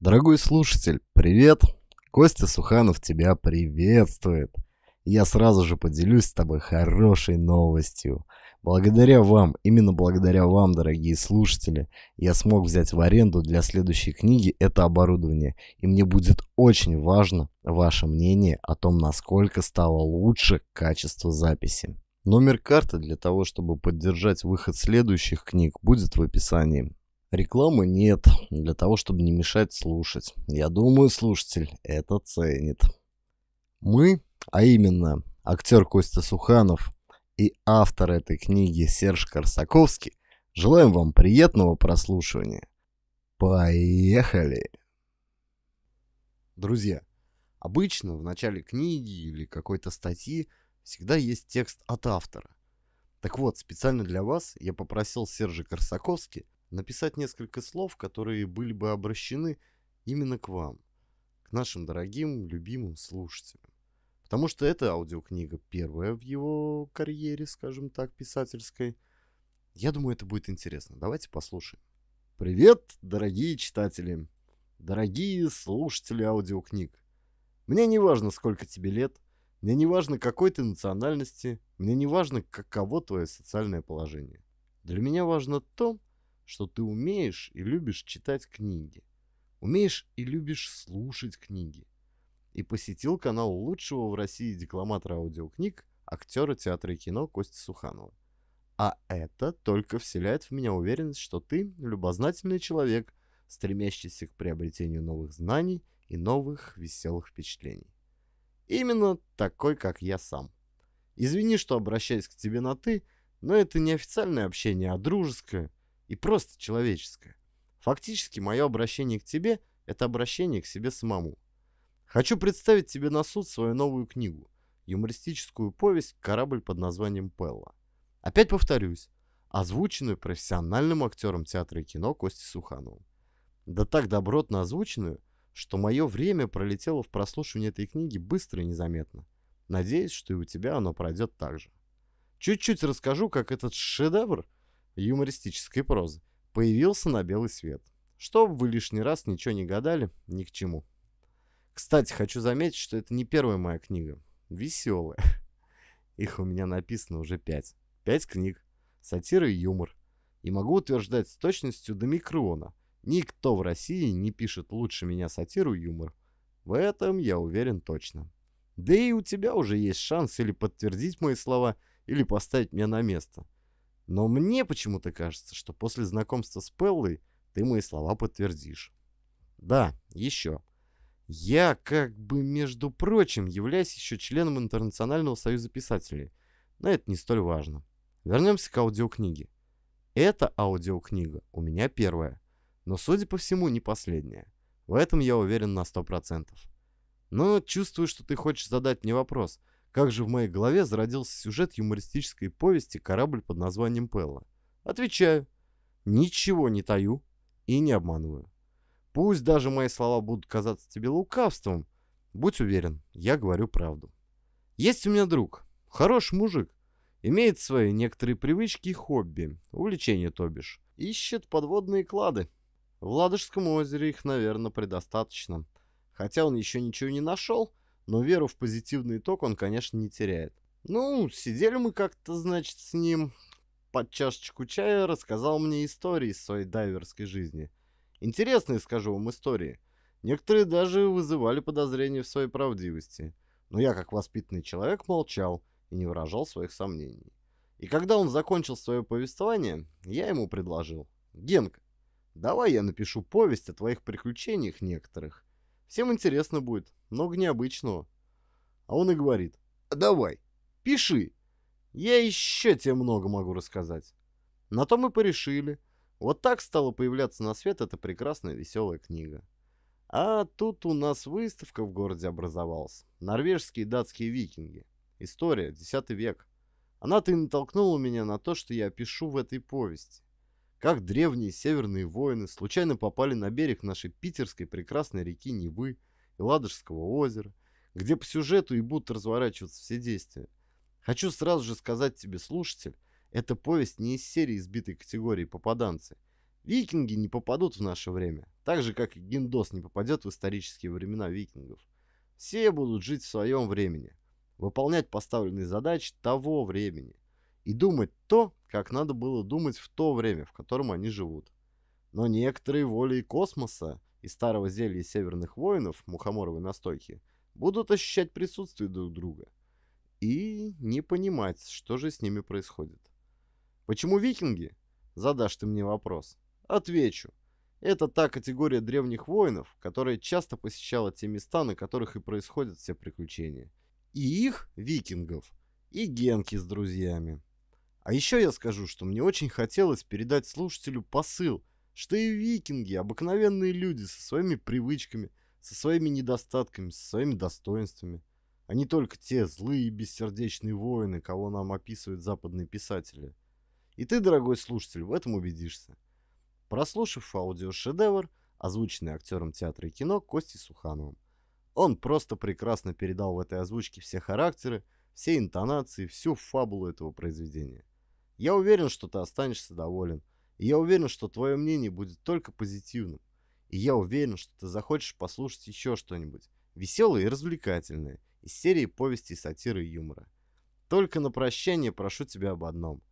Дорогой слушатель, привет! Костя Суханов тебя приветствует. Я сразу же поделюсь с тобой хорошей новостью. Благодаря вам, именно благодаря вам, дорогие слушатели, я смог взять в аренду для следующей книги это оборудование. И мне будет очень важно ваше мнение о том, насколько стало лучше качество записи. Номер карты для того, чтобы поддержать выход следующих книг, будет в описании. Рекламы нет, для того, чтобы не мешать слушать. Я думаю, слушатель это ценит. Мы, а именно актер Костя Суханов и автор этой книги Серж Корсаковский, желаем вам приятного прослушивания. Поехали! Друзья, обычно в начале книги или какой-то статьи всегда есть текст от автора. Так вот, специально для вас я попросил Сержа Корсаковски написать несколько слов, которые были бы обращены именно к вам, к нашим дорогим, любимым слушателям. Потому что эта аудиокнига первая в его карьере, скажем так, писательской. Я думаю, это будет интересно. Давайте послушаем. Привет, дорогие читатели, дорогие слушатели аудиокниг. Мне не важно, сколько тебе лет, мне не важно, какой ты национальности, мне не важно, каково твое социальное положение. Для меня важно то, что ты умеешь и любишь читать книги. Умеешь и любишь слушать книги. И посетил канал лучшего в России декламатора аудиокниг, актера театра и кино Кости Суханова. А это только вселяет в меня уверенность, что ты любознательный человек, стремящийся к приобретению новых знаний и новых веселых впечатлений. Именно такой, как я сам. Извини, что обращаюсь к тебе на «ты», но это не официальное общение, а дружеское и просто человеческое. Фактически, мое обращение к тебе – это обращение к себе самому. Хочу представить тебе на суд свою новую книгу, юмористическую повесть «Корабль под названием Пелла». Опять повторюсь, озвученную профессиональным актером театра и кино Кости Сухановым. Да так добротно озвученную, что мое время пролетело в прослушивании этой книги быстро и незаметно. Надеюсь, что и у тебя оно пройдет так же. Чуть-чуть расскажу, как этот шедевр юмористической прозы появился на белый свет. Чтобы вы лишний раз ничего не гадали, ни к чему. Кстати, хочу заметить, что это не первая моя книга. Веселая. Их у меня написано уже пять. Пять книг. Сатира и юмор. И могу утверждать с точностью до микрона, Никто в России не пишет лучше меня сатиру и юмор. В этом я уверен точно. Да и у тебя уже есть шанс или подтвердить мои слова, или поставить меня на место. Но мне почему-то кажется, что после знакомства с Пеллой ты мои слова подтвердишь. Да, еще. Я, как бы, между прочим, являюсь еще членом Интернационального союза писателей. Но это не столь важно. Вернемся к аудиокниге. Эта аудиокнига у меня первая но, судя по всему, не последняя. В этом я уверен на сто процентов. Но чувствую, что ты хочешь задать мне вопрос, как же в моей голове зародился сюжет юмористической повести «Корабль под названием Пелла». Отвечаю, ничего не таю и не обманываю. Пусть даже мои слова будут казаться тебе лукавством, будь уверен, я говорю правду. Есть у меня друг, хороший мужик, имеет свои некоторые привычки и хобби, увлечения то бишь, ищет подводные клады. В Ладожском озере их, наверное, предостаточно. Хотя он еще ничего не нашел, но веру в позитивный итог он, конечно, не теряет. Ну, сидели мы как-то, значит, с ним под чашечку чая, рассказал мне истории из своей дайверской жизни. Интересные, скажу вам, истории. Некоторые даже вызывали подозрения в своей правдивости. Но я, как воспитанный человек, молчал и не выражал своих сомнений. И когда он закончил свое повествование, я ему предложил. «Генка, Давай я напишу повесть о твоих приключениях некоторых. Всем интересно будет, много необычного. А он и говорит, давай, пиши. Я еще тебе много могу рассказать. На то мы порешили. Вот так стала появляться на свет эта прекрасная веселая книга. А тут у нас выставка в городе образовалась. Норвежские и датские викинги. История, X век. Она-то и натолкнула меня на то, что я пишу в этой повести как древние северные воины случайно попали на берег нашей питерской прекрасной реки Невы и Ладожского озера, где по сюжету и будут разворачиваться все действия. Хочу сразу же сказать тебе, слушатель, эта повесть не из серии избитой категории попаданцы. Викинги не попадут в наше время. так же, как и Гиндос не попадет в исторические времена викингов. Все будут жить в своем времени, выполнять поставленные задачи того времени и думать то, как надо было думать в то время, в котором они живут. Но некоторые волей космоса и старого зелья северных воинов, мухоморовой настойки, будут ощущать присутствие друг друга и не понимать, что же с ними происходит. Почему викинги? Задашь ты мне вопрос. Отвечу. Это та категория древних воинов, которая часто посещала те места, на которых и происходят все приключения. И их, викингов, и генки с друзьями. А еще я скажу, что мне очень хотелось передать слушателю посыл, что и викинги, обыкновенные люди со своими привычками, со своими недостатками, со своими достоинствами, а не только те злые и бессердечные воины, кого нам описывают западные писатели. И ты, дорогой слушатель, в этом убедишься. Прослушав аудиошедевр, озвученный актером театра и кино Костей Сухановым. Он просто прекрасно передал в этой озвучке все характеры, все интонации, всю фабулу этого произведения. Я уверен, что ты останешься доволен. И я уверен, что твое мнение будет только позитивным. И я уверен, что ты захочешь послушать еще что-нибудь веселое и развлекательное из серии повестей сатиры и юмора. Только на прощание прошу тебя об одном.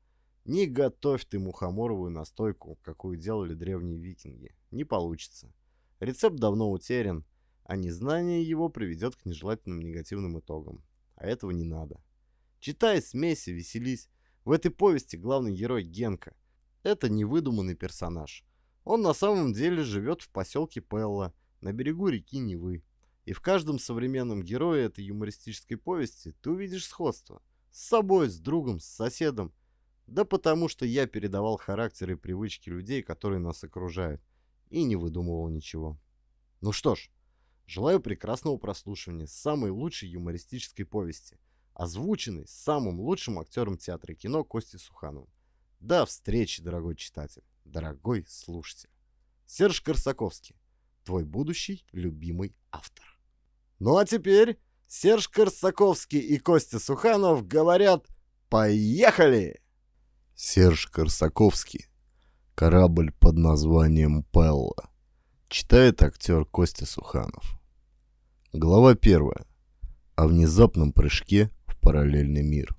Не готовь ты мухоморовую настойку, какую делали древние викинги. Не получится. Рецепт давно утерян, а незнание его приведет к нежелательным негативным итогам. А этого не надо. Читай, смейся, веселись, в этой повести главный герой Генка. Это невыдуманный персонаж. Он на самом деле живет в поселке Пелла, на берегу реки Невы. И в каждом современном герое этой юмористической повести ты увидишь сходство. С собой, с другом, с соседом. Да потому что я передавал характеры и привычки людей, которые нас окружают. И не выдумывал ничего. Ну что ж, желаю прекрасного прослушивания самой лучшей юмористической повести – озвученный самым лучшим актером театра и кино Костей Сухановым. До встречи, дорогой читатель, дорогой слушатель. Серж Корсаковский, твой будущий любимый автор. Ну а теперь Серж Корсаковский и Костя Суханов говорят «Поехали!» Серж Корсаковский. Корабль под названием «Пелла». Читает актер Костя Суханов. Глава первая. О внезапном прыжке параллельный мир.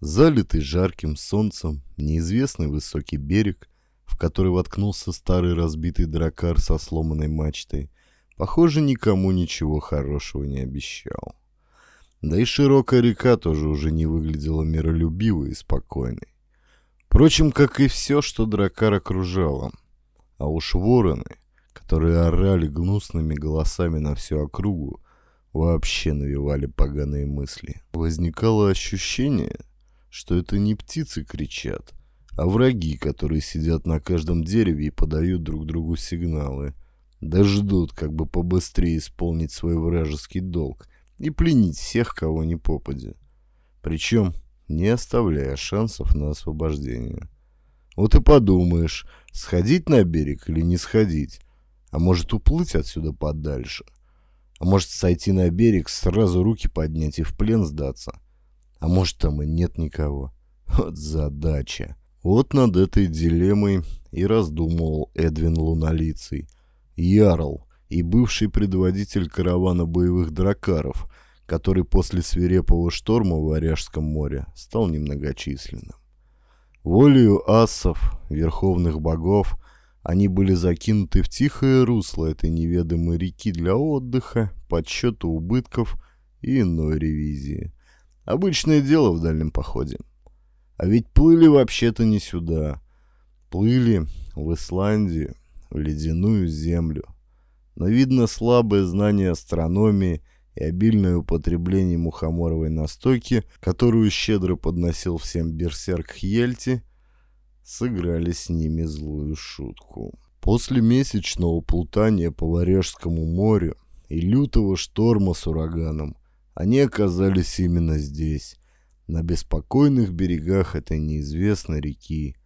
Залитый жарким солнцем, неизвестный высокий берег, в который воткнулся старый разбитый дракар со сломанной мачтой, похоже, никому ничего хорошего не обещал. Да и широкая река тоже уже не выглядела миролюбивой и спокойной. Впрочем, как и все, что дракар окружало. А уж вороны, которые орали гнусными голосами на всю округу, вообще навевали поганые мысли. Возникало ощущение, что это не птицы кричат, а враги, которые сидят на каждом дереве и подают друг другу сигналы. Да ждут, как бы побыстрее исполнить свой вражеский долг и пленить всех, кого не попадя. Причем не оставляя шансов на освобождение. Вот и подумаешь, сходить на берег или не сходить, а может уплыть отсюда подальше – а может сойти на берег, сразу руки поднять и в плен сдаться. А может там и нет никого. Вот задача. Вот над этой дилеммой и раздумывал Эдвин Лунолицый. Ярл и бывший предводитель каравана боевых дракаров, который после свирепого шторма в Варяжском море стал немногочисленным. Волею асов, верховных богов, они были закинуты в тихое русло этой неведомой реки для отдыха, подсчета убытков и иной ревизии. Обычное дело в дальнем походе. А ведь плыли вообще-то не сюда. Плыли в Исландию, в ледяную землю. Но видно слабое знание астрономии и обильное употребление мухоморовой настойки, которую щедро подносил всем берсерк Хьельти, сыграли с ними злую шутку. После месячного плутания по Варяжскому морю и лютого шторма с ураганом они оказались именно здесь, на беспокойных берегах этой неизвестной реки.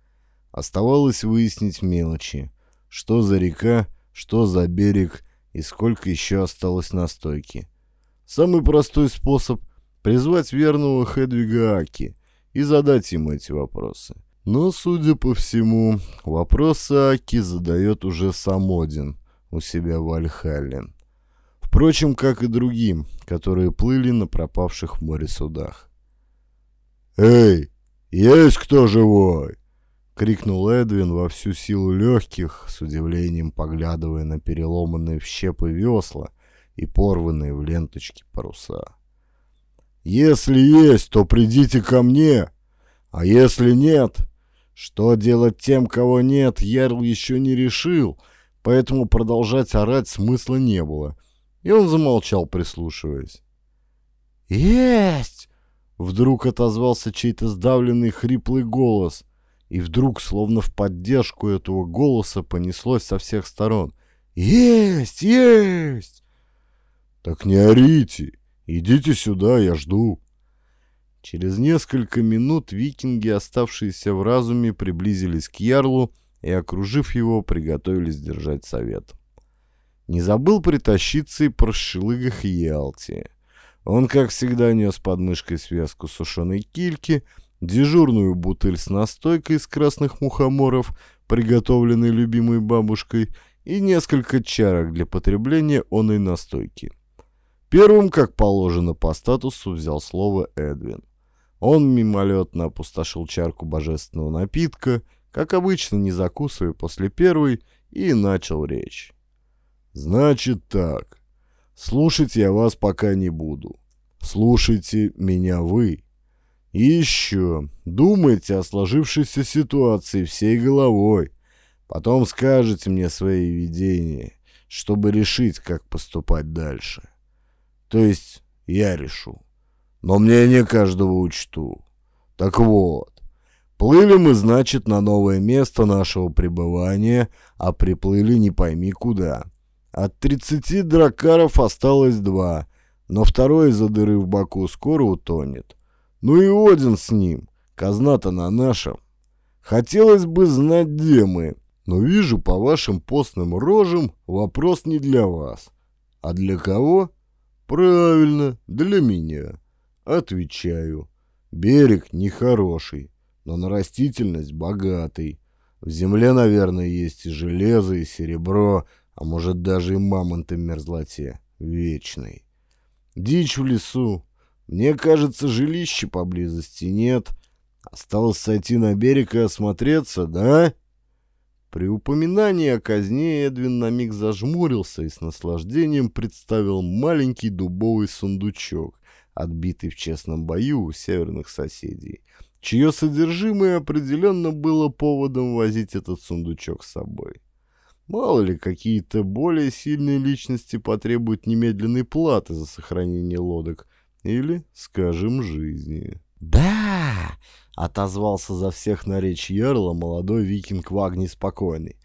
Оставалось выяснить мелочи. Что за река, что за берег и сколько еще осталось на стойке. Самый простой способ — призвать верного Хедвига Аки и задать ему эти вопросы. Но, судя по всему, вопрос Аки задает уже сам Один у себя в Альхалле. Впрочем, как и другим, которые плыли на пропавших в море судах. «Эй, есть кто живой?» — крикнул Эдвин во всю силу легких, с удивлением поглядывая на переломанные в щепы весла и порванные в ленточки паруса. «Если есть, то придите ко мне, а если нет, что делать тем, кого нет, Ярл еще не решил, поэтому продолжать орать смысла не было, и он замолчал, прислушиваясь. «Есть!» — вдруг отозвался чей-то сдавленный хриплый голос, и вдруг, словно в поддержку этого голоса, понеслось со всех сторон. «Есть! Есть!» «Так не орите! Идите сюда, я жду!» Через несколько минут викинги, оставшиеся в разуме, приблизились к Ярлу и, окружив его, приготовились держать совет. Не забыл притащиться и паршилыга Хьялти. Он, как всегда, нес под мышкой связку сушеной кильки, дежурную бутыль с настойкой из красных мухоморов, приготовленной любимой бабушкой, и несколько чарок для потребления оной настойки. Первым, как положено по статусу, взял слово Эдвин. Он мимолетно опустошил чарку божественного напитка, как обычно, не закусывая после первой, и начал речь. «Значит так. Слушать я вас пока не буду. Слушайте меня вы. И еще, думайте о сложившейся ситуации всей головой. Потом скажете мне свои видения, чтобы решить, как поступать дальше. То есть я решу но мнение каждого учту. Так вот, плыли мы, значит, на новое место нашего пребывания, а приплыли не пойми куда. От тридцати дракаров осталось два, но второй из-за дыры в боку скоро утонет. Ну и Один с ним, казна-то на нашем. Хотелось бы знать, где мы, но вижу по вашим постным рожам вопрос не для вас. А для кого? Правильно, для меня. Отвечаю. Берег нехороший, но на растительность богатый. В земле, наверное, есть и железо, и серебро, а может даже и мамонты в мерзлоте. Вечный. Дичь в лесу. Мне кажется, жилища поблизости нет. Осталось сойти на берег и осмотреться, да? При упоминании о казне Эдвин на миг зажмурился и с наслаждением представил маленький дубовый сундучок, отбитый в честном бою у северных соседей, чье содержимое определенно было поводом возить этот сундучок с собой. Мало ли, какие-то более сильные личности потребуют немедленной платы за сохранение лодок или, скажем, жизни. «Да!» — отозвался за всех на речь Ярла молодой викинг Вагни спокойный.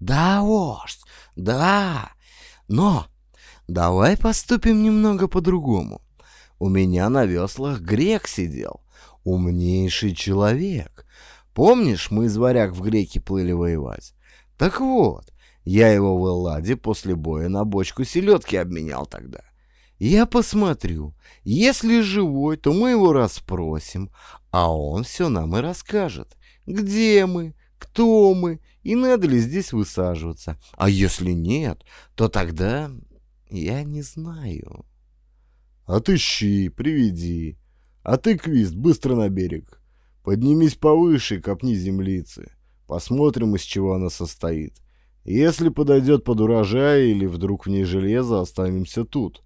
«Да, вождь, да! Но давай поступим немного по-другому. У меня на веслах грек сидел. Умнейший человек. Помнишь, мы из варяг в греки плыли воевать? Так вот, я его в Элладе после боя на бочку селедки обменял тогда. Я посмотрю. Если живой, то мы его расспросим, а он все нам и расскажет. Где мы, кто мы и надо ли здесь высаживаться. А если нет, то тогда я не знаю. Отыщи, приведи. А ты, Квист, быстро на берег. Поднимись повыше и копни землицы. Посмотрим, из чего она состоит. Если подойдет под урожай или вдруг в ней железо, останемся тут.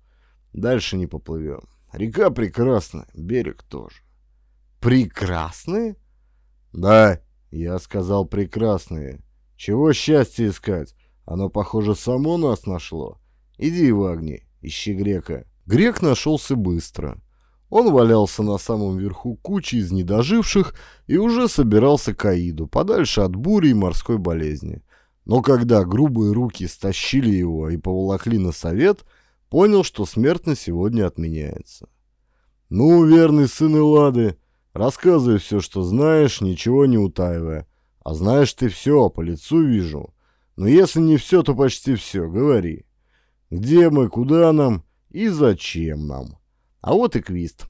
Дальше не поплывем. Река прекрасная, берег тоже. Прекрасные? Да, я сказал прекрасные. Чего счастье искать? Оно, похоже, само нас нашло. Иди, Вагни, ищи грека. Грек нашелся быстро. Он валялся на самом верху кучи из недоживших и уже собирался к Аиду, подальше от бури и морской болезни. Но когда грубые руки стащили его и поволокли на совет, понял, что смерть на сегодня отменяется. «Ну, верный сын Эллады, рассказывай все, что знаешь, ничего не утаивая. А знаешь ты все, по лицу вижу. Но если не все, то почти все, говори. Где мы, куда нам?» И зачем нам? А вот и квист.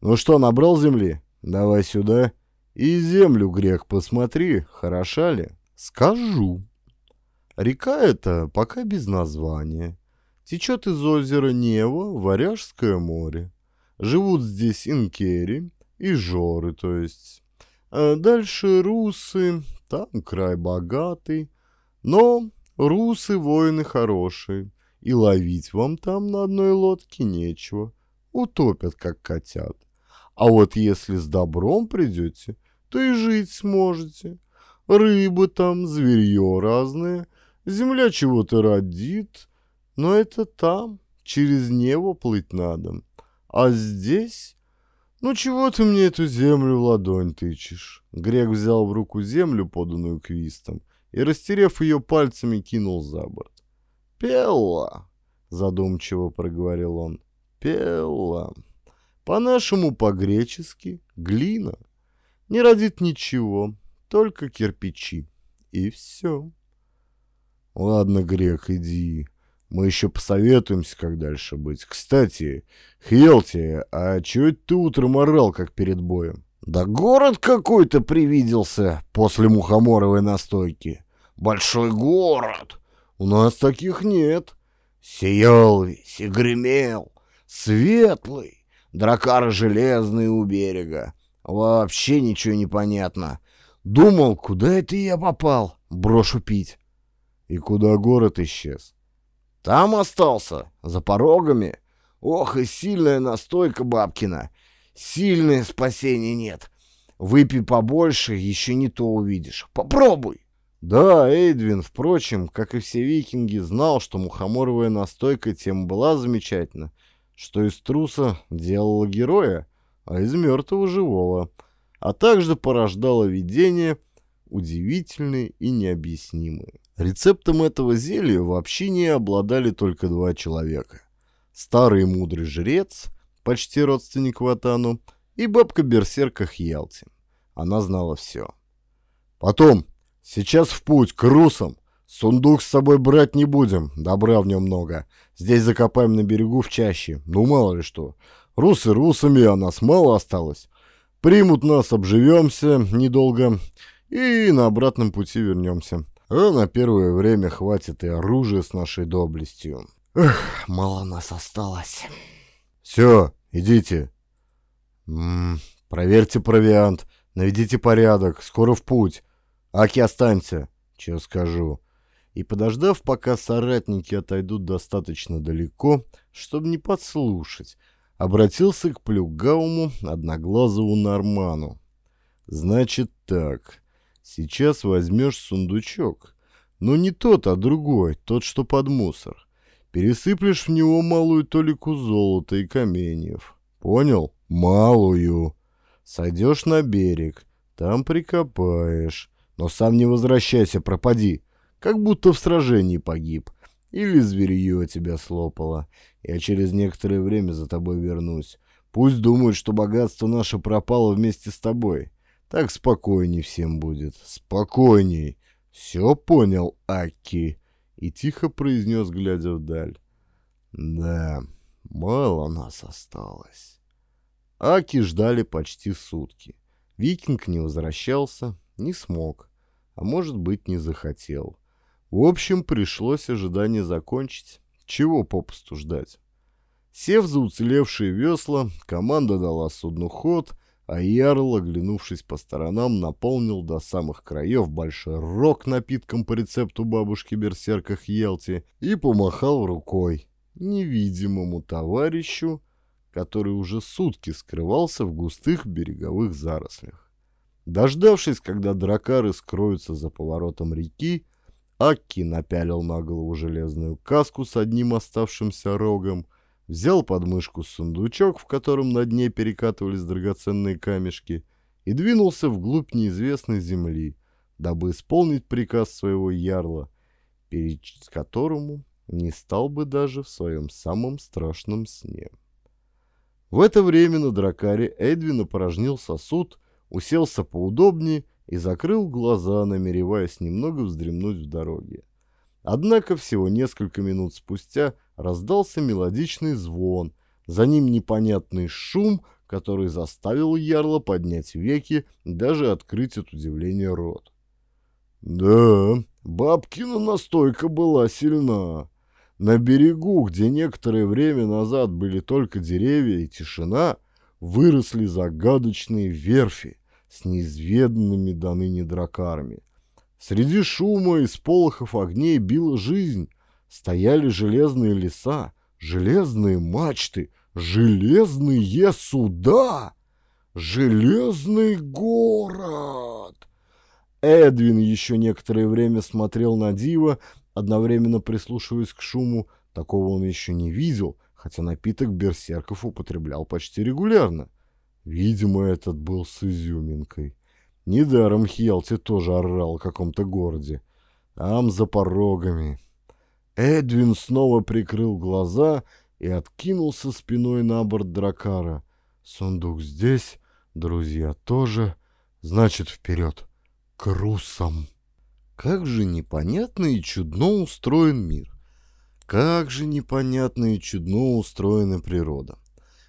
Ну что, набрал земли? Давай сюда. И землю, грек, посмотри, хороша ли? Скажу. Река эта пока без названия. Течет из озера Нева Варяжское море. Живут здесь инкери и жоры, то есть. А дальше русы, там край богатый. Но русы воины хорошие, и ловить вам там на одной лодке нечего. Утопят, как котят. А вот если с добром придете, то и жить сможете. Рыбы там, зверье разное, земля чего-то родит, но это там, через небо плыть надо. А здесь... Ну чего ты мне эту землю в ладонь тычешь? Грек взял в руку землю, поданную квистом, и, растерев ее пальцами, кинул за борт. «Пелла!» — задумчиво проговорил он. «Пелла! По-нашему, по-гречески, глина. Не родит ничего, только кирпичи. И все». «Ладно, Грек, иди. Мы еще посоветуемся, как дальше быть. Кстати, Хелти, а чего ты утром орал, как перед боем?» «Да город какой-то привиделся после мухоморовой настойки. Большой город. У нас таких нет. Сиял весь и гремел. Светлый. Дракары железные у берега. Вообще ничего не понятно. Думал, куда это я попал? Брошу пить. И куда город исчез? Там остался, за порогами. Ох, и сильная настойка бабкина. Сильное спасения нет. Выпей побольше, еще не то увидишь. Попробуй. Да, Эйдвин, впрочем, как и все викинги, знал, что мухоморовая настойка тем была замечательна, что из труса делала героя, а из мертвого живого, а также порождала видения удивительные и необъяснимые. Рецептом этого зелья вообще не обладали только два человека. Старый мудрый жрец, почти родственник Ватану, и бабка-берсерка Хьялти. Она знала все. Потом, сейчас в путь, к русам. Сундук с собой брать не будем, добра в нем много. Здесь закопаем на берегу в чаще, ну мало ли что. Русы русами, а нас мало осталось. Примут нас, обживемся недолго и на обратном пути вернемся. А на первое время хватит и оружия с нашей доблестью. Эх, мало нас осталось. Все, идите. М -м, проверьте провиант, наведите порядок, скоро в путь. Аки, останься, че скажу. И подождав, пока соратники отойдут достаточно далеко, чтобы не подслушать, обратился к Плюгауму, одноглазому Норману. «Значит так, сейчас возьмешь сундучок, но не тот, а другой, тот, что под мусор. Пересыплешь в него малую толику золота и каменьев. Понял? Малую. Сойдешь на берег, там прикопаешь, но сам не возвращайся, пропади, как будто в сражении погиб». Или зверье тебя слопало. Я через некоторое время за тобой вернусь. Пусть думают, что богатство наше пропало вместе с тобой. Так спокойней всем будет. Спокойней. Все понял, Аки?» И тихо произнес, глядя вдаль. «Да, мало нас осталось». Аки ждали почти сутки. Викинг не возвращался, не смог, а может быть не захотел. В общем, пришлось ожидание закончить. Чего попусту ждать? Сев за уцелевшие весла, команда дала судну ход, а Ярл, оглянувшись по сторонам, наполнил до самых краев большой рог напитком по рецепту бабушки-берсерка Хьелти и помахал рукой невидимому товарищу, который уже сутки скрывался в густых береговых зарослях. Дождавшись, когда дракары скроются за поворотом реки, Акки напялил на голову железную каску с одним оставшимся рогом, взял под мышку сундучок, в котором на дне перекатывались драгоценные камешки, и двинулся вглубь неизвестной земли, дабы исполнить приказ своего ярла, перед которому не стал бы даже в своем самом страшном сне. В это время на дракаре Эдвин опорожнил сосуд, уселся поудобнее и закрыл глаза, намереваясь немного вздремнуть в дороге. Однако всего несколько минут спустя раздался мелодичный звон, за ним непонятный шум, который заставил Ярла поднять веки и даже открыть от удивления рот. Да, бабкина настойка была сильна. На берегу, где некоторое время назад были только деревья и тишина, выросли загадочные верфи с неизведанными до ныне дракарами. Среди шума и сполохов огней била жизнь. Стояли железные леса, железные мачты, железные суда, железный город. Эдвин еще некоторое время смотрел на Дива, одновременно прислушиваясь к шуму. Такого он еще не видел, хотя напиток берсерков употреблял почти регулярно. Видимо, этот был с изюминкой. Недаром Хьялти тоже орал о каком-то городе. Там, за порогами. Эдвин снова прикрыл глаза и откинулся спиной на борт дракара. Сундук здесь, друзья тоже. Значит, вперед, к русам. Как же непонятно и чудно устроен мир. Как же непонятно и чудно устроена природа.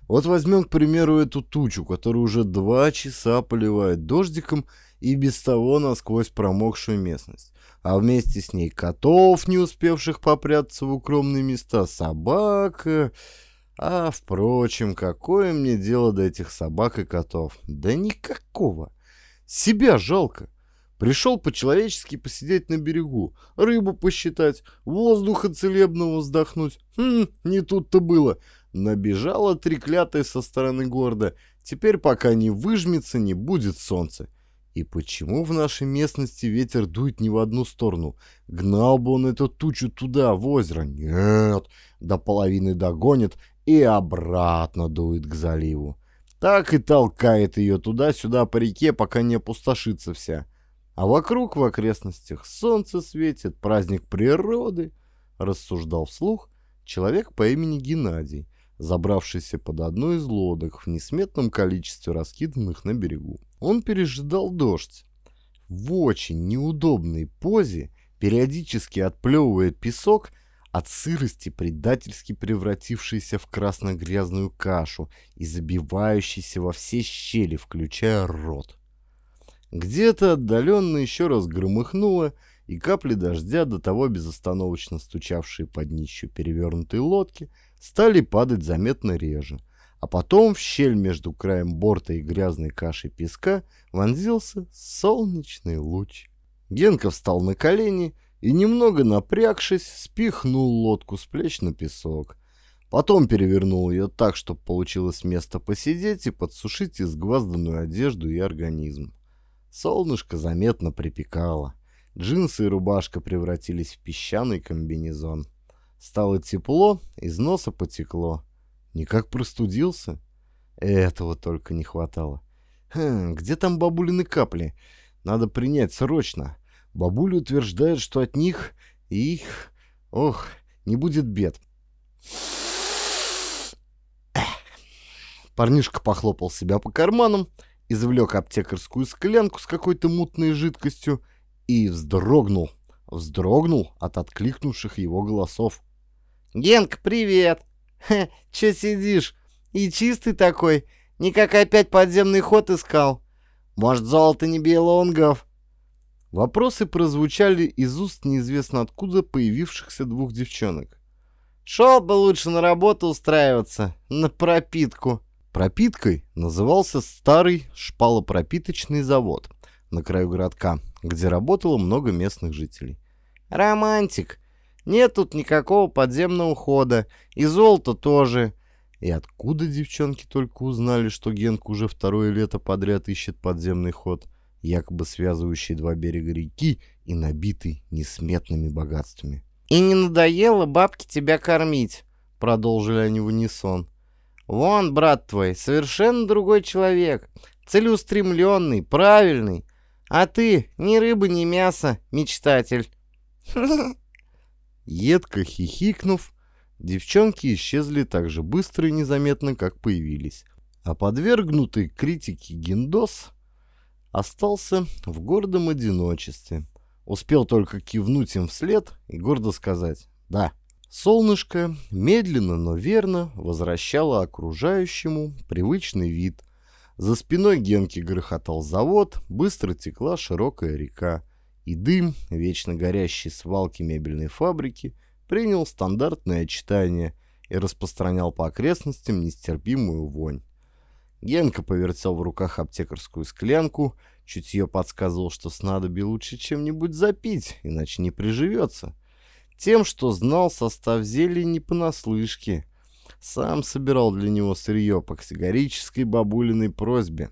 Вот возьмем, к примеру, эту тучу, которая уже два часа поливает дождиком и без того насквозь промокшую местность. А вместе с ней котов, не успевших попрятаться в укромные места, собак... А, впрочем, какое мне дело до этих собак и котов? Да никакого. Себя жалко. Пришел по-человечески посидеть на берегу, рыбу посчитать, воздуха целебного вздохнуть. Хм, не тут-то было. Набежала треклятая со стороны города. Теперь пока не выжмется, не будет солнца. И почему в нашей местности ветер дует не в одну сторону? Гнал бы он эту тучу туда, в озеро. Нет, до половины догонит и обратно дует к заливу. Так и толкает ее туда-сюда по реке, пока не опустошится вся. А вокруг в окрестностях солнце светит, праздник природы, рассуждал вслух человек по имени Геннадий, забравшийся под одну из лодок в несметном количестве раскиданных на берегу. Он пережидал дождь. В очень неудобной позе, периодически отплевывая песок, от сырости предательски превратившийся в красно-грязную кашу и забивающийся во все щели, включая рот. Где-то отдаленно еще раз громыхнуло, и капли дождя, до того безостановочно стучавшие под днищу перевернутой лодки, стали падать заметно реже. А потом в щель между краем борта и грязной кашей песка вонзился солнечный луч. Генка встал на колени и, немного напрягшись, спихнул лодку с плеч на песок. Потом перевернул ее так, чтобы получилось место посидеть и подсушить изгвазданную одежду и организм. Солнышко заметно припекало. Джинсы и рубашка превратились в песчаный комбинезон. Стало тепло, из носа потекло. Никак простудился. Этого только не хватало. Хм, где там бабулины капли? Надо принять срочно. Бабуля утверждает, что от них их... Ох, не будет бед. Парнишка похлопал себя по карманам извлек аптекарскую склянку с какой-то мутной жидкостью и вздрогнул, вздрогнул от откликнувших его голосов. «Генка, привет! Ха, чё сидишь? И чистый такой, никак опять подземный ход искал. Может, золото не белонгов?» Вопросы прозвучали из уст неизвестно откуда появившихся двух девчонок. «Шел бы лучше на работу устраиваться, на пропитку», Пропиткой назывался старый шпалопропиточный завод на краю городка, где работало много местных жителей. «Романтик! Нет тут никакого подземного хода, и золото тоже!» И откуда девчонки только узнали, что Генка уже второе лето подряд ищет подземный ход, якобы связывающий два берега реки и набитый несметными богатствами. «И не надоело бабке тебя кормить?» — продолжили они в унисон. Вон, брат твой, совершенно другой человек, целеустремленный, правильный. А ты ни рыба, ни мясо, мечтатель. Едко хихикнув, девчонки исчезли так же быстро и незаметно, как появились. А подвергнутый критике Гиндос остался в гордом одиночестве. Успел только кивнуть им вслед и гордо сказать «Да, Солнышко медленно, но верно возвращало окружающему привычный вид. За спиной Генки грохотал завод, быстро текла широкая река, и дым, вечно горящий свалки мебельной фабрики, принял стандартное читание и распространял по окрестностям нестерпимую вонь. Генка повертел в руках аптекарскую склянку, чутье подсказывал, что снадобье лучше чем-нибудь запить, иначе не приживется. Тем, что знал состав зелья не понаслышке. Сам собирал для него сырье по категорической бабулиной просьбе.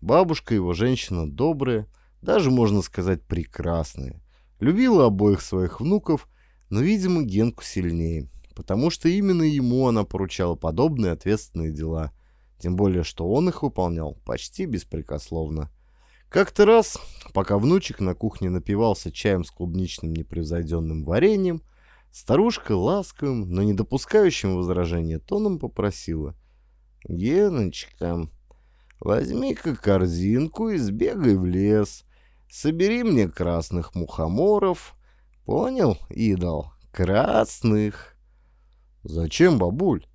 Бабушка его женщина добрая, даже, можно сказать, прекрасная. Любила обоих своих внуков, но, видимо, Генку сильнее, потому что именно ему она поручала подобные ответственные дела, тем более, что он их выполнял почти беспрекословно. Как-то раз, пока внучек на кухне напивался чаем с клубничным непревзойденным вареньем, старушка ласковым, но не допускающим возражения тоном попросила. «Геночка, возьми-ка корзинку и сбегай в лес. Собери мне красных мухоморов. Понял, идол? Красных!» «Зачем, бабуль?»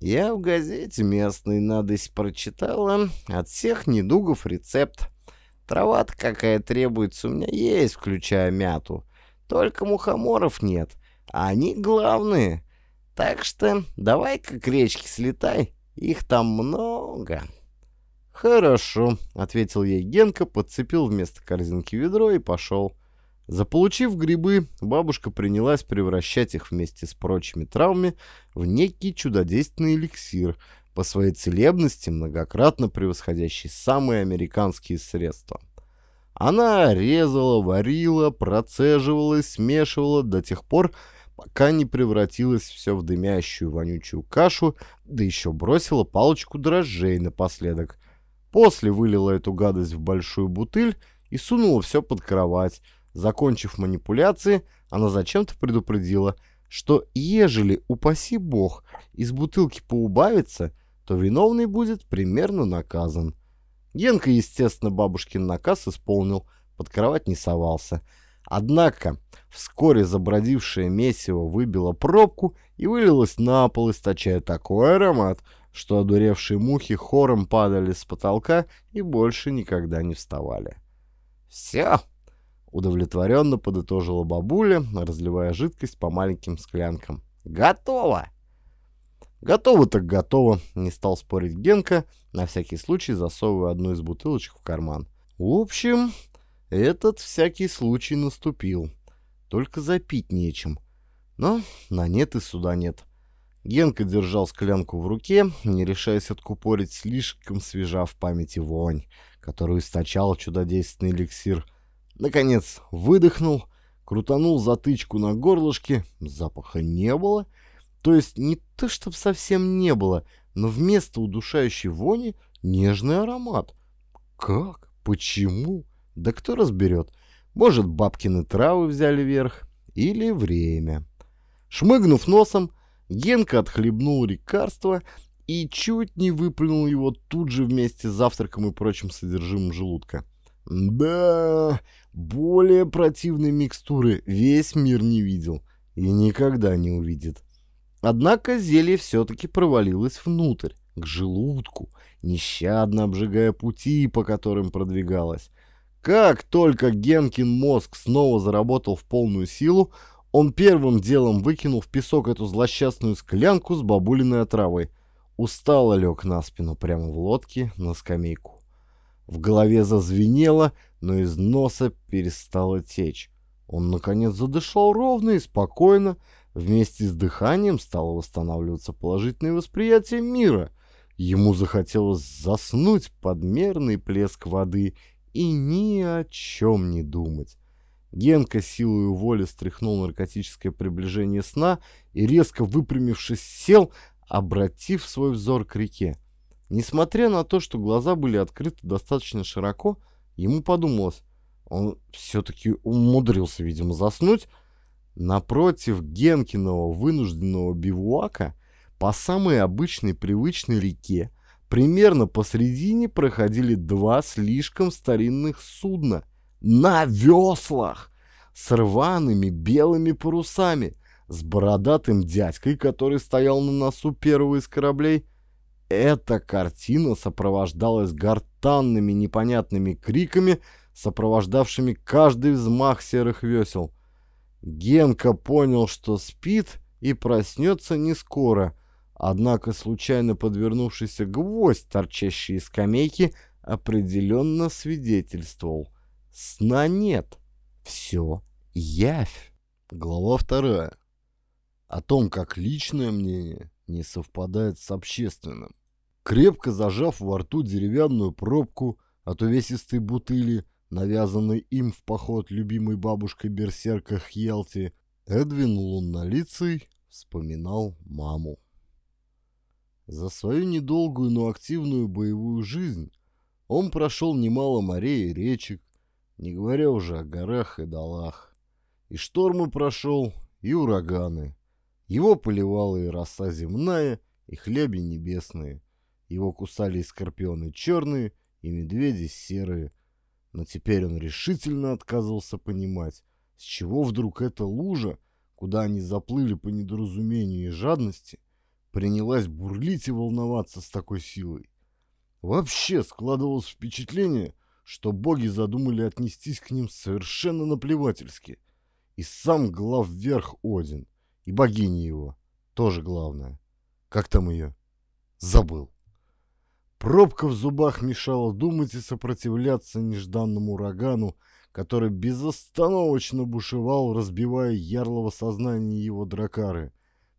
Я в газете местной надость прочитала. От всех недугов рецепт. Трава-то какая требуется у меня есть, включая мяту. Только мухоморов нет, а они главные. Так что давай-ка к речке слетай, их там много. «Хорошо», — ответил ей Генка, подцепил вместо корзинки ведро и пошел. Заполучив грибы, бабушка принялась превращать их вместе с прочими травмами в некий чудодейственный эликсир — по своей целебности многократно превосходящий самые американские средства. Она резала, варила, процеживала смешивала до тех пор, пока не превратилось все в дымящую вонючую кашу, да еще бросила палочку дрожжей напоследок. После вылила эту гадость в большую бутыль и сунула все под кровать. Закончив манипуляции, она зачем-то предупредила, что ежели, упаси бог, из бутылки поубавится, то виновный будет примерно наказан. Генка, естественно, бабушкин наказ исполнил, под кровать не совался. Однако вскоре забродившее месиво выбило пробку и вылилось на пол, источая такой аромат, что одуревшие мухи хором падали с потолка и больше никогда не вставали. «Все!» — удовлетворенно подытожила бабуля, разливая жидкость по маленьким склянкам. «Готово!» «Готово так готово», — не стал спорить Генка, на всякий случай засовывая одну из бутылочек в карман. «В общем, этот всякий случай наступил. Только запить нечем. Но на нет и суда нет». Генка держал склянку в руке, не решаясь откупорить слишком свежа в памяти вонь, которую источал чудодейственный эликсир. Наконец выдохнул, крутанул затычку на горлышке, запаха не было — то есть не то, чтобы совсем не было, но вместо удушающей вони нежный аромат. Как? Почему? Да кто разберет? Может, бабкины травы взяли верх? Или время? Шмыгнув носом, Генка отхлебнул лекарство и чуть не выплюнул его тут же вместе с завтраком и прочим содержимым желудка. Да, более противной микстуры весь мир не видел и никогда не увидит. Однако зелье все-таки провалилось внутрь, к желудку, нещадно обжигая пути, по которым продвигалось. Как только Генкин мозг снова заработал в полную силу, он первым делом выкинул в песок эту злосчастную склянку с бабулиной отравой. Устало лег на спину прямо в лодке на скамейку. В голове зазвенело, но из носа перестало течь. Он, наконец, задышал ровно и спокойно, Вместе с дыханием стало восстанавливаться положительное восприятие мира. Ему захотелось заснуть под мерный плеск воды и ни о чем не думать. Генка силой воли стряхнул наркотическое приближение сна и, резко выпрямившись, сел, обратив свой взор к реке. Несмотря на то, что глаза были открыты достаточно широко, ему подумалось, он все-таки умудрился, видимо, заснуть, Напротив Генкиного вынужденного бивуака по самой обычной привычной реке примерно посредине проходили два слишком старинных судна на веслах с рваными белыми парусами, с бородатым дядькой, который стоял на носу первого из кораблей. Эта картина сопровождалась гортанными непонятными криками, сопровождавшими каждый взмах серых весел. Генка понял, что спит и проснется не скоро, однако случайно подвернувшийся гвоздь, торчащий из скамейки, определенно свидетельствовал. Сна нет. Все явь. Глава вторая. О том, как личное мнение не совпадает с общественным. Крепко зажав во рту деревянную пробку от увесистой бутыли, навязанной им в поход любимой бабушкой берсерка Хьялти, Эдвин Луннолицый вспоминал маму. За свою недолгую, но активную боевую жизнь он прошел немало морей и речек, не говоря уже о горах и долах. И штормы прошел, и ураганы. Его поливала и роса земная, и хлеби небесные. Его кусали и скорпионы черные, и медведи серые. Но теперь он решительно отказывался понимать, с чего вдруг эта лужа, куда они заплыли по недоразумению и жадности, принялась бурлить и волноваться с такой силой. Вообще складывалось впечатление, что боги задумали отнестись к ним совершенно наплевательски. И сам главверх Один, и богиня его, тоже главное. Как там ее? Забыл. Пробка в зубах мешала думать и сопротивляться нежданному урагану, который безостановочно бушевал, разбивая ярлого сознания его дракары.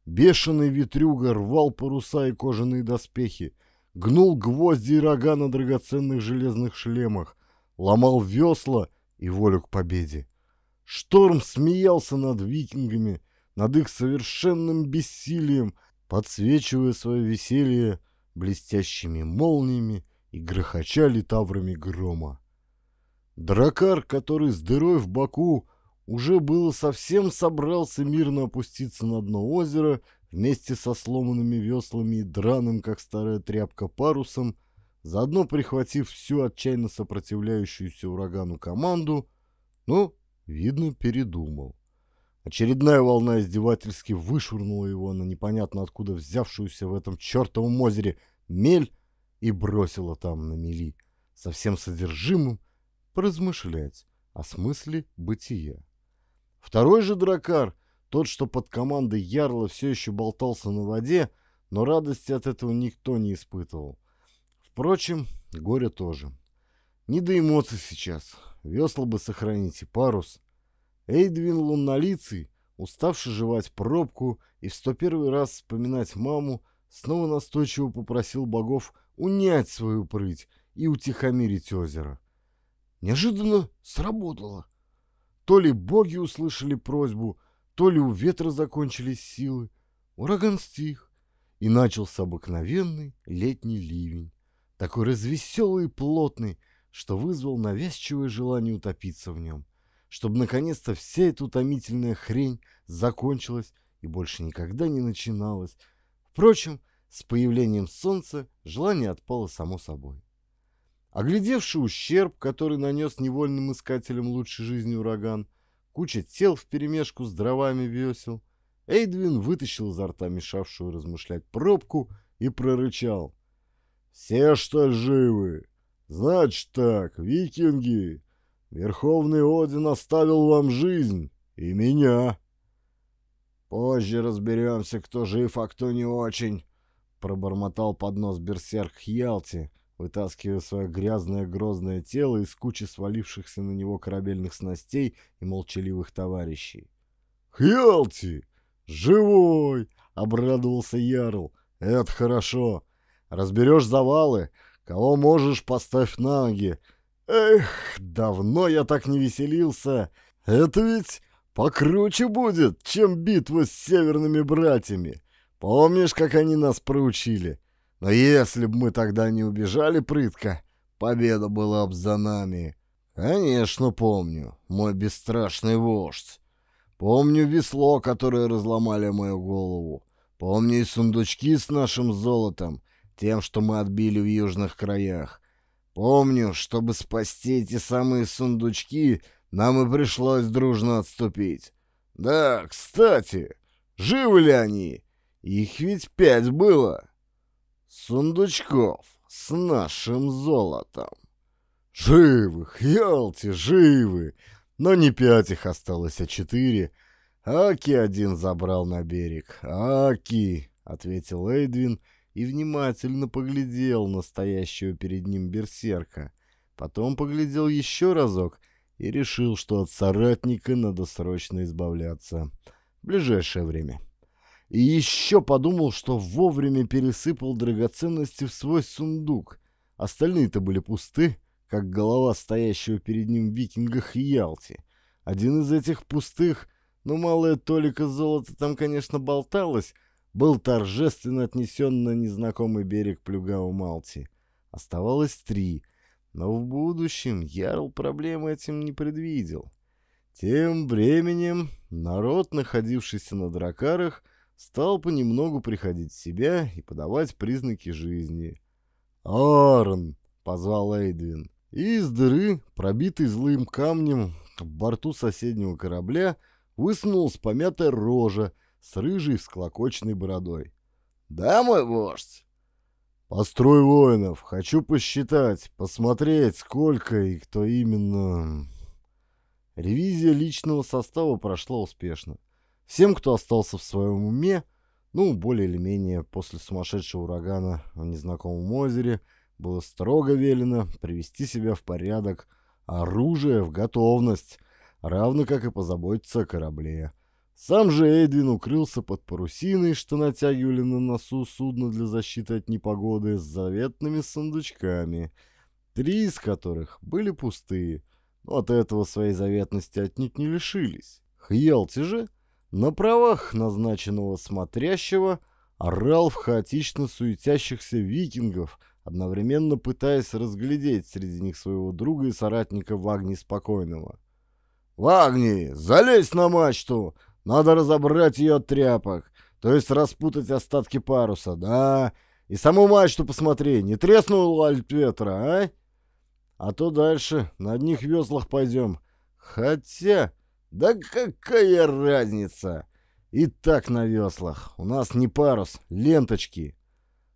Бешеный ветрюга рвал паруса и кожаные доспехи, гнул гвозди и рога на драгоценных железных шлемах, ломал весла и волю к победе. Шторм смеялся над викингами, над их совершенным бессилием, подсвечивая свое веселье блестящими молниями и грохоча литаврами грома. Дракар, который с дырой в боку уже было совсем собрался мирно опуститься на дно озера вместе со сломанными веслами и драным, как старая тряпка, парусом, заодно прихватив всю отчаянно сопротивляющуюся урагану команду, но, видно, передумал. Очередная волна издевательски вышвырнула его на непонятно откуда взявшуюся в этом чертовом озере мель и бросила там на мели, со всем содержимым, поразмышлять о смысле бытия. Второй же дракар, тот, что под командой Ярла все еще болтался на воде, но радости от этого никто не испытывал. Впрочем, горе тоже. Не до эмоций сейчас. Весла бы сохранить и парус — Эйдвин луннолицый, уставший жевать пробку и в сто первый раз вспоминать маму, снова настойчиво попросил богов унять свою прыть и утихомирить озеро. Неожиданно сработало. То ли боги услышали просьбу, то ли у ветра закончились силы. Ураган стих, и начался обыкновенный летний ливень, такой развеселый и плотный, что вызвал навязчивое желание утопиться в нем чтобы наконец-то вся эта утомительная хрень закончилась и больше никогда не начиналась. Впрочем, с появлением солнца желание отпало само собой. Оглядевший ущерб, который нанес невольным искателям лучшей жизни ураган, куча тел вперемешку с дровами весел, Эйдвин вытащил изо рта мешавшую размышлять пробку и прорычал. «Все, что живы? Значит так, викинги, Верховный Один оставил вам жизнь и меня. Позже разберемся, кто жив, а кто не очень, пробормотал под нос берсерк Хьялти, вытаскивая свое грязное грозное тело из кучи свалившихся на него корабельных снастей и молчаливых товарищей. «Хьялти! Живой!» — обрадовался Ярл. «Это хорошо. Разберешь завалы. Кого можешь, поставь на ноги. Эх, давно я так не веселился. Это ведь покруче будет, чем битва с северными братьями. Помнишь, как они нас проучили? Но если бы мы тогда не убежали прытко, победа была бы за нами. Конечно, помню, мой бесстрашный вождь. Помню весло, которое разломали мою голову. Помню и сундучки с нашим золотом, тем, что мы отбили в южных краях. Помню, чтобы спасти эти самые сундучки, нам и пришлось дружно отступить. Да, кстати, Живы ли они? Их ведь пять было. Сундучков с нашим золотом. Живых, ялти, живы. Но не пять их осталось, а четыре. Аки один забрал на берег. Аки, ответил Эйдвин и внимательно поглядел на стоящего перед ним берсерка. Потом поглядел еще разок и решил, что от соратника надо срочно избавляться. В ближайшее время. И еще подумал, что вовремя пересыпал драгоценности в свой сундук. Остальные-то были пусты, как голова стоящего перед ним викинга Хьялти. Один из этих пустых, ну малая толика золота там, конечно, болталась, был торжественно отнесен на незнакомый берег Плюгау Малти. Оставалось три, но в будущем Ярл проблемы этим не предвидел. Тем временем народ, находившийся на дракарах, стал понемногу приходить в себя и подавать признаки жизни. «Арн!» — позвал Эйдвин. И из дыры, пробитой злым камнем, в борту соседнего корабля высунулась помятая рожа с рыжей всклокоченной бородой. «Да, мой вождь?» «Построй воинов. Хочу посчитать, посмотреть, сколько и кто именно...» Ревизия личного состава прошла успешно. Всем, кто остался в своем уме, ну, более или менее после сумасшедшего урагана в незнакомом озере, было строго велено привести себя в порядок, оружие в готовность, равно как и позаботиться о корабле. Сам же Эдвин укрылся под парусиной, что натягивали на носу судно для защиты от непогоды с заветными сундучками, три из которых были пустые, но от этого своей заветности отнюдь не лишились. Хьялти же — на правах назначенного смотрящего орал в хаотично суетящихся викингов, одновременно пытаясь разглядеть среди них своего друга и соратника Вагни Спокойного. «Вагни, залезь на мачту! Надо разобрать ее от тряпок, то есть распутать остатки паруса, да? И саму мачту посмотри, не треснула от ветра, а? А то дальше на одних веслах пойдем. Хотя...» Да какая разница? И так на веслах. У нас не парус, ленточки.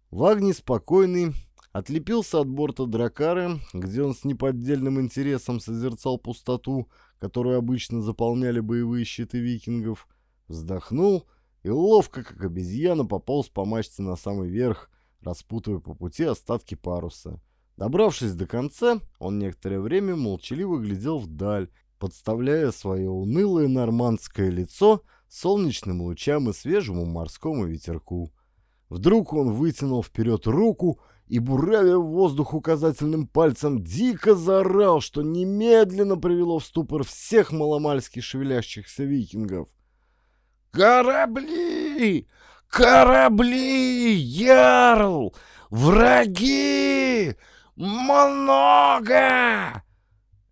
Вагни спокойный отлепился от борта дракары, где он с неподдельным интересом созерцал пустоту, которую обычно заполняли боевые щиты викингов, вздохнул и ловко, как обезьяна, пополз по мачте на самый верх, распутывая по пути остатки паруса. Добравшись до конца, он некоторое время молчаливо глядел вдаль, подставляя свое унылое нормандское лицо солнечным лучам и свежему морскому ветерку. Вдруг он вытянул вперед руку и, буравя в воздух указательным пальцем, дико заорал, что немедленно привело в ступор всех маломальски шевелящихся викингов. «Корабли! Корабли! Ярл! Враги! Много!»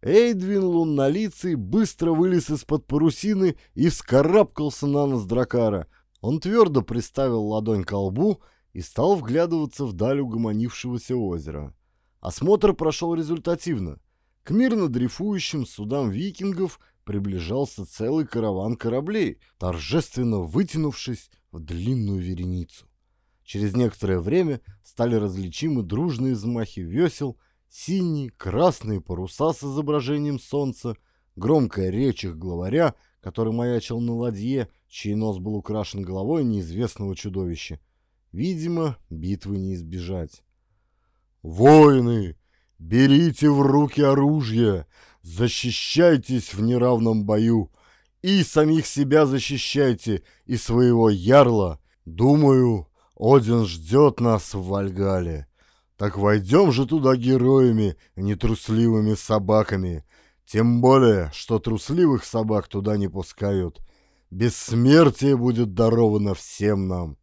Эйдвин луннолицый быстро вылез из-под парусины и вскарабкался на нос дракара. Он твердо приставил ладонь к лбу и стал вглядываться вдаль угомонившегося озера. Осмотр прошел результативно. К мирно дрейфующим судам викингов приближался целый караван кораблей, торжественно вытянувшись в длинную вереницу. Через некоторое время стали различимы дружные взмахи весел — Синие, красные паруса с изображением солнца, громкая речь их главаря, который маячил на ладье, чей нос был украшен головой неизвестного чудовища. Видимо, битвы не избежать. «Воины, берите в руки оружие, защищайтесь в неравном бою, и самих себя защищайте, и своего ярла. Думаю, Один ждет нас в Вальгале». Так войдем же туда героями, не трусливыми собаками. Тем более, что трусливых собак туда не пускают. Бессмертие будет даровано всем нам.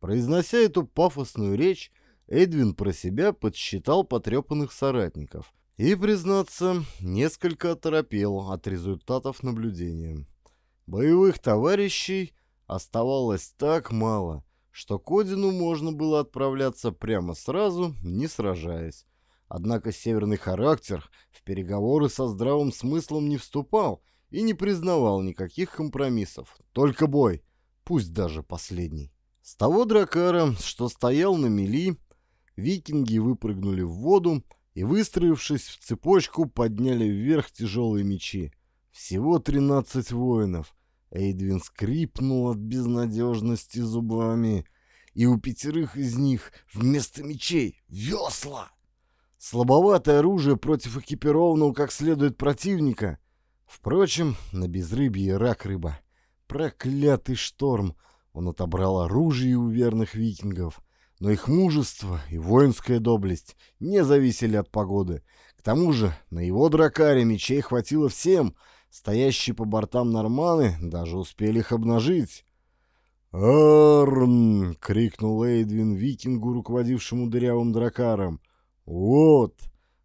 Произнося эту пафосную речь, Эдвин про себя подсчитал потрепанных соратников и, признаться, несколько оторопел от результатов наблюдения. Боевых товарищей оставалось так мало, что к Одину можно было отправляться прямо сразу, не сражаясь. Однако северный характер в переговоры со здравым смыслом не вступал и не признавал никаких компромиссов. Только бой. пусть даже последний. С того дракара, что стоял на мели, викинги выпрыгнули в воду и, выстроившись в цепочку, подняли вверх тяжелые мечи. Всего тринадцать воинов. Эйдвин скрипнул от безнадежности зубами, и у пятерых из них вместо мечей весла. Слабоватое оружие против экипированного как следует противника. Впрочем, на безрыбье рак рыба. Проклятый шторм! Он отобрал оружие у верных викингов. Но их мужество и воинская доблесть не зависели от погоды. К тому же на его дракаре мечей хватило всем. Стоящие по бортам норманы даже успели их обнажить. «Арн!» — крикнул Эйдвин викингу, руководившему дырявым дракаром. «Вот,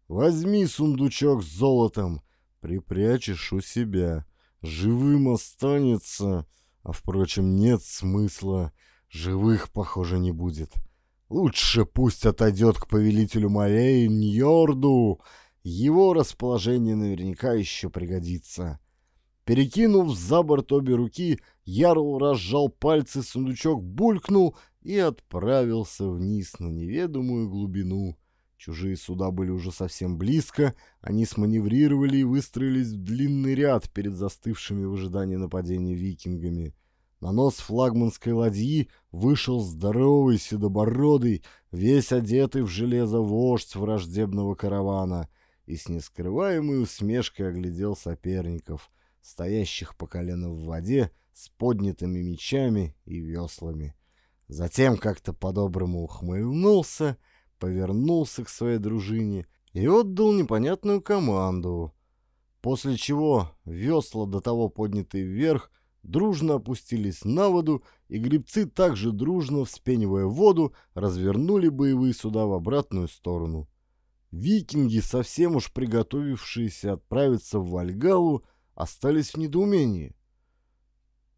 возьми сундучок с золотом, припрячешь у себя. Живым останется, а, впрочем, нет смысла. Живых, похоже, не будет. Лучше пусть отойдет к повелителю морей Ньорду. Его расположение наверняка еще пригодится». Перекинув за борт обе руки, Ярл разжал пальцы, сундучок булькнул и отправился вниз на неведомую глубину. Чужие суда были уже совсем близко, они сманеврировали и выстроились в длинный ряд перед застывшими в ожидании нападения викингами. На нос флагманской ладьи вышел здоровый седобородый, весь одетый в железо вождь враждебного каравана, и с нескрываемой усмешкой оглядел соперников, стоящих по колено в воде с поднятыми мечами и веслами. Затем как-то по-доброму ухмыльнулся — повернулся к своей дружине и отдал непонятную команду, после чего весла до того поднятые вверх дружно опустились на воду, и грибцы также дружно, вспенивая воду, развернули боевые суда в обратную сторону. Викинги, совсем уж приготовившиеся отправиться в Вальгалу, остались в недоумении.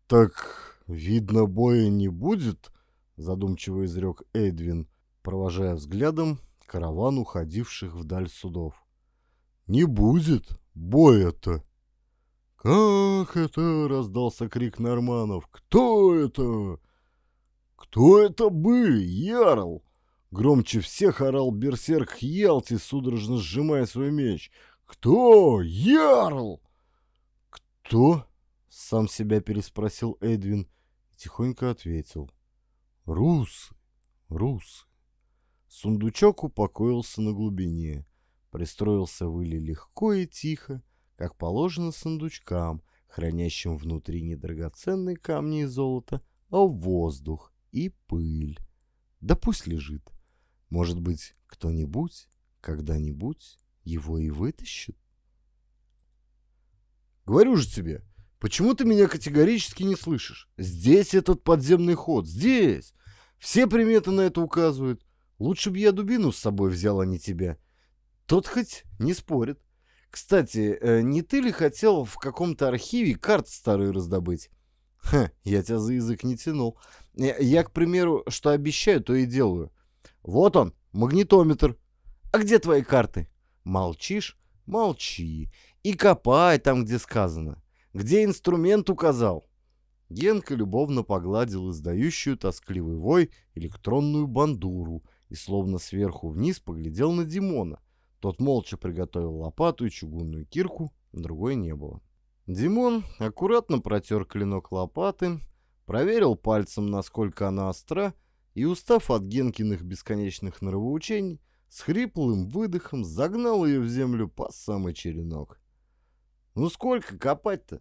«Так, видно, боя не будет?» — задумчиво изрек Эдвин провожая взглядом караван уходивших вдаль судов. «Не будет боя-то!» «Как это?» — раздался крик норманов. «Кто это?» «Кто это были, Ярл?» Громче всех орал берсерк Ялти, судорожно сжимая свой меч. «Кто? Ярл!» «Кто?» — сам себя переспросил Эдвин и тихонько ответил. «Русы, русы». Сундучок упокоился на глубине. Пристроился выли легко и тихо, как положено сундучкам, хранящим внутри не драгоценные камни и золото, а воздух и пыль. Да пусть лежит. Может быть, кто-нибудь, когда-нибудь его и вытащит? Говорю же тебе, почему ты меня категорически не слышишь? Здесь этот подземный ход, здесь! Все приметы на это указывают. Лучше бы я дубину с собой взял, а не тебя. Тот хоть не спорит. Кстати, э, не ты ли хотел в каком-то архиве карт старые раздобыть? Ха, я тебя за язык не тянул. Я, я, к примеру, что обещаю, то и делаю. Вот он, магнитометр. А где твои карты? Молчишь? Молчи. И копай там, где сказано. Где инструмент указал? Генка любовно погладил издающую тоскливый вой электронную бандуру — и словно сверху вниз поглядел на Димона. Тот молча приготовил лопату и чугунную кирку, другой не было. Димон аккуратно протер клинок лопаты, проверил пальцем, насколько она остра, и, устав от Генкиных бесконечных нравоучений, с хриплым выдохом загнал ее в землю по самый черенок. «Ну сколько копать-то?»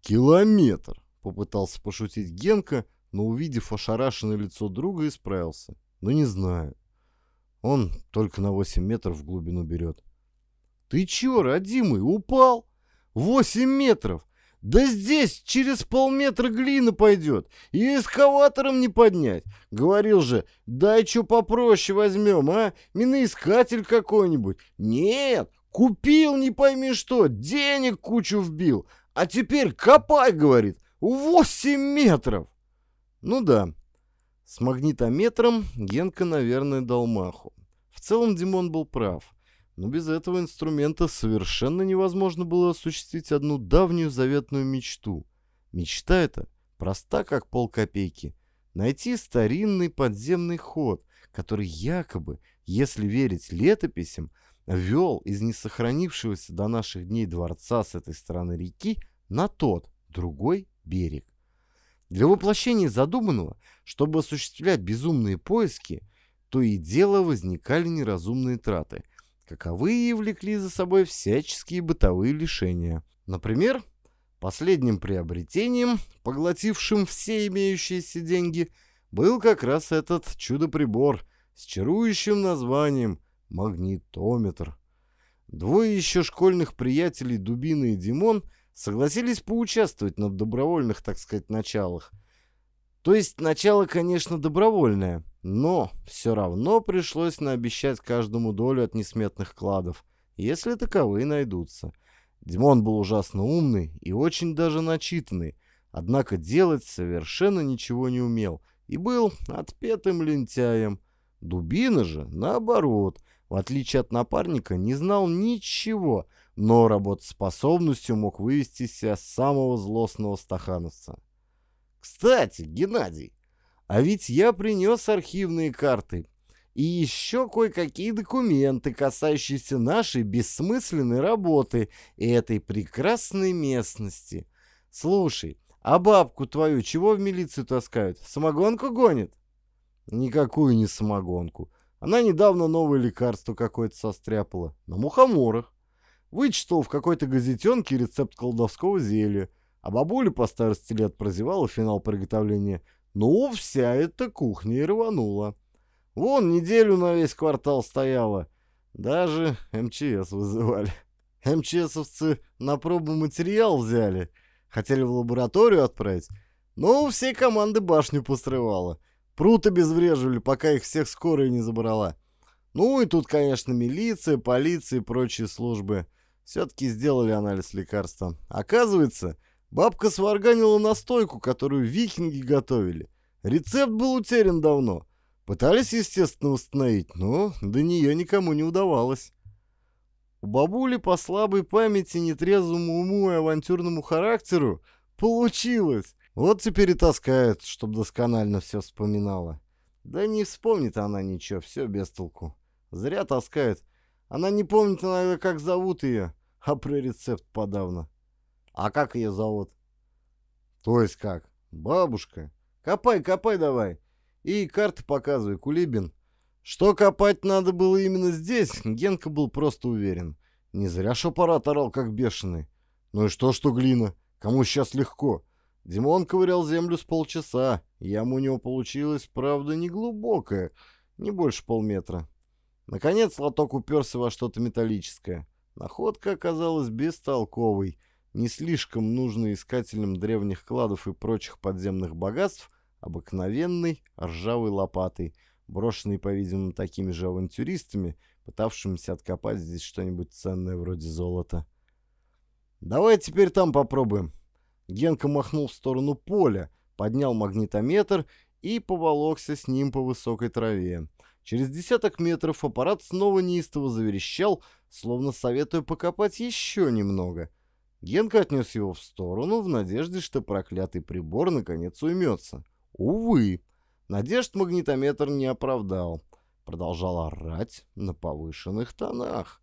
«Километр!» — попытался пошутить Генка, но, увидев ошарашенное лицо друга, исправился. Ну, не знаю. Он только на 8 метров в глубину берет. Ты чё, родимый, упал? 8 метров! Да здесь через полметра глина пойдет. И эскаватором не поднять. Говорил же, дай что попроще возьмем, а? Миноискатель какой-нибудь. Нет, купил не пойми что, денег кучу вбил. А теперь копай, говорит, 8 метров. Ну да, с магнитометром Генка, наверное, дал маху. В целом Димон был прав, но без этого инструмента совершенно невозможно было осуществить одну давнюю заветную мечту. Мечта эта проста как полкопейки. Найти старинный подземный ход, который якобы, если верить летописям, вел из несохранившегося до наших дней дворца с этой стороны реки на тот, другой берег. Для воплощения задуманного, чтобы осуществлять безумные поиски, то и дело возникали неразумные траты, каковые влекли за собой всяческие бытовые лишения. Например, последним приобретением, поглотившим все имеющиеся деньги, был как раз этот чудо-прибор с чарующим названием магнитометр. Двое еще школьных приятелей Дубина и Димон – согласились поучаствовать на добровольных, так сказать, началах. То есть начало, конечно, добровольное, но все равно пришлось наобещать каждому долю от несметных кладов, если таковые найдутся. Димон был ужасно умный и очень даже начитанный, однако делать совершенно ничего не умел и был отпетым лентяем. Дубина же, наоборот, в отличие от напарника, не знал ничего — но работоспособностью мог вывести себя самого злостного стахановца. «Кстати, Геннадий, а ведь я принес архивные карты и еще кое-какие документы, касающиеся нашей бессмысленной работы и этой прекрасной местности. Слушай, а бабку твою чего в милицию таскают? Самогонку гонит?» «Никакую не самогонку. Она недавно новое лекарство какое-то состряпала. На мухоморах. Вычитал в какой-то газетенке рецепт колдовского зелья, а бабуля по старости лет прозевала финал приготовления. Ну, вся эта кухня и рванула. Вон, неделю на весь квартал стояла. Даже МЧС вызывали. МЧСовцы на пробу материал взяли. Хотели в лабораторию отправить. Но все команды башню посрывала. Пруд обезвреживали, пока их всех скорая не забрала. Ну и тут, конечно, милиция, полиция и прочие службы. Все-таки сделали анализ лекарства. Оказывается, бабка сварганила настойку, которую викинги готовили. Рецепт был утерян давно. Пытались, естественно, восстановить, но до нее никому не удавалось. У бабули по слабой памяти, нетрезвому уму и авантюрному характеру получилось. Вот теперь и таскает, чтобы досконально все вспоминала. Да не вспомнит она ничего, все без толку. Зря таскает. Она не помнит иногда, как зовут ее а про рецепт подавно. А как ее зовут? То есть как? Бабушка. Копай, копай давай. И карты показывай, Кулибин. Что копать надо было именно здесь, Генка был просто уверен. Не зря шапарат орал, как бешеный. Ну и что, что глина? Кому сейчас легко? Димон ковырял землю с полчаса. Яма у него получилась, правда, не глубокая, не больше полметра. Наконец лоток уперся во что-то металлическое. Находка оказалась бестолковой, не слишком нужной искателям древних кладов и прочих подземных богатств, обыкновенной ржавой лопатой, брошенной, по-видимому, такими же авантюристами, пытавшимися откопать здесь что-нибудь ценное вроде золота. «Давай теперь там попробуем». Генка махнул в сторону поля, поднял магнитометр и поволокся с ним по высокой траве. Через десяток метров аппарат снова неистово заверещал, словно советуя покопать еще немного. Генка отнес его в сторону в надежде, что проклятый прибор наконец уймется. Увы, надежд магнитометр не оправдал. Продолжал орать на повышенных тонах.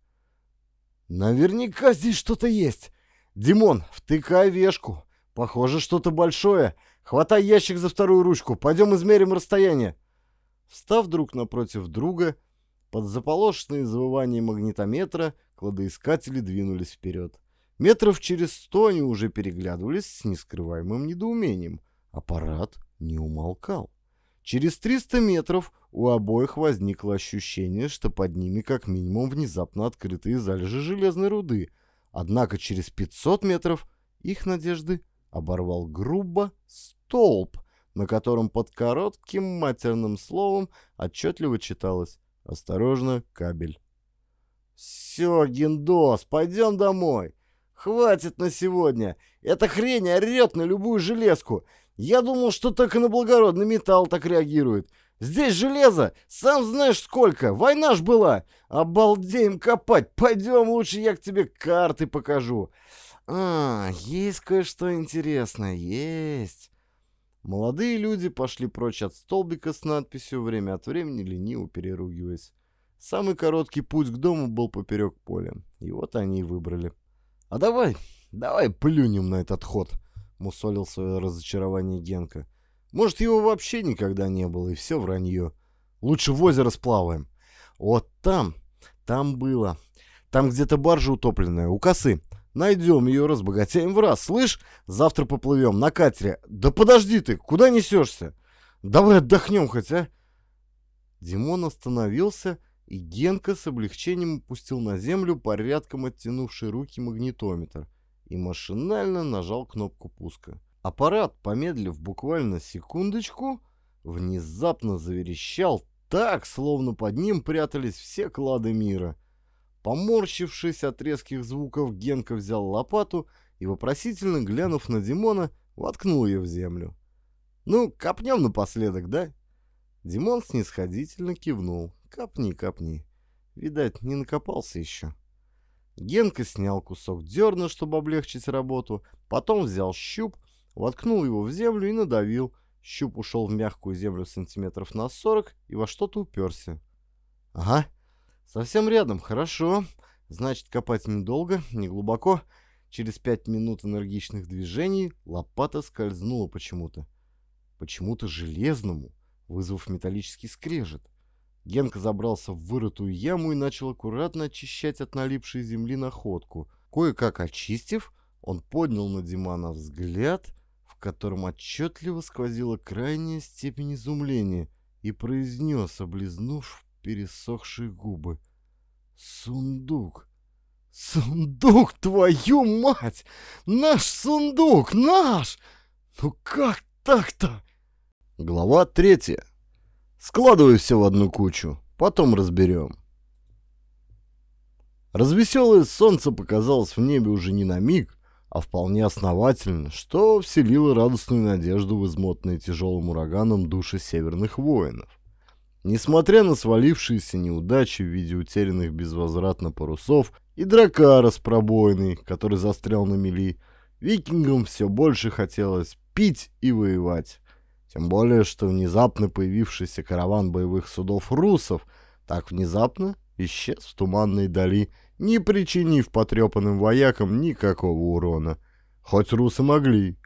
«Наверняка здесь что-то есть! Димон, втыкай вешку! Похоже, что-то большое! Хватай ящик за вторую ручку, пойдем измерим расстояние!» Встав друг напротив друга, под заполошенные завывания магнитометра кладоискатели двинулись вперед. Метров через сто они уже переглядывались с нескрываемым недоумением. Аппарат не умолкал. Через 300 метров у обоих возникло ощущение, что под ними как минимум внезапно открытые залежи железной руды. Однако через 500 метров их надежды оборвал грубо столб, на котором под коротким матерным словом отчетливо читалось «Осторожно, кабель». «Все, Гендос, пойдем домой. Хватит на сегодня. Эта хрень орет на любую железку. Я думал, что только на благородный металл так реагирует. Здесь железо, сам знаешь сколько. Война ж была. Обалдеем копать. Пойдем лучше я к тебе карты покажу. А, есть кое-что интересное, есть». Молодые люди пошли прочь от столбика с надписью, время от времени лениво переругиваясь. Самый короткий путь к дому был поперек поля, и вот они и выбрали. «А давай, давай плюнем на этот ход», — мусолил свое разочарование Генка. «Может, его вообще никогда не было, и все вранье. Лучше в озеро сплаваем. Вот там, там было. Там где-то баржа утопленная, у косы. Найдем ее, разбогатеем в раз. Слышь, завтра поплывем на катере. Да подожди ты, куда несешься? Давай отдохнем хоть, а? Димон остановился, и Генка с облегчением опустил на землю порядком оттянувший руки магнитометр и машинально нажал кнопку пуска. Аппарат, помедлив буквально секундочку, внезапно заверещал так, словно под ним прятались все клады мира — Поморщившись от резких звуков, Генка взял лопату и, вопросительно глянув на Димона, воткнул ее в землю. «Ну, копнем напоследок, да?» Димон снисходительно кивнул. «Копни, копни. Видать, не накопался еще». Генка снял кусок дерна, чтобы облегчить работу, потом взял щуп, воткнул его в землю и надавил. Щуп ушел в мягкую землю сантиметров на сорок и во что-то уперся. «Ага, Совсем рядом, хорошо. Значит, копать недолго, не глубоко. Через пять минут энергичных движений лопата скользнула почему-то. Почему-то железному, вызвав металлический скрежет. Генка забрался в вырытую яму и начал аккуратно очищать от налипшей земли находку. Кое-как очистив, он поднял на Димана взгляд, в котором отчетливо сквозила крайняя степень изумления, и произнес, облизнув пересохшие губы. «Сундук! Сундук, твою мать! Наш сундук! Наш! Ну как так-то?» Глава третья. Складывай все в одну кучу, потом разберем. Развеселое солнце показалось в небе уже не на миг, а вполне основательно, что вселило радостную надежду в измотанные тяжелым ураганом души северных воинов. Несмотря на свалившиеся неудачи в виде утерянных безвозвратно парусов и дракара с пробоиной, который застрял на мели, викингам все больше хотелось пить и воевать. Тем более, что внезапно появившийся караван боевых судов русов так внезапно исчез в туманной дали, не причинив потрепанным воякам никакого урона. Хоть русы могли.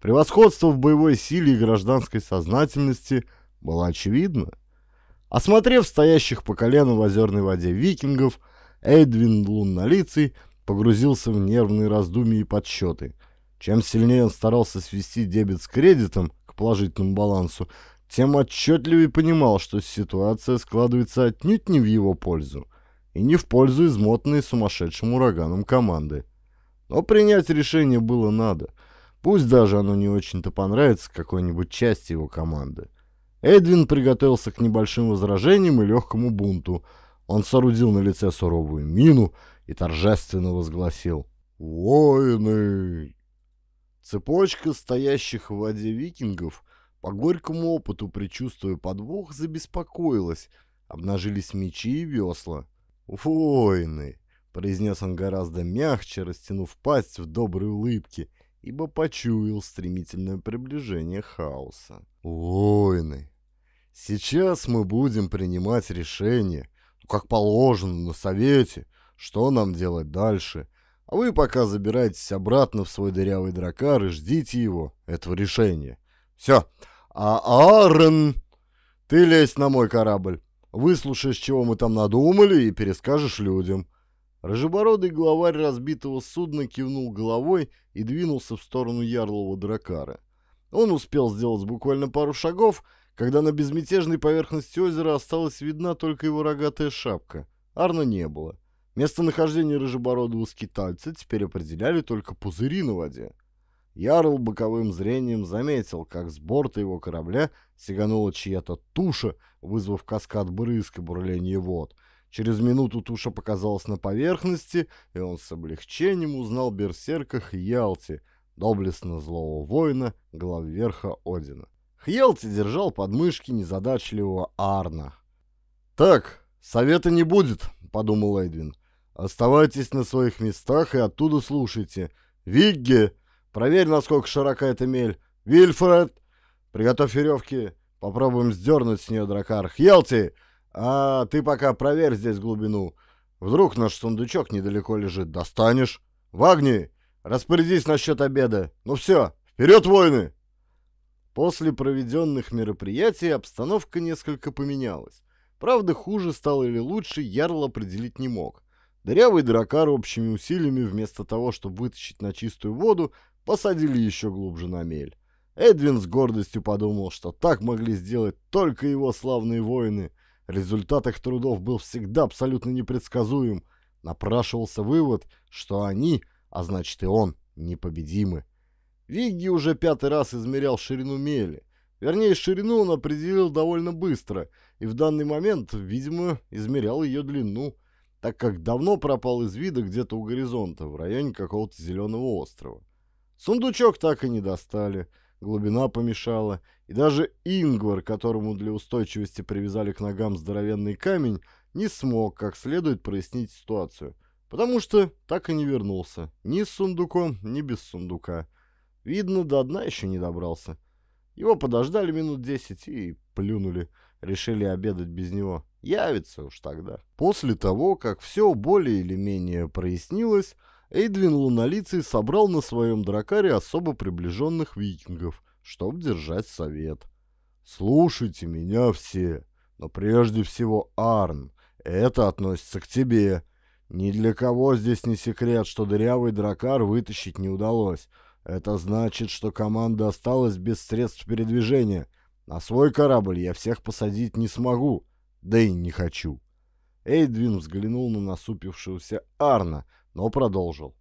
Превосходство в боевой силе и гражданской сознательности было очевидно. Осмотрев стоящих по колено в озерной воде викингов, Эдвин Луннолицый погрузился в нервные раздумья и подсчеты. Чем сильнее он старался свести дебет с кредитом положительному балансу, тем отчетливее понимал, что ситуация складывается отнюдь не в его пользу и не в пользу измотанной сумасшедшим ураганом команды. Но принять решение было надо, пусть даже оно не очень-то понравится какой-нибудь части его команды. Эдвин приготовился к небольшим возражениям и легкому бунту. Он соорудил на лице суровую мину и торжественно возгласил «Воины!». Цепочка стоящих в воде викингов, по горькому опыту предчувствуя подвох, забеспокоилась. Обнажились мечи и весла. «Воины!» — произнес он гораздо мягче, растянув пасть в доброй улыбке, ибо почуял стремительное приближение хаоса. «Воины! Сейчас мы будем принимать решение, ну, как положено, на совете, что нам делать дальше. А вы пока забирайтесь обратно в свой дырявый дракар и ждите его, этого решения. Все. А Аарон, ты лезь на мой корабль. Выслушаешь, чего мы там надумали, и перескажешь людям. Рыжебородый главарь разбитого судна кивнул головой и двинулся в сторону ярлового дракара. Он успел сделать буквально пару шагов, когда на безмятежной поверхности озера осталась видна только его рогатая шапка. Арна не было. Местонахождение рыжебородого скитальца теперь определяли только пузыри на воде. Ярл боковым зрением заметил, как с борта его корабля сиганула чья-то туша, вызвав каскад брызг и бурление вод. Через минуту туша показалась на поверхности, и он с облегчением узнал берсерка Хьялти, доблестно злого воина, главверха Одина. Хьелти держал подмышки незадачливого Арна. «Так, совета не будет», — подумал Эдвин. «Оставайтесь на своих местах и оттуда слушайте. Вигги, проверь, насколько широка эта мель. Вильфред, приготовь веревки, попробуем сдернуть с нее дракар. Хьелти, а ты пока проверь здесь глубину. Вдруг наш сундучок недалеко лежит, достанешь. Вагни, распорядись насчет обеда. Ну все, вперед, воины!» После проведенных мероприятий обстановка несколько поменялась. Правда, хуже стало или лучше, Ярл определить не мог. Дырявый дракар общими усилиями, вместо того, чтобы вытащить на чистую воду, посадили еще глубже на мель. Эдвин с гордостью подумал, что так могли сделать только его славные воины. Результат их трудов был всегда абсолютно непредсказуем. Напрашивался вывод, что они, а значит и он, непобедимы. Вигги уже пятый раз измерял ширину мели. Вернее, ширину он определил довольно быстро, и в данный момент, видимо, измерял ее длину, так как давно пропал из вида где-то у горизонта, в районе какого-то зеленого острова. Сундучок так и не достали, глубина помешала, и даже Ингвар, которому для устойчивости привязали к ногам здоровенный камень, не смог как следует прояснить ситуацию, потому что так и не вернулся, ни с сундуком, ни без сундука. Видно, до дна еще не добрался. Его подождали минут десять и плюнули. Решили обедать без него. Явится уж тогда. После того, как все более или менее прояснилось, Эйдвин Лунолицый собрал на своем дракаре особо приближенных викингов, чтобы держать совет. «Слушайте меня все, но прежде всего Арн, это относится к тебе. Ни для кого здесь не секрет, что дырявый дракар вытащить не удалось». Это значит, что команда осталась без средств передвижения. На свой корабль я всех посадить не смогу, да и не хочу. Эйдвин взглянул на насупившегося Арна, но продолжил.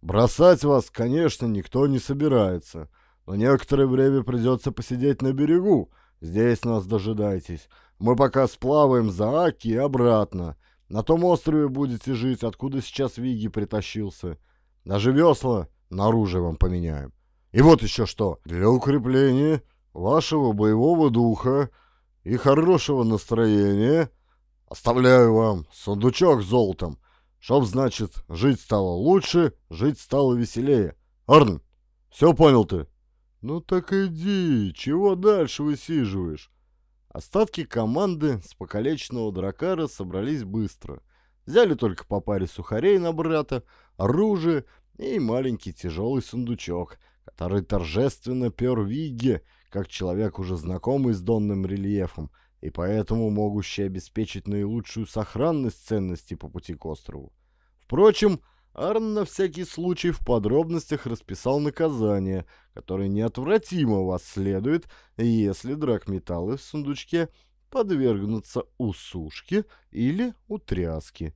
«Бросать вас, конечно, никто не собирается, но некоторое время придется посидеть на берегу. Здесь нас дожидайтесь. Мы пока сплаваем за Аки и обратно. На том острове будете жить, откуда сейчас Виги притащился. Даже весла наружу вам поменяем. И вот еще что. Для укрепления вашего боевого духа и хорошего настроения оставляю вам сундучок с золотом, чтоб, значит, жить стало лучше, жить стало веселее. Арн, все понял ты? Ну так иди, чего дальше высиживаешь? Остатки команды с покалеченного дракара собрались быстро. Взяли только по паре сухарей на брата, оружие и маленький тяжелый сундучок, который торжественно пер Вигге, как человек уже знакомый с донным рельефом, и поэтому могущий обеспечить наилучшую сохранность ценностей по пути к острову. Впрочем, Арн на всякий случай в подробностях расписал наказание, которое неотвратимо вас следует, если драгметаллы в сундучке подвергнутся усушке или утряске.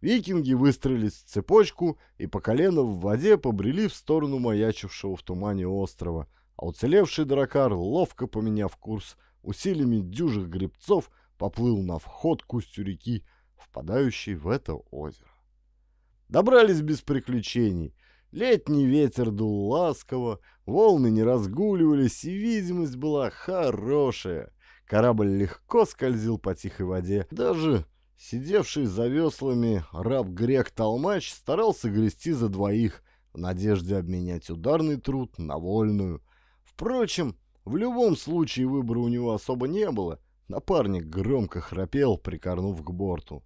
Викинги выстроились в цепочку и по колено в воде побрели в сторону маячившего в тумане острова, а уцелевший дракар, ловко поменяв курс, усилиями дюжих гребцов поплыл на вход к устью реки, впадающей в это озеро. Добрались без приключений. Летний ветер дул ласково, волны не разгуливались, и видимость была хорошая. Корабль легко скользил по тихой воде, даже Сидевший за веслами раб-грек-толмач старался грести за двоих в надежде обменять ударный труд на вольную. Впрочем, в любом случае выбора у него особо не было. Напарник громко храпел, прикорнув к борту.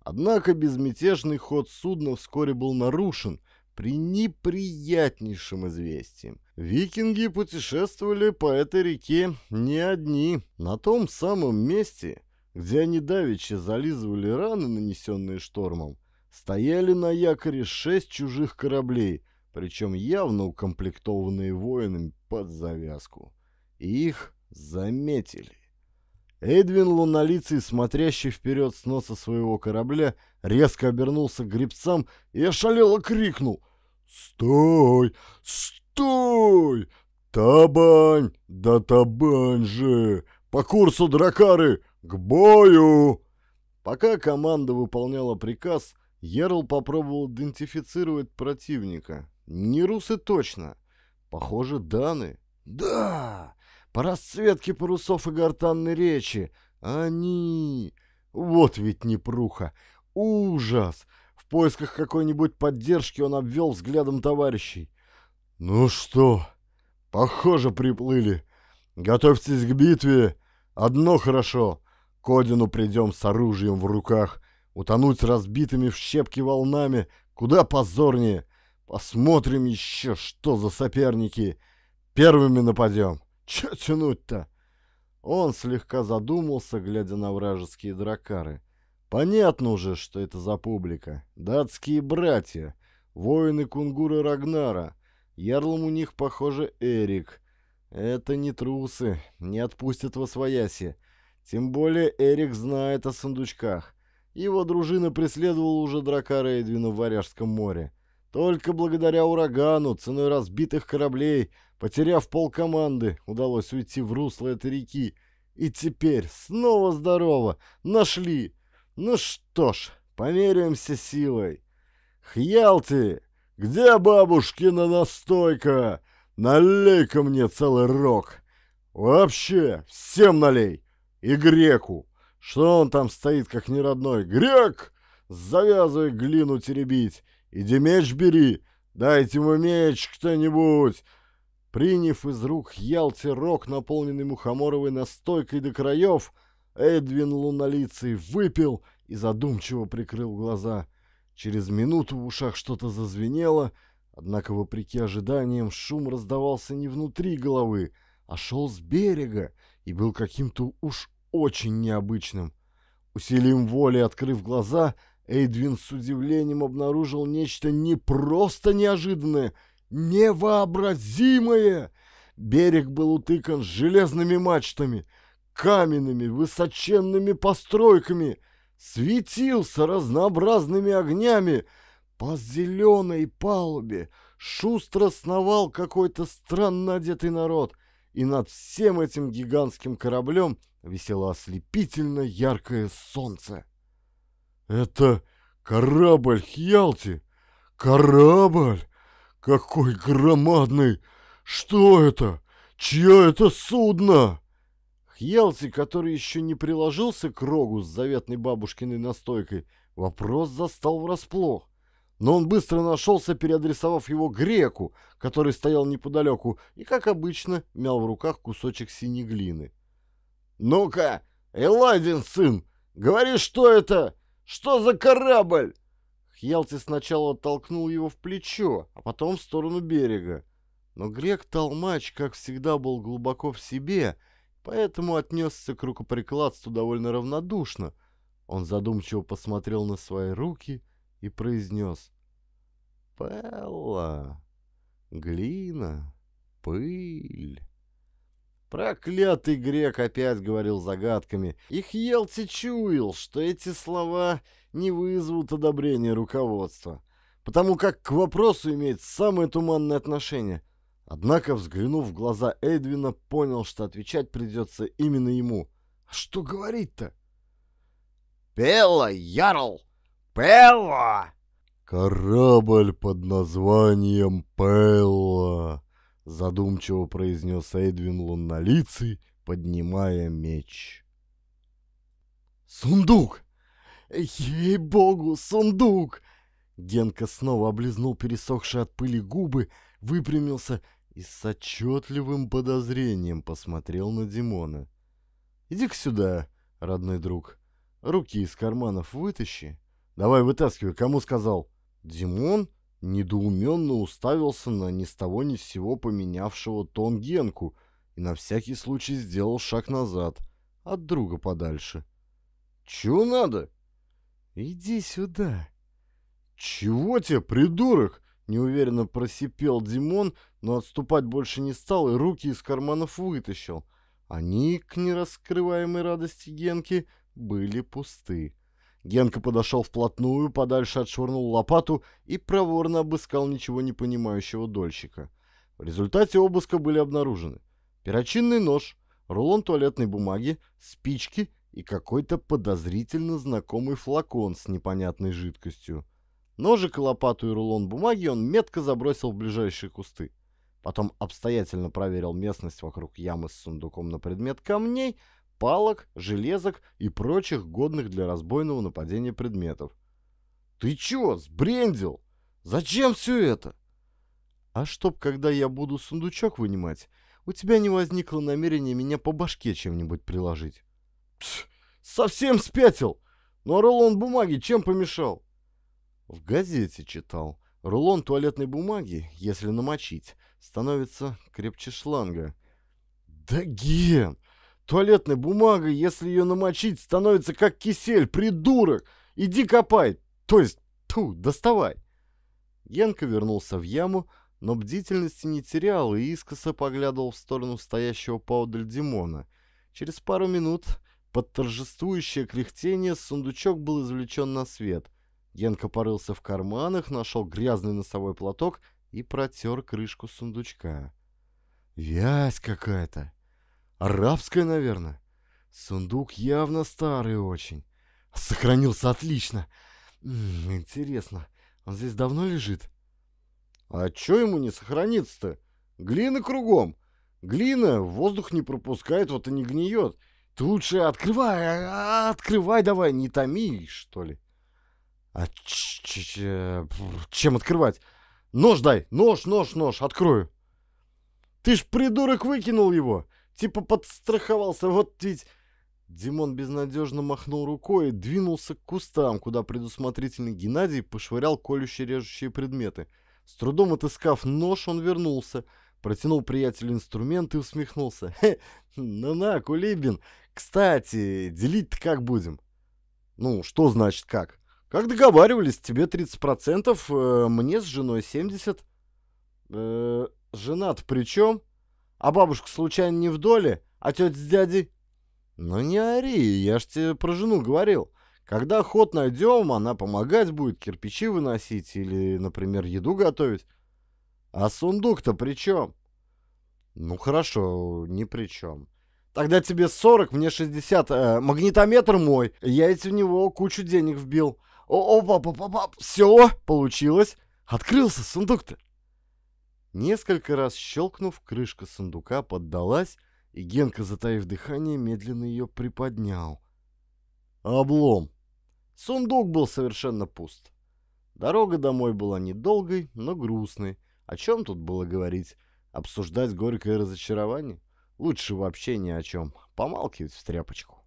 Однако безмятежный ход судна вскоре был нарушен при неприятнейшем известии. Викинги путешествовали по этой реке не одни. На том самом месте, где они давеча зализывали раны, нанесенные штормом, стояли на якоре шесть чужих кораблей, причем явно укомплектованные воинами под завязку. И их заметили. Эдвин Лунолицый, смотрящий вперед с носа своего корабля, резко обернулся к гребцам и ошалело крикнул «Стой! Стой! Табань! Да табань же! По курсу дракары! «К бою!» Пока команда выполняла приказ, Ерл попробовал идентифицировать противника. Не русы точно. Похоже, даны. Да! По расцветке парусов и гортанной речи. Они... Вот ведь непруха. Ужас! В поисках какой-нибудь поддержки он обвел взглядом товарищей. «Ну что, похоже, приплыли. Готовьтесь к битве. Одно хорошо. К Одину придем с оружием в руках. Утонуть разбитыми в щепки волнами куда позорнее. Посмотрим еще, что за соперники. Первыми нападем. Че тянуть-то? Он слегка задумался, глядя на вражеские дракары. Понятно уже, что это за публика. Датские братья, воины Кунгура Рагнара. Ярлом у них, похоже, Эрик. Это не трусы, не отпустят во свояси. Тем более Эрик знает о сундучках. Его дружина преследовала уже дракара Эдвина в Варяжском море. Только благодаря урагану, ценой разбитых кораблей, потеряв пол команды, удалось уйти в русло этой реки. И теперь снова здорово, нашли. Ну что ж, померяемся силой. Хьялти, где бабушкина настойка? Налей-ка мне целый рог. Вообще, всем налей. И греку. Что он там стоит, как неродной? Грек! Завязывай глину теребить. Иди меч бери. Дайте ему меч кто-нибудь. Приняв из рук Ялти рог, наполненный мухоморовой настойкой до краев, Эдвин лунолицый выпил и задумчиво прикрыл глаза. Через минуту в ушах что-то зазвенело, однако, вопреки ожиданиям, шум раздавался не внутри головы, а шел с берега и был каким-то уж очень необычным. Усилием воли, открыв глаза, Эйдвин с удивлением обнаружил нечто не просто неожиданное, невообразимое. Берег был утыкан железными мачтами, каменными высоченными постройками, светился разнообразными огнями. По зеленой палубе шустро сновал какой-то странно одетый народ, и над всем этим гигантским кораблем висело ослепительно яркое солнце. «Это корабль Хьялти! Корабль! Какой громадный! Что это? Чье это судно?» Хьялти, который еще не приложился к рогу с заветной бабушкиной настойкой, вопрос застал врасплох. Но он быстро нашелся, переадресовав его греку, который стоял неподалеку и, как обычно, мял в руках кусочек синей глины. «Ну-ка, Эладин, сын, говори, что это? Что за корабль?» Хьялти сначала толкнул его в плечо, а потом в сторону берега. Но грек-толмач, как всегда, был глубоко в себе, поэтому отнесся к рукоприкладству довольно равнодушно. Он задумчиво посмотрел на свои руки и произнес «Пелла, глина, пыль». Проклятый грек опять говорил загадками. Их Елти чуял, что эти слова не вызовут одобрения руководства, потому как к вопросу имеет самое туманное отношение. Однако, взглянув в глаза Эдвина, понял, что отвечать придется именно ему. А что говорить-то? «Пелла, Ярл! Пелла!» «Корабль под названием Пелла!» Задумчиво произнес Эдвин луннолицый, поднимая меч. «Сундук! Ей-богу, сундук!» Генка снова облизнул пересохшие от пыли губы, выпрямился и с отчетливым подозрением посмотрел на Димона. «Иди-ка сюда, родной друг. Руки из карманов вытащи. Давай вытаскивай, кому сказал?» Димон недоуменно уставился на ни с того ни с сего поменявшего тон Генку и на всякий случай сделал шаг назад, от друга подальше. «Чего надо?» «Иди сюда!» «Чего тебе, придурок?» — неуверенно просипел Димон, но отступать больше не стал и руки из карманов вытащил. Они, к нераскрываемой радости Генки, были пусты. Генка подошел вплотную, подальше отшвырнул лопату и проворно обыскал ничего не понимающего дольщика. В результате обыска были обнаружены перочинный нож, рулон туалетной бумаги, спички и какой-то подозрительно знакомый флакон с непонятной жидкостью. Ножик, лопату и рулон бумаги он метко забросил в ближайшие кусты. Потом обстоятельно проверил местность вокруг ямы с сундуком на предмет камней — палок, железок и прочих годных для разбойного нападения предметов. «Ты чё, сбрендил? Зачем все это?» «А чтоб, когда я буду сундучок вынимать, у тебя не возникло намерения меня по башке чем-нибудь приложить? Пш, совсем спятил! Ну а рулон бумаги чем помешал? В газете читал. Рулон туалетной бумаги, если намочить, становится крепче шланга. Да ген! Туалетная бумага, если ее намочить, становится как кисель, придурок! Иди копай! То есть, ту, доставай! Генка вернулся в яму, но бдительности не терял и искоса поглядывал в сторону стоящего поодаль Димона. Через пару минут под торжествующее кряхтение сундучок был извлечен на свет. Генка порылся в карманах, нашел грязный носовой платок и протер крышку сундучка. Вязь какая-то. Арабская, наверное. Сундук явно старый очень. Сохранился отлично. М -м, интересно, он здесь давно лежит? А чё ему не сохранится-то? Глина кругом. Глина воздух не пропускает, вот и не гниет. Ты лучше открывай, а, открывай давай, не томи, что ли. А -ч чем открывать? Нож дай, нож, нож, нож, открою. Ты ж, придурок, выкинул его. Типа подстраховался, вот ведь... Димон безнадежно махнул рукой и двинулся к кустам, куда предусмотрительный Геннадий пошвырял колющие-режущие предметы. С трудом отыскав нож, он вернулся, протянул приятелю инструмент и усмехнулся. «Хе, ну на, Кулибин, кстати, делить-то как будем?» «Ну, что значит как?» «Как договаривались, тебе 30%, э, мне с женой 70%. Э, жена-то при чем? А бабушка случайно не в доле? А тетя с дядей?» «Ну не ори, я ж тебе про жену говорил. Когда ход найдем, она помогать будет, кирпичи выносить или, например, еду готовить. А сундук-то при чем?» «Ну хорошо, ни при чем. Тогда тебе 40, мне 60. Э, магнитометр мой. Я ведь в него кучу денег вбил. О, опа, опа, опа, все, получилось. Открылся сундук-то. Несколько раз щелкнув, крышка сундука поддалась, и Генка, затаив дыхание, медленно ее приподнял. Облом. Сундук был совершенно пуст. Дорога домой была недолгой, но грустной. О чем тут было говорить? Обсуждать горькое разочарование? Лучше вообще ни о чем. Помалкивать в тряпочку.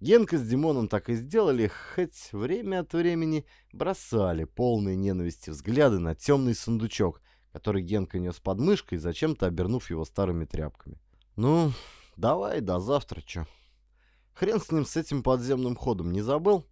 Генка с Димоном так и сделали, хоть время от времени бросали полные ненависти взгляды на темный сундучок, который Генка нес под мышкой, зачем-то обернув его старыми тряпками. Ну, давай до завтра, чё. Хрен с ним, с этим подземным ходом не забыл?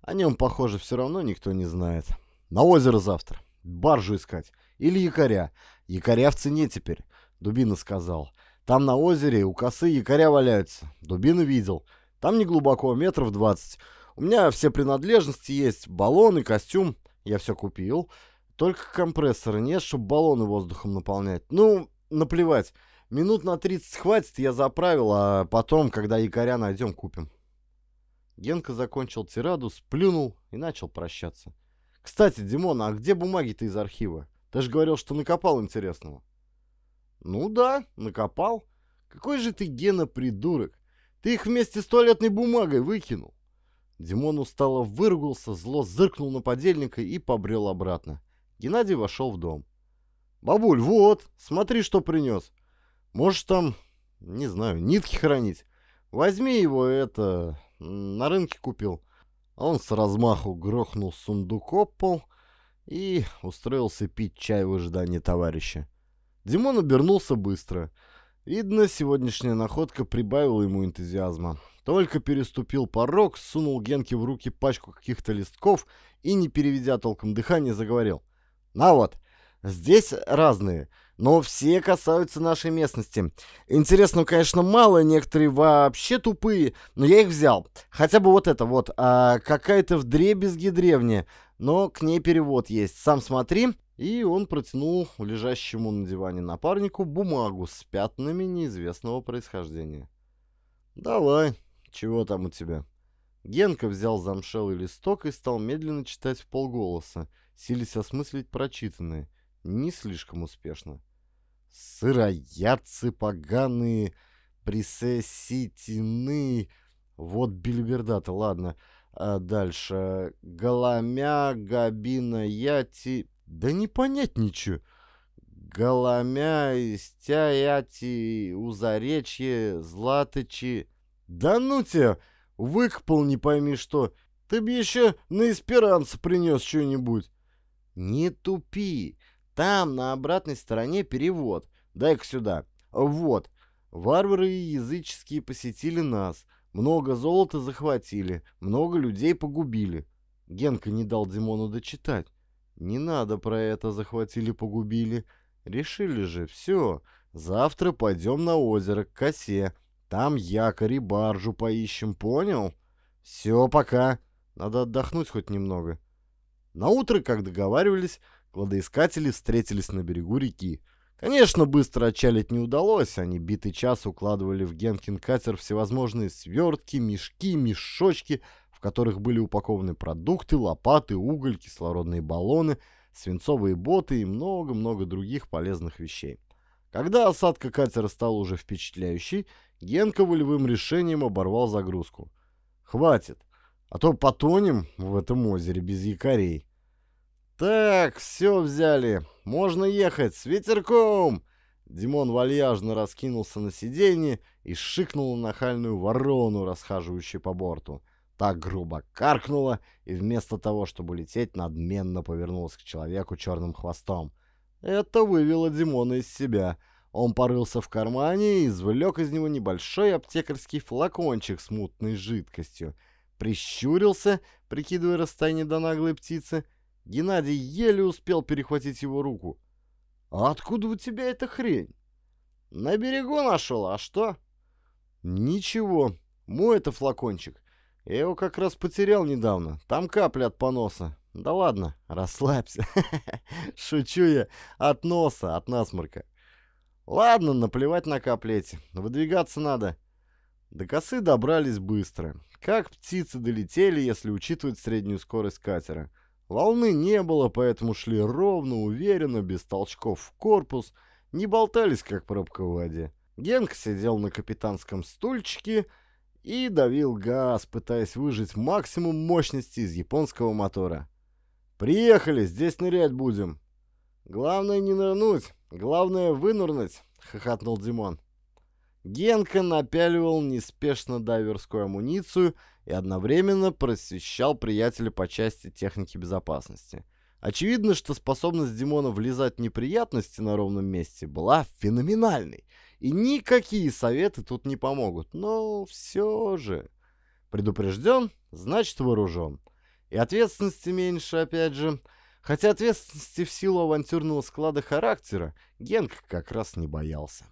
О нем, похоже, все равно никто не знает. На озеро завтра. Баржу искать. Или якоря. Якоря в цене теперь, Дубина сказал. Там на озере у косы якоря валяются. Дубина видел. Там не глубоко, метров двадцать. У меня все принадлежности есть. Баллоны, костюм. Я все купил. Только компрессора нет, чтобы баллоны воздухом наполнять. Ну, наплевать. Минут на 30 хватит, я заправил, а потом, когда якоря найдем, купим. Генка закончил тираду, сплюнул и начал прощаться. Кстати, Димон, а где бумаги-то из архива? Ты же говорил, что накопал интересного. Ну да, накопал. Какой же ты, Гена, придурок. Ты их вместе с туалетной бумагой выкинул. Димон устало выругался, зло зыркнул на подельника и побрел обратно. Геннадий вошел в дом. «Бабуль, вот, смотри, что принес. Можешь там, не знаю, нитки хранить. Возьми его, это, на рынке купил. Он с размаху грохнул сундук об пол и устроился пить чай в ожидании товарища. Димон обернулся быстро. Видно, сегодняшняя находка прибавила ему энтузиазма. Только переступил порог, сунул Генке в руки пачку каких-то листков и, не переведя толком дыхание, заговорил. «На вот, здесь разные но все касаются нашей местности. Интересно, конечно, мало, некоторые вообще тупые, но я их взял. Хотя бы вот это вот, а, какая-то вдребезги древняя, но к ней перевод есть. Сам смотри. И он протянул лежащему на диване напарнику бумагу с пятнами неизвестного происхождения. «Давай, чего там у тебя?» Генка взял замшелый листок и стал медленно читать в полголоса, силясь осмыслить прочитанное. Не слишком успешно. Сыроядцы поганые, присеситины. Вот бильбердата, ладно. А дальше. Голомя, габина, яти... Да не понять ничего. Голомя, Истяяти, Узаречье, Златычи. Да ну тебя, выкопал не пойми что. Ты б еще на эсперанце принес что-нибудь. Не тупи. Там на обратной стороне перевод. Дай-ка сюда. Вот. Варвары языческие посетили нас. Много золота захватили. Много людей погубили. Генка не дал Димону дочитать. Не надо про это захватили-погубили. Решили же, все. Завтра пойдем на озеро к косе. Там якорь и баржу поищем, понял? Все, пока. Надо отдохнуть хоть немного. На утро, как договаривались, кладоискатели встретились на берегу реки. Конечно, быстро отчалить не удалось. Они битый час укладывали в Генкин катер всевозможные свертки, мешки, мешочки, в которых были упакованы продукты, лопаты, уголь, кислородные баллоны, свинцовые боты и много-много других полезных вещей. Когда осадка катера стала уже впечатляющей, Генка волевым решением оборвал загрузку. «Хватит, а то потонем в этом озере без якорей». «Так, все взяли. Можно ехать. С ветерком!» Димон вальяжно раскинулся на сиденье и шикнул на нахальную ворону, расхаживающую по борту. Так грубо каркнула и вместо того, чтобы лететь, надменно повернулась к человеку черным хвостом. Это вывело Димона из себя. Он порылся в кармане и извлек из него небольшой аптекарский флакончик с мутной жидкостью. Прищурился, прикидывая расстояние до наглой птицы — Геннадий еле успел перехватить его руку. «А откуда у тебя эта хрень?» «На берегу нашел, а что?» «Ничего, мой это флакончик. Я его как раз потерял недавно. Там капля от поноса. Да ладно, расслабься. Шучу я. От носа, от насморка. Ладно, наплевать на капли эти. Выдвигаться надо». До косы добрались быстро. Как птицы долетели, если учитывать среднюю скорость катера – Волны не было, поэтому шли ровно, уверенно, без толчков в корпус, не болтались, как пробка в воде. Генк сидел на капитанском стульчике и давил газ, пытаясь выжать максимум мощности из японского мотора. «Приехали, здесь нырять будем». «Главное не нырнуть, главное вынырнуть», — хохотнул Димон. Генка напяливал неспешно дайверскую амуницию и одновременно просвещал приятеля по части техники безопасности. Очевидно, что способность Димона влезать в неприятности на ровном месте была феноменальной, и никакие советы тут не помогут, но все же... Предупрежден, значит вооружен. И ответственности меньше, опять же. Хотя ответственности в силу авантюрного склада характера Генка как раз не боялся.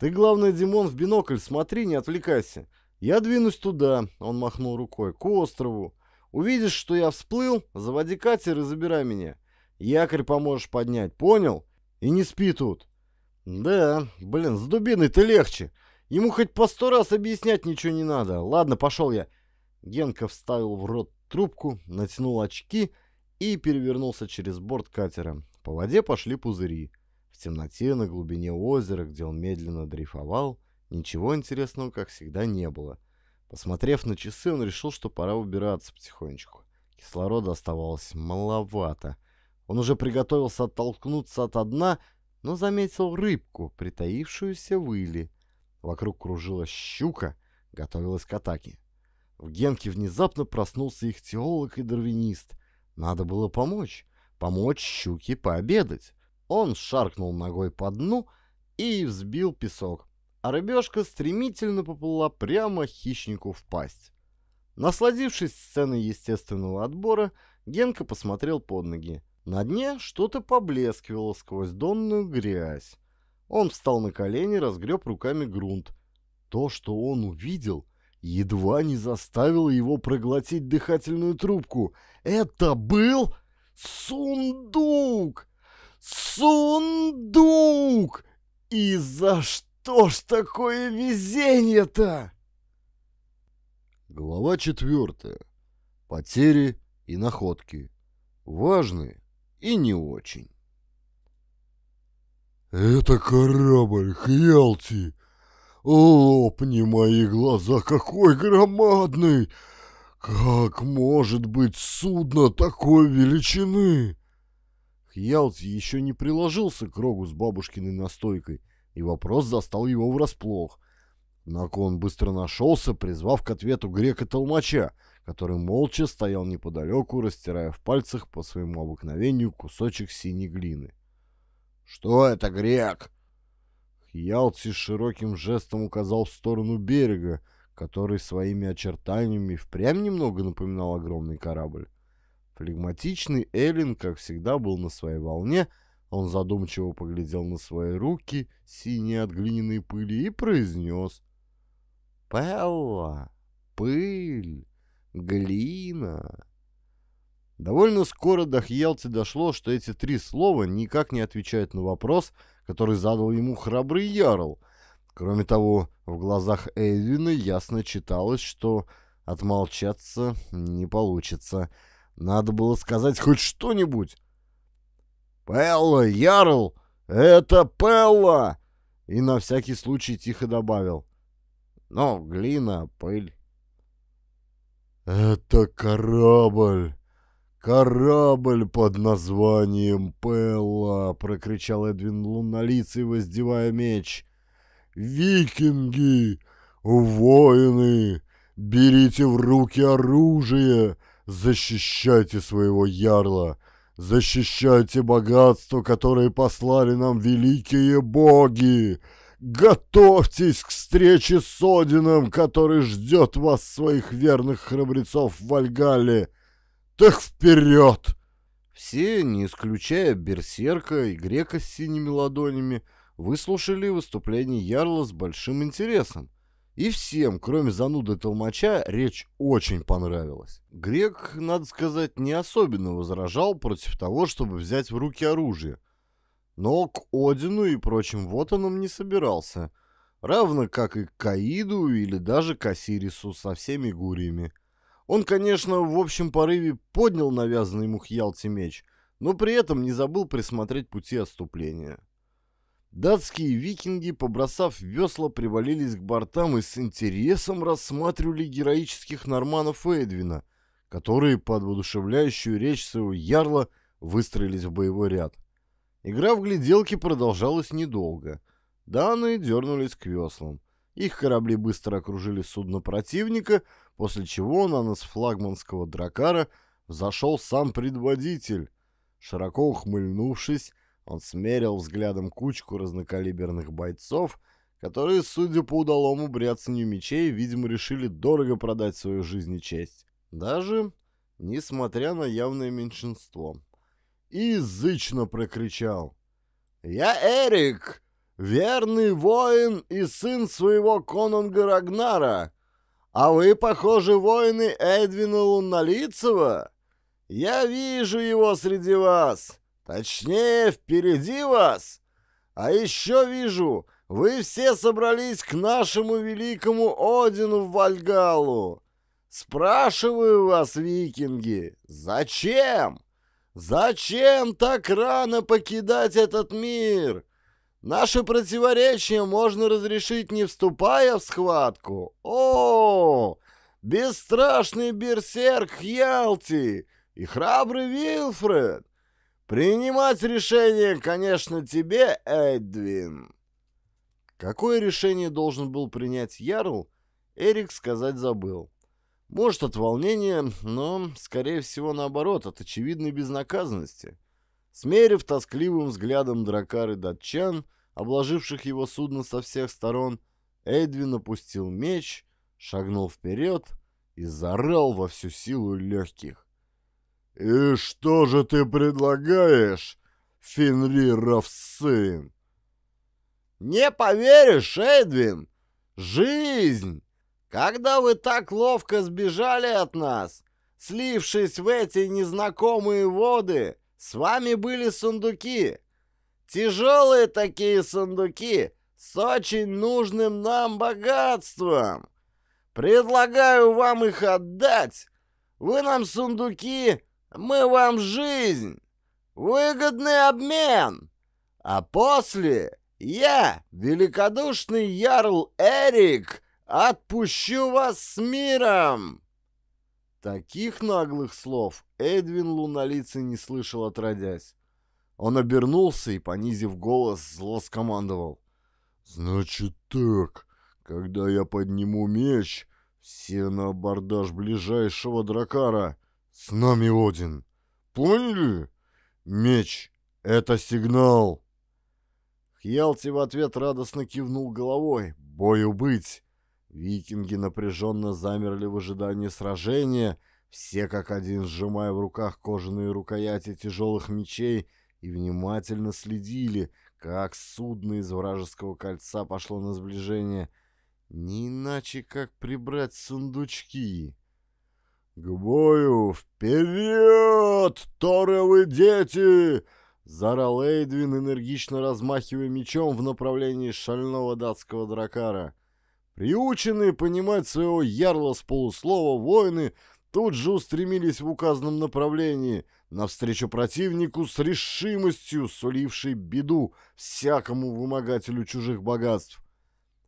«Ты, главное, Димон, в бинокль смотри, не отвлекайся. Я двинусь туда», — он махнул рукой, — «к острову. Увидишь, что я всплыл, заводи катер и забирай меня. Якорь поможешь поднять, понял? И не спи тут». «Да, блин, с дубиной-то легче. Ему хоть по сто раз объяснять ничего не надо. Ладно, пошел я». Генка вставил в рот трубку, натянул очки и перевернулся через борт катера. По воде пошли пузыри темноте на глубине озера, где он медленно дрейфовал, ничего интересного, как всегда, не было. Посмотрев на часы, он решил, что пора убираться потихонечку. Кислорода оставалось маловато. Он уже приготовился оттолкнуться от дна, но заметил рыбку, притаившуюся в иле. Вокруг кружила щука, готовилась к атаке. В Генке внезапно проснулся их теолог и дарвинист. Надо было помочь. Помочь щуке пообедать. Он шаркнул ногой по дну и взбил песок, а рыбешка стремительно поплыла прямо хищнику в пасть. Насладившись сценой естественного отбора, Генка посмотрел под ноги. На дне что-то поблескивало сквозь донную грязь. Он встал на колени, разгреб руками грунт. То, что он увидел, едва не заставило его проглотить дыхательную трубку. Это был сундук! Сундук! И за что ж такое везение-то? Глава четвертая. Потери и находки. Важные и не очень. «Это корабль Хьялти! Лопни мои глаза, какой громадный! Как может быть судно такой величины?» Хьялти еще не приложился к рогу с бабушкиной настойкой, и вопрос застал его врасплох. Однако он быстро нашелся, призвав к ответу грека-толмача, который молча стоял неподалеку, растирая в пальцах по своему обыкновению кусочек синей глины. «Что это, грек?» Хьялти широким жестом указал в сторону берега, который своими очертаниями впрямь немного напоминал огромный корабль. Флегматичный Эллин, как всегда, был на своей волне. Он задумчиво поглядел на свои руки, синие от глиняной пыли, и произнес. «Пелла, пыль, глина». Довольно скоро до Хьялти дошло, что эти три слова никак не отвечают на вопрос, который задал ему храбрый Ярл. Кроме того, в глазах Эйвина ясно читалось, что отмолчаться не получится. Надо было сказать хоть что-нибудь. «Пелла, Ярл, это Пелла!» И на всякий случай тихо добавил. «Но глина, пыль». «Это корабль!» «Корабль под названием Пелла!» — прокричал Эдвин луннолицый, воздевая меч. «Викинги! Воины! Берите в руки оружие! Защищайте своего ярла! Защищайте богатство, которое послали нам великие боги! Готовьтесь к встрече с Одином, который ждет вас, своих верных храбрецов в Вальгалле!» Так вперед!» Все, не исключая Берсерка и Грека с синими ладонями, выслушали выступление Ярла с большим интересом. И всем, кроме зануды Толмача, речь очень понравилась. Грек, надо сказать, не особенно возражал против того, чтобы взять в руки оружие. Но к Одину и прочим вотанам не собирался, равно как и к Каиду или даже к Осирису со всеми гуриями. Он, конечно, в общем порыве поднял навязанный ему Хьялти меч, но при этом не забыл присмотреть пути отступления. Датские викинги, побросав весла, привалились к бортам и с интересом рассматривали героических норманов Эдвина, которые под воодушевляющую речь своего ярла выстроились в боевой ряд. Игра в гляделки продолжалась недолго. Даны дернулись к веслам. Их корабли быстро окружили судно противника, после чего на нос флагманского дракара взошел сам предводитель. Широко ухмыльнувшись, он смерил взглядом кучку разнокалиберных бойцов, которые, судя по удалому бряцанию мечей, видимо, решили дорого продать свою жизнь и честь. Даже несмотря на явное меньшинство. И язычно прокричал. «Я Эрик, верный воин и сын своего конунга Рагнара, а вы, похоже, воины Эдвина Луннолицева? Я вижу его среди вас. Точнее, впереди вас. А еще вижу, вы все собрались к нашему великому Одину в Вальгалу. Спрашиваю вас, викинги, зачем? Зачем так рано покидать этот мир? Наши противоречия можно разрешить, не вступая в схватку. О, бесстрашный берсерк Ялти и храбрый Вилфред. Принимать решение, конечно, тебе, Эдвин. Какое решение должен был принять Ярл, Эрик сказать забыл. Может, от волнения, но, скорее всего, наоборот, от очевидной безнаказанности. Смерив тоскливым взглядом дракары датчан, обложивших его судно со всех сторон, Эдвин опустил меч, шагнул вперед и зарал во всю силу легких. «И что же ты предлагаешь, Фенриров сын?» «Не поверишь, Эдвин! Жизнь! Когда вы так ловко сбежали от нас, слившись в эти незнакомые воды, с вами были сундуки. Тяжелые такие сундуки с очень нужным нам богатством. Предлагаю вам их отдать. Вы нам сундуки, мы вам жизнь. Выгодный обмен. А после я, великодушный ярл Эрик, отпущу вас с миром. Таких наглых слов Эдвин Лунолицый не слышал отродясь. Он обернулся и, понизив голос, зло скомандовал. «Значит так, когда я подниму меч, все на абордаж ближайшего дракара. С нами Один. Поняли? Меч — это сигнал!» Хьялти в ответ радостно кивнул головой. «Бою быть!» Викинги напряженно замерли в ожидании сражения, все как один сжимая в руках кожаные рукояти тяжелых мечей и внимательно следили, как судно из вражеского кольца пошло на сближение. Не иначе, как прибрать сундучки. «К бою! Вперед, торовы дети!» — заорал Эйдвин, энергично размахивая мечом в направлении шального датского дракара. Приученные понимать своего ярла с полуслова воины тут же устремились в указанном направлении, навстречу противнику с решимостью, сулившей беду всякому вымогателю чужих богатств.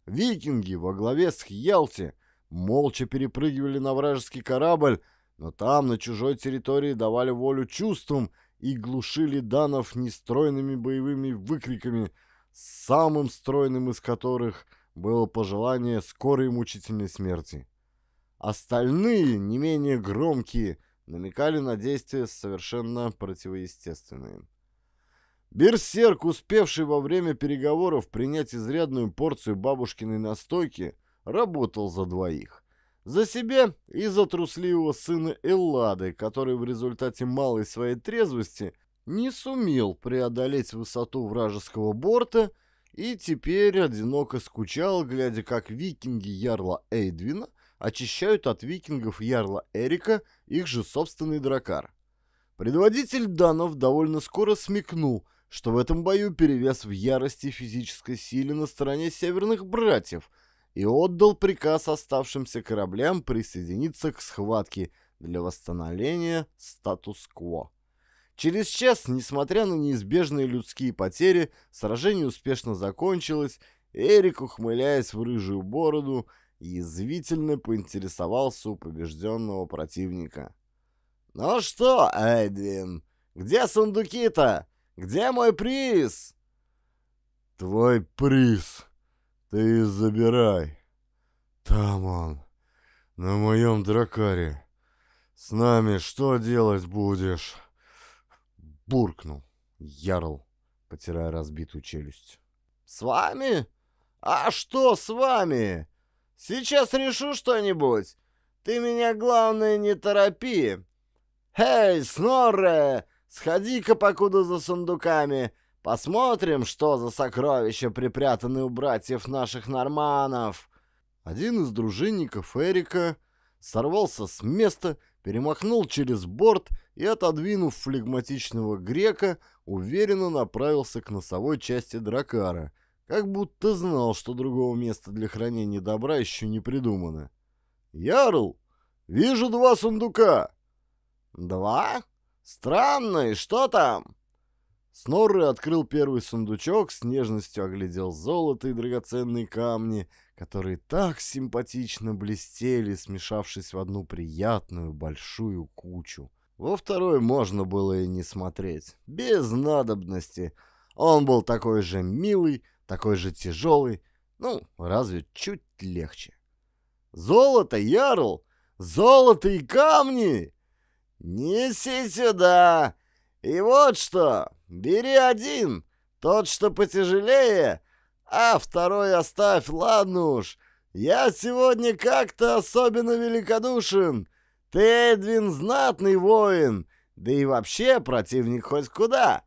Викинги во главе с Хьялти молча перепрыгивали на вражеский корабль, но там, на чужой территории, давали волю чувствам и глушили данов нестройными боевыми выкриками, самым стройным из которых было пожелание скорой мучительной смерти. Остальные, не менее громкие, намекали на действия совершенно противоестественные. Берсерк, успевший во время переговоров принять изрядную порцию бабушкиной настойки, работал за двоих. За себя и за трусливого сына Эллады, который в результате малой своей трезвости не сумел преодолеть высоту вражеского борта и теперь одиноко скучал, глядя, как викинги Ярла Эйдвина – очищают от викингов Ярла Эрика их же собственный дракар. Предводитель Данов довольно скоро смекнул, что в этом бою перевес в ярости физической силе на стороне северных братьев и отдал приказ оставшимся кораблям присоединиться к схватке для восстановления статус-кво. Через час, несмотря на неизбежные людские потери, сражение успешно закончилось, Эрик, ухмыляясь в рыжую бороду, язвительно поинтересовался у побежденного противника. «Ну что, Эдвин, где сундуки-то? Где мой приз?» «Твой приз ты забирай. Там он, на моем дракаре. С нами что делать будешь?» Буркнул Ярл, потирая разбитую челюсть. «С вами? А что с вами? Сейчас решу что-нибудь. Ты меня, главное, не торопи. Эй, Снорре, сходи-ка покуда за сундуками. Посмотрим, что за сокровища припрятаны у братьев наших норманов. Один из дружинников Эрика сорвался с места, перемахнул через борт и, отодвинув флегматичного грека, уверенно направился к носовой части дракара — как будто знал, что другого места для хранения добра еще не придумано. «Ярл, вижу два сундука!» «Два? Странно, и что там?» Снорры открыл первый сундучок, с нежностью оглядел золото и драгоценные камни, которые так симпатично блестели, смешавшись в одну приятную большую кучу. Во второй можно было и не смотреть, без надобности. Он был такой же милый, такой же тяжелый, ну, разве чуть легче. Золото, Ярл! Золото и камни! Неси сюда! И вот что, бери один, тот, что потяжелее, а второй оставь, ладно уж. Я сегодня как-то особенно великодушен. Ты, Эдвин, знатный воин, да и вообще противник хоть куда.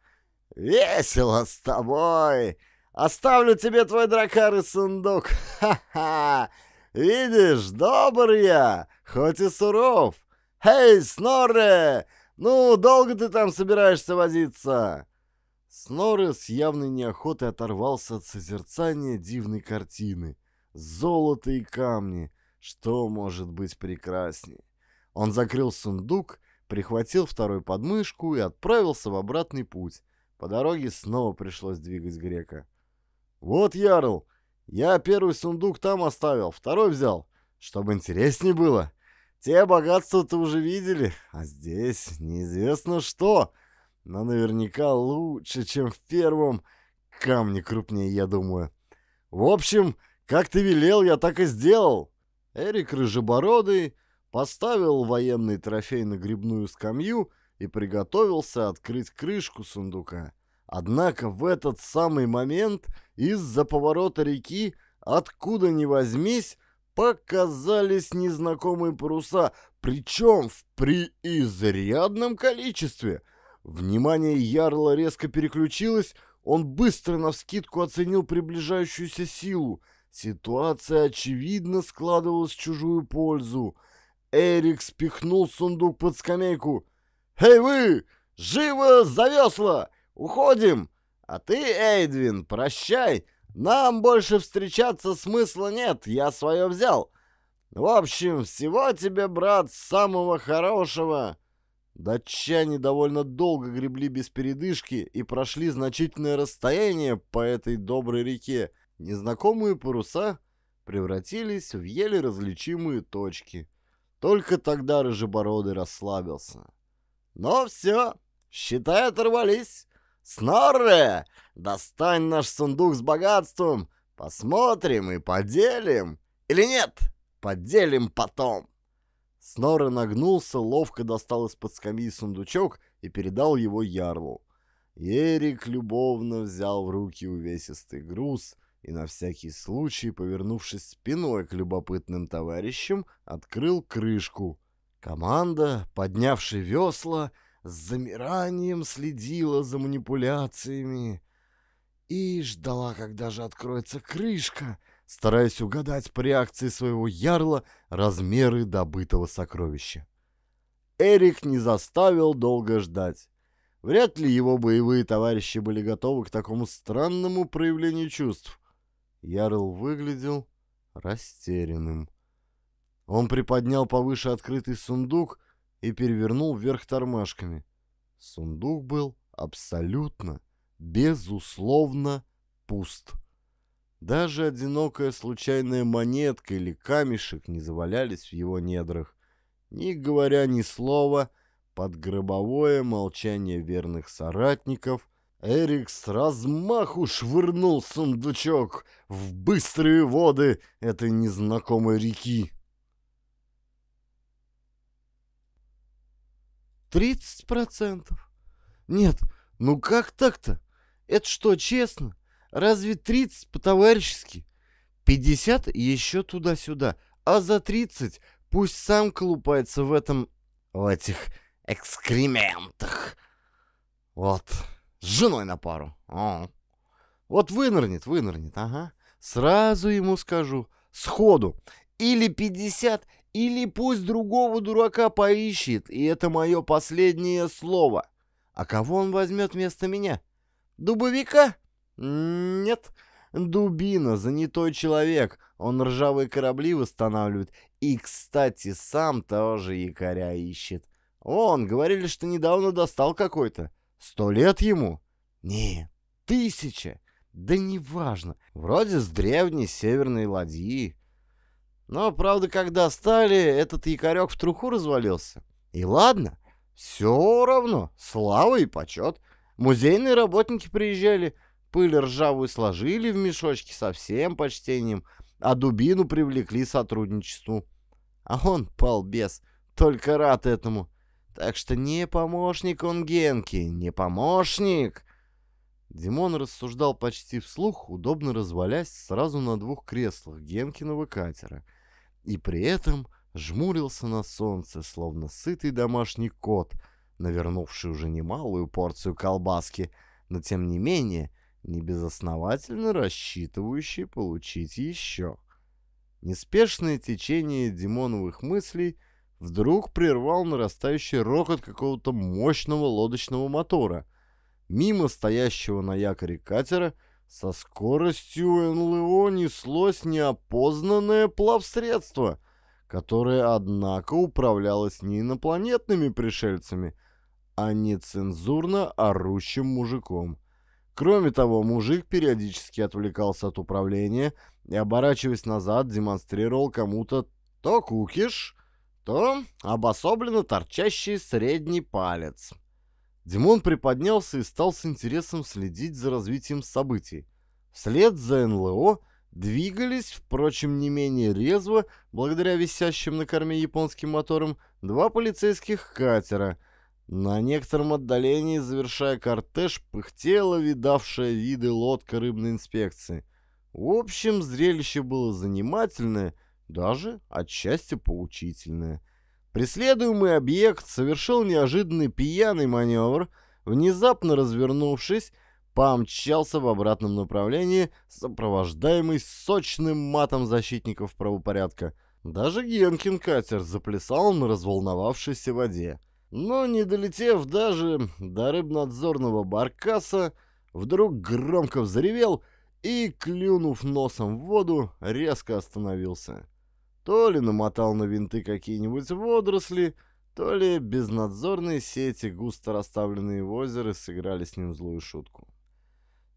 Весело с тобой. Оставлю тебе твой дракар и сундук. Ха-ха! Видишь, добр я, хоть и суров. Эй, Снорре! Ну, долго ты там собираешься возиться?» Снорре с явной неохотой оторвался от созерцания дивной картины. Золото и камни. Что может быть прекраснее? Он закрыл сундук, прихватил второй подмышку и отправился в обратный путь. По дороге снова пришлось двигать грека. «Вот, Ярл, я первый сундук там оставил, второй взял, чтобы интереснее было. Те богатства-то уже видели, а здесь неизвестно что. но наверняка лучше, чем в первом. Камни крупнее, я думаю. В общем, как ты велел, я так и сделал. Эрик Рыжебородый поставил военный трофей на грибную скамью и приготовился открыть крышку сундука. Однако в этот самый момент из-за поворота реки, откуда ни возьмись, показались незнакомые паруса, причем в преизрядном количестве. Внимание Ярла резко переключилось, он быстро навскидку оценил приближающуюся силу. Ситуация, очевидно, складывалась в чужую пользу. Эрик спихнул сундук под скамейку. «Эй вы! Живо за весла! Уходим! А ты, Эйдвин, прощай! Нам больше встречаться смысла нет, я свое взял. В общем, всего тебе, брат, самого хорошего!» Датчане довольно долго гребли без передышки и прошли значительное расстояние по этой доброй реке. Незнакомые паруса превратились в еле различимые точки. Только тогда Рыжебородый расслабился. «Ну все, считай, оторвались. Снорре, достань наш сундук с богатством, посмотрим и поделим. Или нет, поделим потом». Снорре нагнулся, ловко достал из-под скамьи сундучок и передал его ярлу. Ерик любовно взял в руки увесистый груз и на всякий случай, повернувшись спиной к любопытным товарищам, открыл крышку. Команда, поднявшая весла, с замиранием следила за манипуляциями и ждала, когда же откроется крышка — стараясь угадать по реакции своего ярла размеры добытого сокровища. Эрик не заставил долго ждать. Вряд ли его боевые товарищи были готовы к такому странному проявлению чувств. Ярл выглядел растерянным. Он приподнял повыше открытый сундук и перевернул вверх тормашками. Сундук был абсолютно, безусловно пуст. Даже одинокая случайная монетка или камешек не завалялись в его недрах. Не говоря ни слова, под гробовое молчание верных соратников, Эрик с размаху швырнул сундучок в быстрые воды этой незнакомой реки. «Тридцать процентов? Нет, ну как так-то? Это что, честно?» Разве 30 по-товарищески? 50 еще туда-сюда, а за 30 пусть сам колупается в этом... в этих экскрементах. Вот, с женой на пару. О. Вот вынырнет, вынырнет, ага. Сразу ему скажу, сходу. Или 50, или пусть другого дурака поищет, и это мое последнее слово. А кого он возьмет вместо меня? Дубовика? «Нет, дубина, занятой человек. Он ржавые корабли восстанавливает. И, кстати, сам тоже якоря ищет. Он, говорили, что недавно достал какой-то. Сто лет ему? Не, тысяча. Да неважно. Вроде с древней северной ладьи. Но, правда, когда стали, этот якорек в труху развалился. И ладно, все равно, слава и почет. Музейные работники приезжали, Пыль ржавую сложили в мешочки со всем почтением, а дубину привлекли сотрудничеству. А он, балбес, только рад этому. Так что не помощник он Генки, не помощник. Димон рассуждал почти вслух, удобно развалясь сразу на двух креслах Генкиного катера. И при этом жмурился на солнце, словно сытый домашний кот, навернувший уже немалую порцию колбаски, но тем не менее небезосновательно рассчитывающий получить еще. Неспешное течение Димоновых мыслей вдруг прервал нарастающий рокот какого-то мощного лодочного мотора. Мимо стоящего на якоре катера со скоростью НЛО неслось неопознанное плавсредство, которое, однако, управлялось не инопланетными пришельцами, а нецензурно орущим мужиком — Кроме того, мужик периодически отвлекался от управления и, оборачиваясь назад, демонстрировал кому-то то кукиш, то обособленно торчащий средний палец. Димон приподнялся и стал с интересом следить за развитием событий. Вслед за НЛО двигались, впрочем, не менее резво, благодаря висящим на корме японским моторам, два полицейских катера. На некотором отдалении, завершая кортеж, пыхтела видавшая виды лодка рыбной инспекции. В общем, зрелище было занимательное, даже отчасти поучительное. Преследуемый объект совершил неожиданный пьяный маневр, внезапно развернувшись, помчался в обратном направлении, сопровождаемый сочным матом защитников правопорядка. Даже Генкин катер заплясал на разволновавшейся воде. Но, не долетев даже до рыбнадзорного баркаса, вдруг громко взревел и, клюнув носом в воду, резко остановился. То ли намотал на винты какие-нибудь водоросли, то ли безнадзорные сети, густо расставленные в озеро, сыграли с ним злую шутку.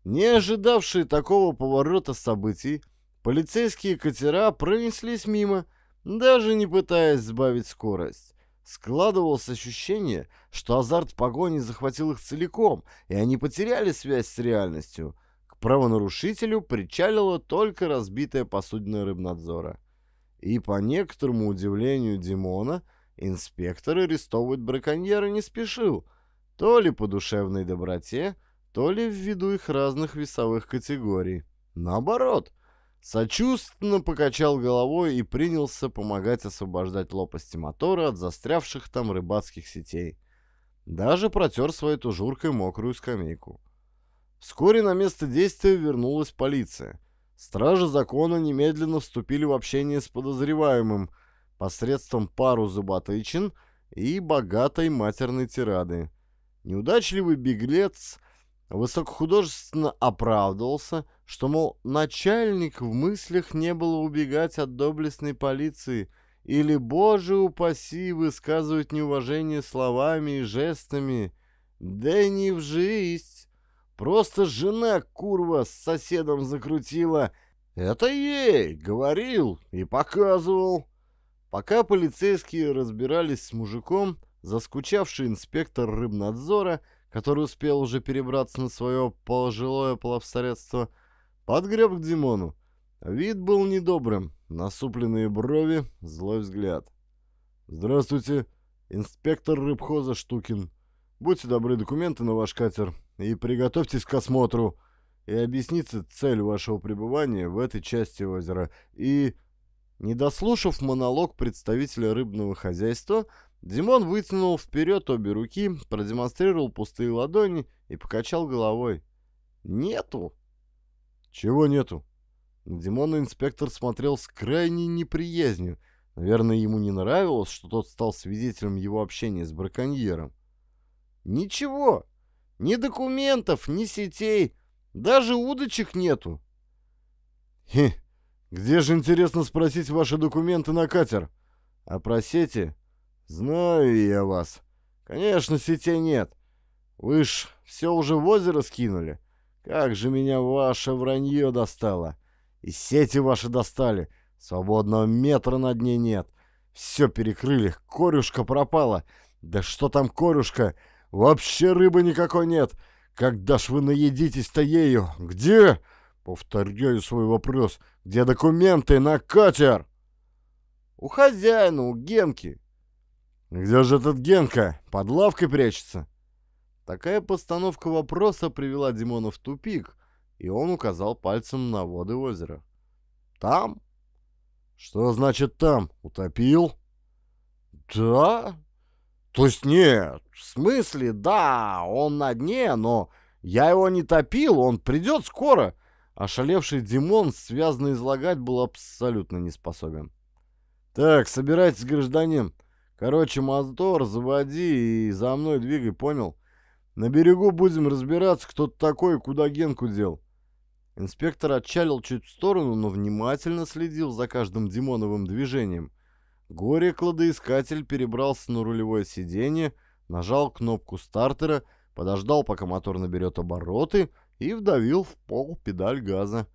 Не ожидавшие такого поворота событий, полицейские катера пронеслись мимо, даже не пытаясь сбавить скорость. Складывалось ощущение, что азарт погони захватил их целиком, и они потеряли связь с реальностью. К правонарушителю причалила только разбитая посудина рыбнадзора. И по некоторому удивлению Димона, инспектор арестовывать браконьера не спешил, то ли по душевной доброте, то ли ввиду их разных весовых категорий. Наоборот, сочувственно покачал головой и принялся помогать освобождать лопасти мотора от застрявших там рыбацких сетей. Даже протер своей тужуркой мокрую скамейку. Вскоре на место действия вернулась полиция. Стражи закона немедленно вступили в общение с подозреваемым посредством пару зуботычин и богатой матерной тирады. Неудачливый беглец высокохудожественно оправдывался, что, мол, начальник в мыслях не было убегать от доблестной полиции или, боже упаси, высказывать неуважение словами и жестами. Да не в жизнь. Просто жена курва с соседом закрутила. Это ей, говорил и показывал. Пока полицейские разбирались с мужиком, заскучавший инспектор рыбнадзора — который успел уже перебраться на свое пожилое плавсредство, подгреб к Димону. Вид был недобрым, насупленные брови, злой взгляд. «Здравствуйте, инспектор рыбхоза Штукин. Будьте добры, документы на ваш катер, и приготовьтесь к осмотру, и объясните цель вашего пребывания в этой части озера, и...» Не дослушав монолог представителя рыбного хозяйства, Димон вытянул вперед обе руки, продемонстрировал пустые ладони и покачал головой. «Нету!» «Чего нету?» На инспектор смотрел с крайней неприязнью. Наверное, ему не нравилось, что тот стал свидетелем его общения с браконьером. «Ничего! Ни документов, ни сетей, даже удочек нету!» «Хе! Где же, интересно спросить, ваши документы на катер? А про сети «Знаю я вас. Конечно, сетей нет. Вы ж все уже в озеро скинули. Как же меня ваше вранье достало. И сети ваши достали. Свободного метра на дне нет. Все перекрыли, корюшка пропала. Да что там корюшка? Вообще рыбы никакой нет. Когда ж вы наедитесь-то ею? Где? Повторяю свой вопрос. Где документы на катер? У хозяина, у Генки. «Где же этот Генка? Под лавкой прячется?» Такая постановка вопроса привела Димона в тупик, и он указал пальцем на воды озера. «Там?» «Что значит там? Утопил?» «Да? То есть нет, в смысле, да, он на дне, но я его не топил, он придет скоро!» Ошалевший Димон связно излагать был абсолютно не способен. «Так, собирайтесь, гражданин!» Короче, мотор заводи и за мной двигай, понял? На берегу будем разбираться, кто ты такой и куда Генку дел. Инспектор отчалил чуть в сторону, но внимательно следил за каждым Димоновым движением. Горе-кладоискатель перебрался на рулевое сиденье, нажал кнопку стартера, подождал, пока мотор наберет обороты, и вдавил в пол педаль газа.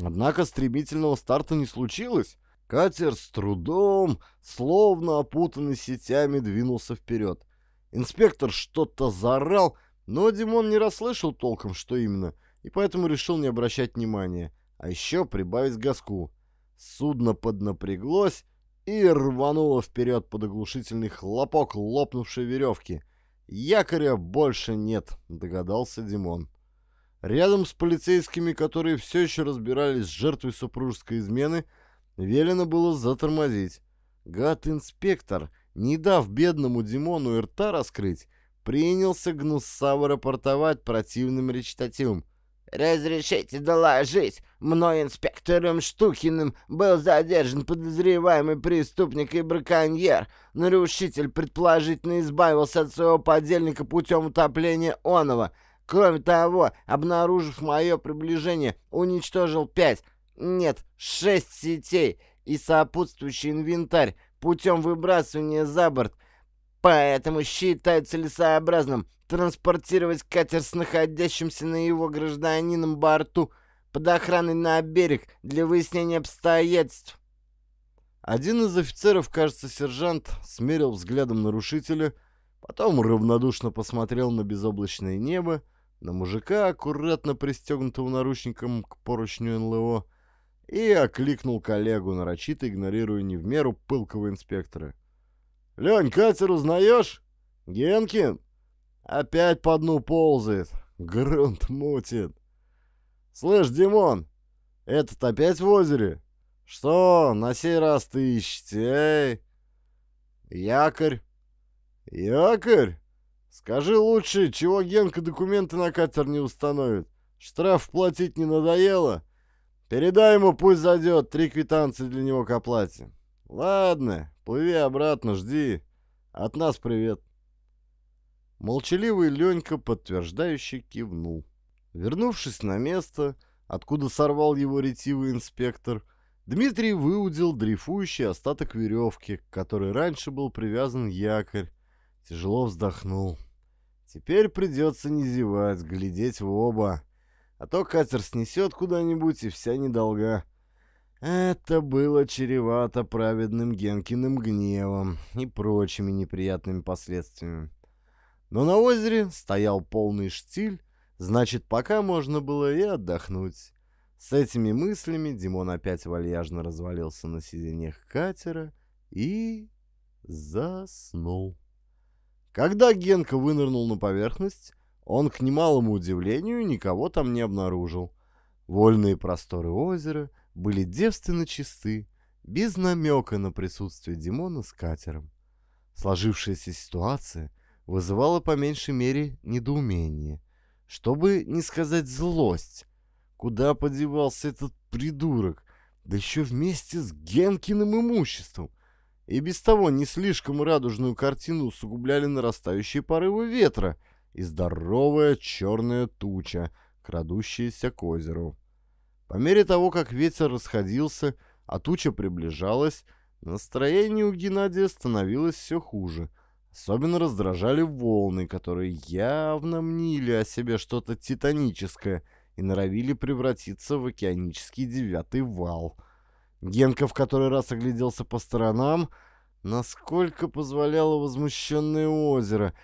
Однако стремительного старта не случилось. Катер с трудом, словно опутанный сетями, двинулся вперед. Инспектор что-то заорал, но Димон не расслышал толком, что именно, и поэтому решил не обращать внимания, а еще прибавить газку. Судно поднапряглось и рвануло вперед под оглушительный хлопок лопнувшей веревки. «Якоря больше нет», — догадался Димон. Рядом с полицейскими, которые все еще разбирались с жертвой супружеской измены, велено было затормозить. Гад-инспектор, не дав бедному Димону и рта раскрыть, принялся гнусаво рапортовать противным речитативом. «Разрешите доложить, мной инспектором Штукиным был задержан подозреваемый преступник и браконьер. Нарушитель предположительно избавился от своего подельника путем утопления оного. Кроме того, обнаружив мое приближение, уничтожил пять, нет, шесть сетей и сопутствующий инвентарь путем выбрасывания за борт. Поэтому считаю целесообразным транспортировать катер с находящимся на его гражданином борту под охраной на берег для выяснения обстоятельств. Один из офицеров, кажется, сержант, смерил взглядом нарушителя, потом равнодушно посмотрел на безоблачное небо, на мужика, аккуратно пристегнутого наручником к поручню НЛО, и окликнул коллегу, нарочито игнорируя не в меру пылкого инспектора. «Лень, катер узнаешь? Генкин? Опять по дну ползает, грунт мутит. Слышь, Димон, этот опять в озере? Что, на сей раз ты ищете, эй? Якорь? Якорь? Скажи лучше, чего Генка документы на катер не установит? Штраф платить не надоело? Передай ему, пусть зайдет, три квитанции для него к оплате. Ладно, плыви обратно, жди. От нас привет. Молчаливый Ленька подтверждающе кивнул. Вернувшись на место, откуда сорвал его ретивый инспектор, Дмитрий выудил дрейфующий остаток веревки, к которой раньше был привязан якорь, Тяжело вздохнул. Теперь придется не зевать, глядеть в оба. А то катер снесет куда-нибудь, и вся недолга. Это было чревато праведным Генкиным гневом и прочими неприятными последствиями. Но на озере стоял полный штиль, значит, пока можно было и отдохнуть. С этими мыслями Димон опять вальяжно развалился на сиденьях катера и заснул. Когда Генка вынырнул на поверхность, он, к немалому удивлению, никого там не обнаружил. Вольные просторы озера были девственно чисты, без намека на присутствие Димона с катером. Сложившаяся ситуация вызывала по меньшей мере недоумение, чтобы не сказать злость. Куда подевался этот придурок, да еще вместе с Генкиным имуществом? и без того не слишком радужную картину усугубляли нарастающие порывы ветра и здоровая черная туча, крадущаяся к озеру. По мере того, как ветер расходился, а туча приближалась, настроение у Геннадия становилось все хуже. Особенно раздражали волны, которые явно мнили о себе что-то титаническое и норовили превратиться в океанический девятый вал — Генка в который раз огляделся по сторонам, насколько позволяло возмущенное озеро.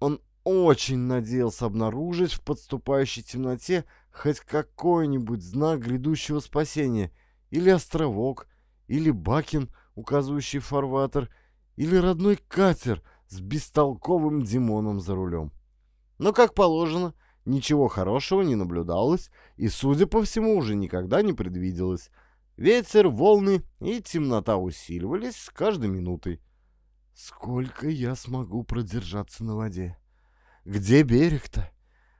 Он очень надеялся обнаружить в подступающей темноте хоть какой-нибудь знак грядущего спасения. Или островок, или бакин, указывающий фарватер, или родной катер с бестолковым Димоном за рулем. Но, как положено, ничего хорошего не наблюдалось и, судя по всему, уже никогда не предвиделось. Ветер, волны и темнота усиливались с каждой минутой. Сколько я смогу продержаться на воде? Где берег-то?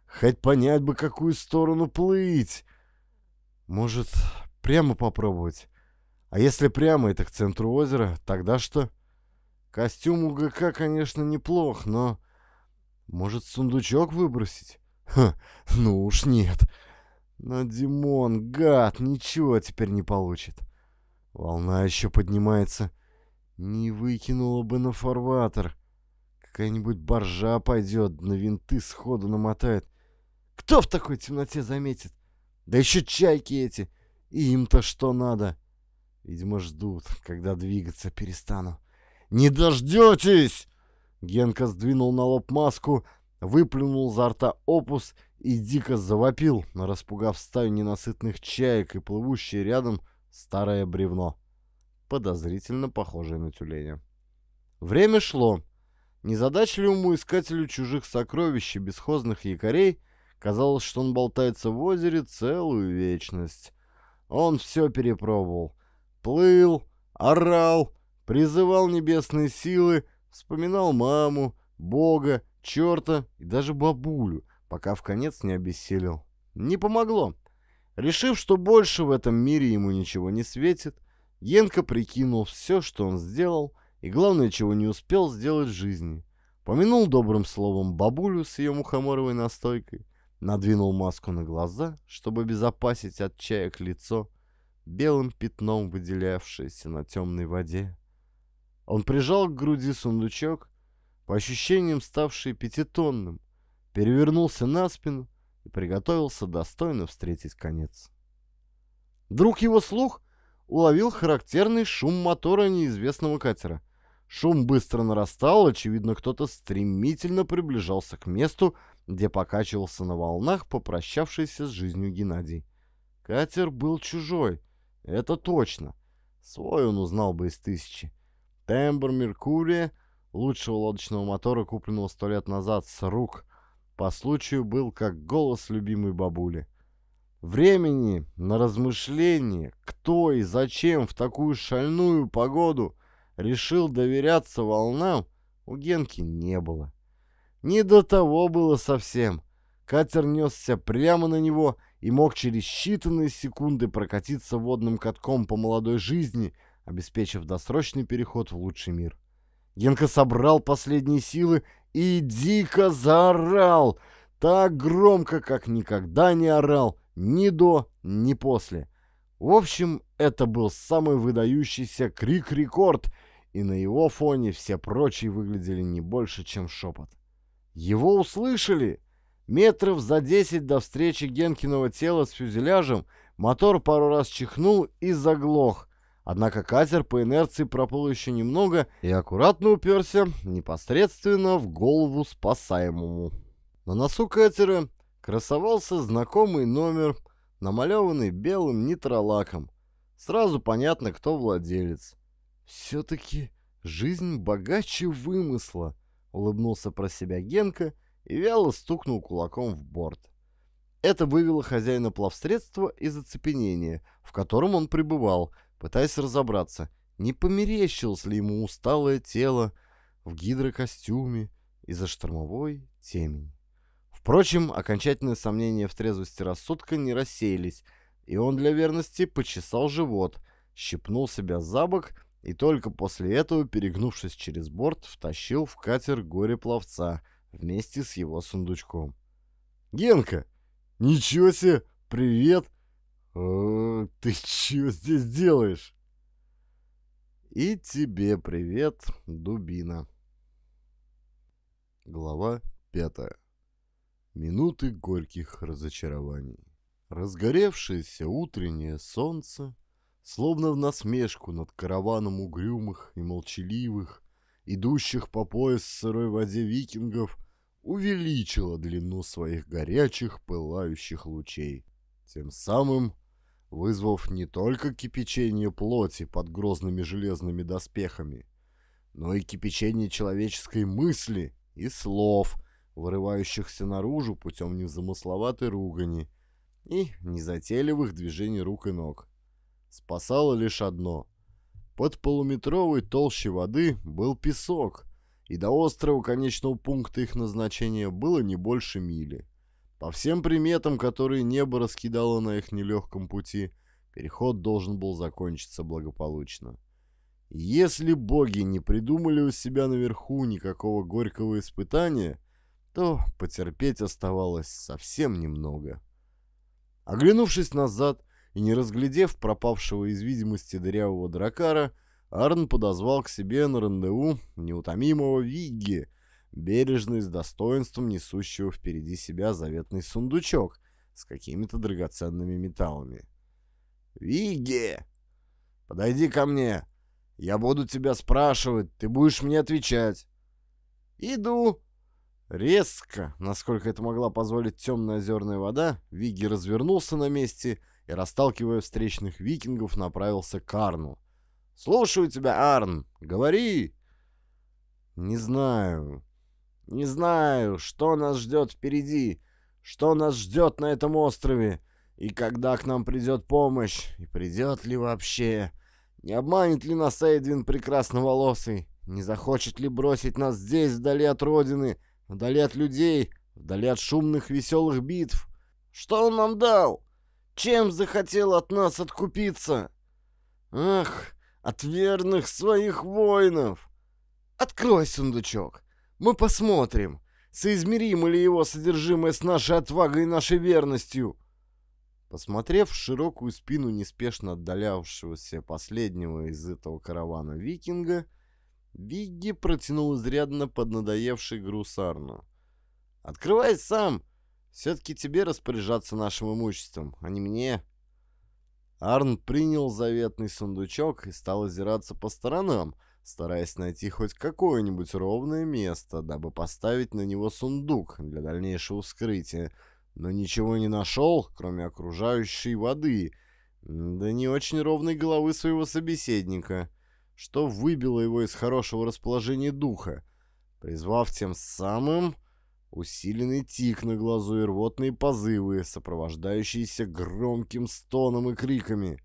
Хоть понять бы, какую сторону плыть. Может, прямо попробовать? А если прямо это к центру озера, тогда что? Костюм у ГК, конечно, неплох, но... Может, сундучок выбросить? Ха, ну уж нет. Но Димон, гад, ничего теперь не получит. Волна еще поднимается. Не выкинула бы на фарватер. Какая-нибудь боржа пойдет, на винты сходу намотает. Кто в такой темноте заметит? Да еще чайки эти. И им-то что надо? Видимо, ждут, когда двигаться перестану. «Не дождетесь!» Генка сдвинул на лоб маску, выплюнул за рта опус и дико завопил, распугав стаю ненасытных чаек и плывущее рядом старое бревно, подозрительно похожее на тюленя. Время шло. Незадачливому искателю чужих сокровищ и бесхозных якорей казалось, что он болтается в озере целую вечность. Он все перепробовал. Плыл, орал, призывал небесные силы, вспоминал маму, Бога, черта и даже бабулю, пока в конец не обессилел. Не помогло. Решив, что больше в этом мире ему ничего не светит, Янка прикинул все, что он сделал, и главное, чего не успел сделать в жизни. Помянул добрым словом бабулю с ее мухоморовой настойкой, надвинул маску на глаза, чтобы обезопасить от чаек лицо, белым пятном выделявшееся на темной воде. Он прижал к груди сундучок, по ощущениям ставший пятитонным, перевернулся на спину и приготовился достойно встретить конец. Вдруг его слух уловил характерный шум мотора неизвестного катера. Шум быстро нарастал, очевидно, кто-то стремительно приближался к месту, где покачивался на волнах попрощавшийся с жизнью Геннадий. Катер был чужой, это точно. Свой он узнал бы из тысячи. Тембр Меркурия, лучшего лодочного мотора, купленного сто лет назад с рук, по случаю был как голос любимой бабули. Времени на размышление, кто и зачем в такую шальную погоду решил доверяться волнам, у Генки не было. Не до того было совсем. Катер несся прямо на него и мог через считанные секунды прокатиться водным катком по молодой жизни, обеспечив досрочный переход в лучший мир. Генка собрал последние силы и дико заорал, так громко, как никогда не орал, ни до, ни после. В общем, это был самый выдающийся крик-рекорд, и на его фоне все прочие выглядели не больше, чем шепот. Его услышали! Метров за десять до встречи Генкиного тела с фюзеляжем мотор пару раз чихнул и заглох. Однако катер по инерции проплыл еще немного и аккуратно уперся непосредственно в голову спасаемому. На носу катера красовался знакомый номер, намалеванный белым нитролаком. Сразу понятно, кто владелец. «Все-таки жизнь богаче вымысла», — улыбнулся про себя Генка — и вяло стукнул кулаком в борт. Это вывело хозяина плавсредства из оцепенения, в котором он пребывал, пытаясь разобраться, не померещилось ли ему усталое тело в гидрокостюме из-за штормовой темени. Впрочем, окончательные сомнения в трезвости рассудка не рассеялись, и он для верности почесал живот, щипнул себя за бок и только после этого, перегнувшись через борт, втащил в катер горе-пловца — вместе с его сундучком. «Генка! Ничего себе! Привет! О, ты чё здесь делаешь?» «И тебе привет, дубина!» Глава пятая. Минуты горьких разочарований. Разгоревшееся утреннее солнце, словно в насмешку над караваном угрюмых и молчаливых, идущих по пояс в сырой воде викингов, увеличила длину своих горячих пылающих лучей, тем самым вызвав не только кипячение плоти под грозными железными доспехами, но и кипячение человеческой мысли и слов, вырывающихся наружу путем незамысловатой ругани и незатейливых движений рук и ног. Спасало лишь одно. Под полуметровой толщей воды был песок, и до острова конечного пункта их назначения было не больше мили. По всем приметам, которые небо раскидало на их нелегком пути, переход должен был закончиться благополучно. если боги не придумали у себя наверху никакого горького испытания, то потерпеть оставалось совсем немного. Оглянувшись назад и не разглядев пропавшего из видимости дырявого дракара, Арн подозвал к себе на рандеву неутомимого Вигги, бережно и с достоинством несущего впереди себя заветный сундучок с какими-то драгоценными металлами. «Вигги! Подойди ко мне! Я буду тебя спрашивать, ты будешь мне отвечать!» Иду. Резко, насколько это могла позволить темная озерная вода, Вигги развернулся на месте и, расталкивая встречных викингов, направился к Арну. «Слушаю тебя, Арн! Говори!» «Не знаю. Не знаю, что нас ждет впереди, что нас ждет на этом острове, и когда к нам придет помощь, и придет ли вообще. Не обманет ли нас Эйдвин прекрасноволосый, не захочет ли бросить нас здесь, вдали от родины, вдали от людей, вдали от шумных веселых битв? Что он нам дал? Чем захотел от нас откупиться? Ах, от верных своих воинов! Открой сундучок, мы посмотрим, соизмеримо ли его содержимое с нашей отвагой и нашей верностью. Посмотрев в широкую спину неспешно отдалявшегося последнего из этого каравана викинга, Вигги протянул изрядно поднадоевший груз Арну. «Открывай сам! Все-таки тебе распоряжаться нашим имуществом, а не мне!» Арн принял заветный сундучок и стал озираться по сторонам, стараясь найти хоть какое-нибудь ровное место, дабы поставить на него сундук для дальнейшего вскрытия, но ничего не нашел, кроме окружающей воды, да не очень ровной головы своего собеседника что выбило его из хорошего расположения духа, призвав тем самым усиленный тик на глазу и рвотные позывы, сопровождающиеся громким стоном и криками.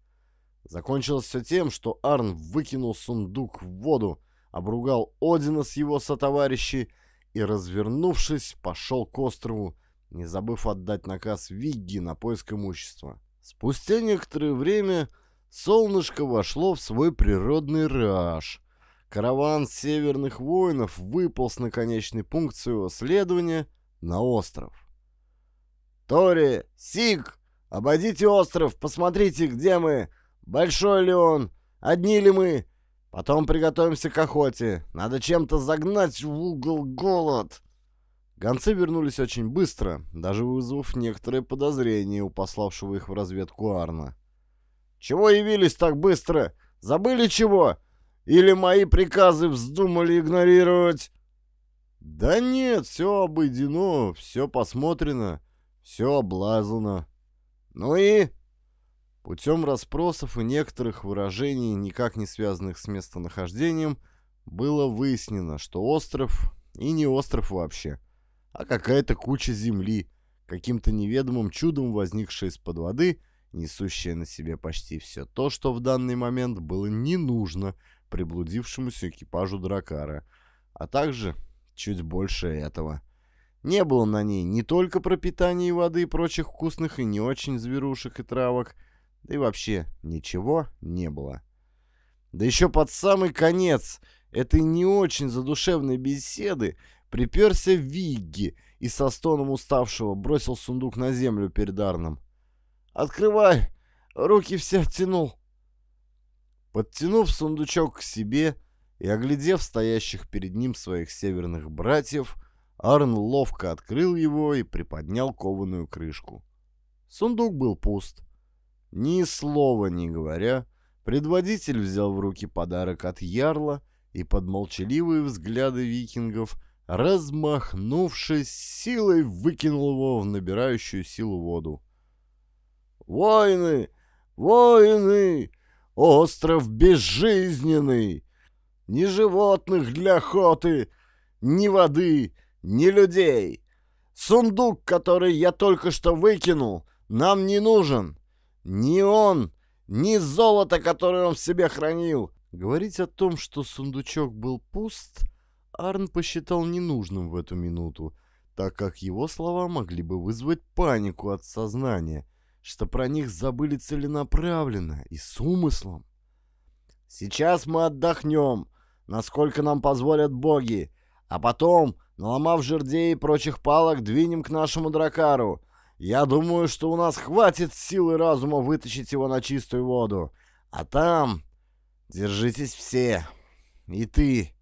Закончилось все тем, что Арн выкинул сундук в воду, обругал Одина с его сотоварищей и, развернувшись, пошел к острову, не забыв отдать наказ Вигги на поиск имущества. Спустя некоторое время солнышко вошло в свой природный раж. Караван северных воинов выполз на конечный пункт своего следования на остров. «Тори! Сиг! Обойдите остров, посмотрите, где мы! Большой ли он? Одни ли мы? Потом приготовимся к охоте. Надо чем-то загнать в угол голод!» Гонцы вернулись очень быстро, даже вызвав некоторые подозрения у пославшего их в разведку Арна. Чего явились так быстро? Забыли чего? Или мои приказы вздумали игнорировать?» «Да нет, все обойдено, все посмотрено, все облазано. Ну и...» Путем расспросов и некоторых выражений, никак не связанных с местонахождением, было выяснено, что остров и не остров вообще, а какая-то куча земли, каким-то неведомым чудом возникшая из-под воды несущая на себе почти все то, что в данный момент было не нужно приблудившемуся экипажу Дракара, а также чуть больше этого. Не было на ней не только пропитания воды и прочих вкусных и не очень зверушек и травок, да и вообще ничего не было. Да еще под самый конец этой не очень задушевной беседы приперся Вигги и со стоном уставшего бросил сундук на землю перед Арном. Открывай! Руки все оттянул!» Подтянув сундучок к себе и оглядев стоящих перед ним своих северных братьев, Арн ловко открыл его и приподнял кованую крышку. Сундук был пуст. Ни слова не говоря, предводитель взял в руки подарок от Ярла и под молчаливые взгляды викингов, размахнувшись, силой выкинул его в набирающую силу воду. Войны! Войны! Остров безжизненный! Ни животных для охоты, ни воды, ни людей. Сундук, который я только что выкинул, нам не нужен. Ни он, ни золото, которое он в себе хранил. Говорить о том, что сундучок был пуст, Арн посчитал ненужным в эту минуту, так как его слова могли бы вызвать панику от сознания, что про них забыли целенаправленно и с умыслом. Сейчас мы отдохнем, насколько нам позволят боги, а потом, наломав жердей и прочих палок, двинем к нашему дракару. Я думаю, что у нас хватит силы разума вытащить его на чистую воду. А там... Держитесь все. И ты.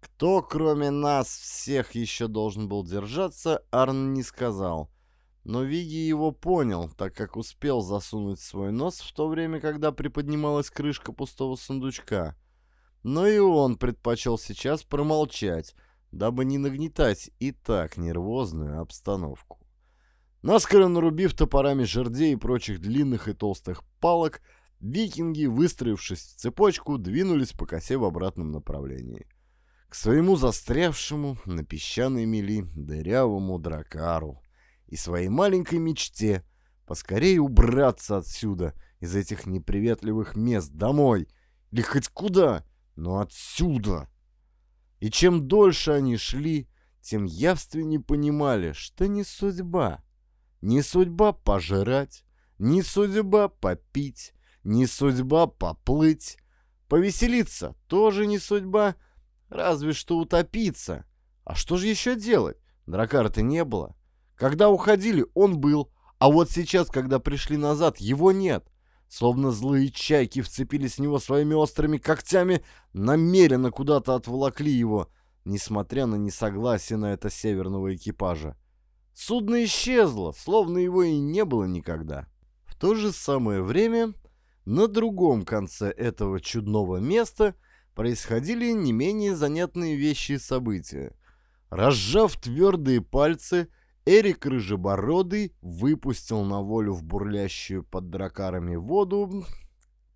Кто, кроме нас всех, еще должен был держаться, Арн не сказал. Но Виги его понял, так как успел засунуть свой нос в то время, когда приподнималась крышка пустого сундучка. Но и он предпочел сейчас промолчать, дабы не нагнетать и так нервозную обстановку. Наскоро нарубив топорами жердей и прочих длинных и толстых палок, викинги, выстроившись в цепочку, двинулись по косе в обратном направлении. К своему застрявшему на песчаной мели дырявому дракару и своей маленькой мечте поскорее убраться отсюда, из этих неприветливых мест, домой, или хоть куда, но отсюда. И чем дольше они шли, тем явственнее понимали, что не судьба. Не судьба пожрать, не судьба попить, не судьба поплыть. Повеселиться тоже не судьба, разве что утопиться. А что же еще делать? Дракара-то не было. Когда уходили, он был, а вот сейчас, когда пришли назад, его нет. Словно злые чайки вцепились в него своими острыми когтями, намеренно куда-то отволокли его, несмотря на несогласие на это северного экипажа. Судно исчезло, словно его и не было никогда. В то же самое время на другом конце этого чудного места происходили не менее занятные вещи и события. Разжав твердые пальцы, Эрик Рыжебородый выпустил на волю в бурлящую под дракарами воду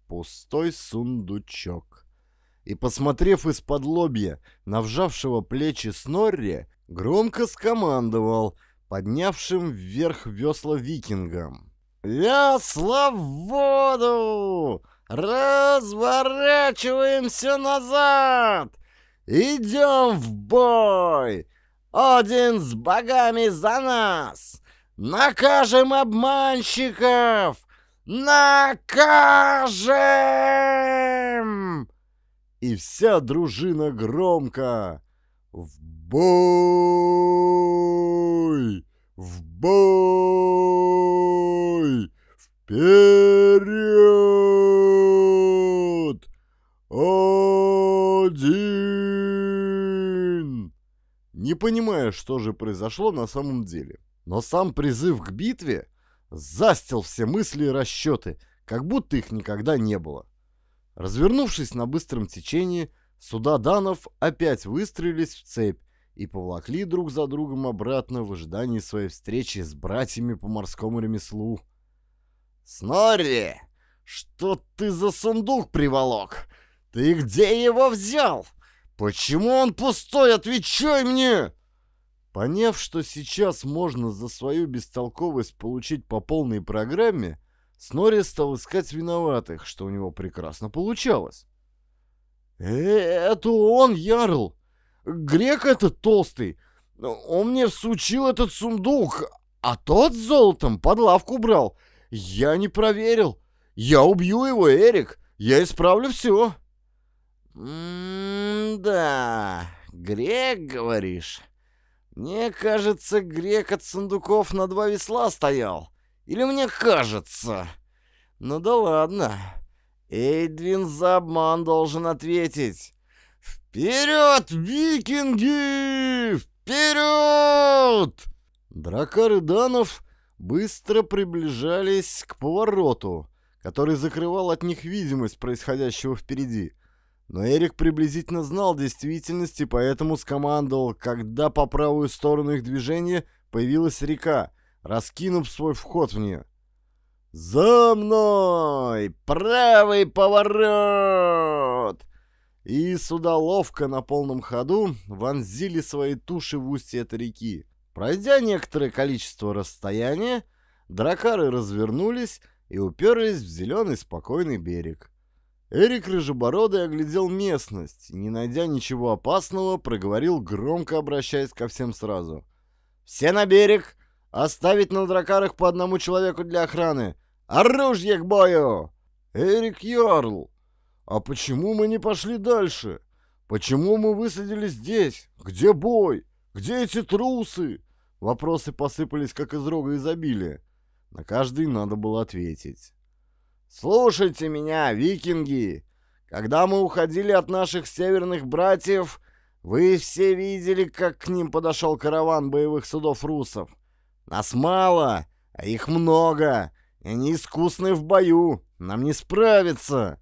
пустой сундучок. И, посмотрев из-под лобья на вжавшего плечи Снорри, громко скомандовал — поднявшим вверх весла викингам. «Весла в воду! Разворачиваемся назад! Идем в бой! Один с богами за нас! Накажем обманщиков! Накажем!» И вся дружина громко «В бой! В бой! Вперед! Один! Не понимая, что же произошло на самом деле. Но сам призыв к битве застил все мысли и расчеты, как будто их никогда не было. Развернувшись на быстром течении, суда данов опять выстроились в цепь, и повлакли друг за другом обратно в ожидании своей встречи с братьями по морскому ремеслу. «Снорри, что ты за сундук приволок? Ты где его взял? Почему он пустой? Отвечай мне!» Поняв, что сейчас можно за свою бестолковость получить по полной программе, Снорри стал искать виноватых, что у него прекрасно получалось. «Э, «Это он, Ярл! Грек этот толстый, он мне всучил этот сундук, а тот с золотом под лавку брал. Я не проверил. Я убью его, Эрик. Я исправлю все. «М-да, грек, говоришь? Мне кажется, грек от сундуков на два весла стоял. Или мне кажется? Ну да ладно. Эйдвин за обман должен ответить. «Вперед, викинги! Вперед!» Дракары Данов быстро приближались к повороту, который закрывал от них видимость происходящего впереди. Но Эрик приблизительно знал действительность и поэтому скомандовал, когда по правую сторону их движения появилась река, раскинув свой вход в нее. «За мной! Правый поворот!» И суда ловко на полном ходу вонзили свои туши в устье этой реки. Пройдя некоторое количество расстояния, дракары развернулись и уперлись в зеленый спокойный берег. Эрик Рыжебородый оглядел местность не найдя ничего опасного, проговорил, громко обращаясь ко всем сразу. «Все на берег! Оставить на дракарах по одному человеку для охраны! Оружие к бою!» «Эрик Ярл!» «А почему мы не пошли дальше? Почему мы высадились здесь? Где бой? Где эти трусы?» Вопросы посыпались, как из рога изобилия. На каждый надо было ответить. «Слушайте меня, викинги! Когда мы уходили от наших северных братьев, вы все видели, как к ним подошел караван боевых судов русов. Нас мало, а их много, и они искусны в бою, нам не справиться.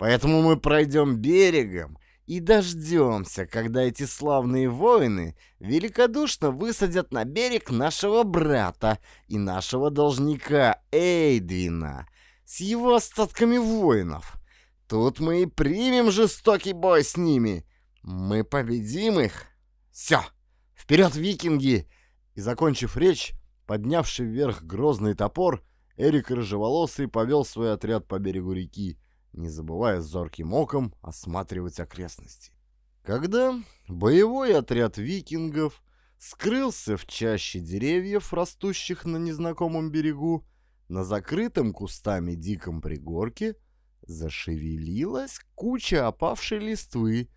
Поэтому мы пройдем берегом и дождемся, когда эти славные воины великодушно высадят на берег нашего брата и нашего должника Эйдвина с его остатками воинов. Тут мы и примем жестокий бой с ними. Мы победим их. Все, вперед, викинги!» И, закончив речь, поднявший вверх грозный топор, Эрик Рыжеволосый повел свой отряд по берегу реки, не забывая зорким оком осматривать окрестности. Когда боевой отряд викингов скрылся в чаще деревьев, растущих на незнакомом берегу, на закрытом кустами диком пригорке зашевелилась куча опавшей листвы,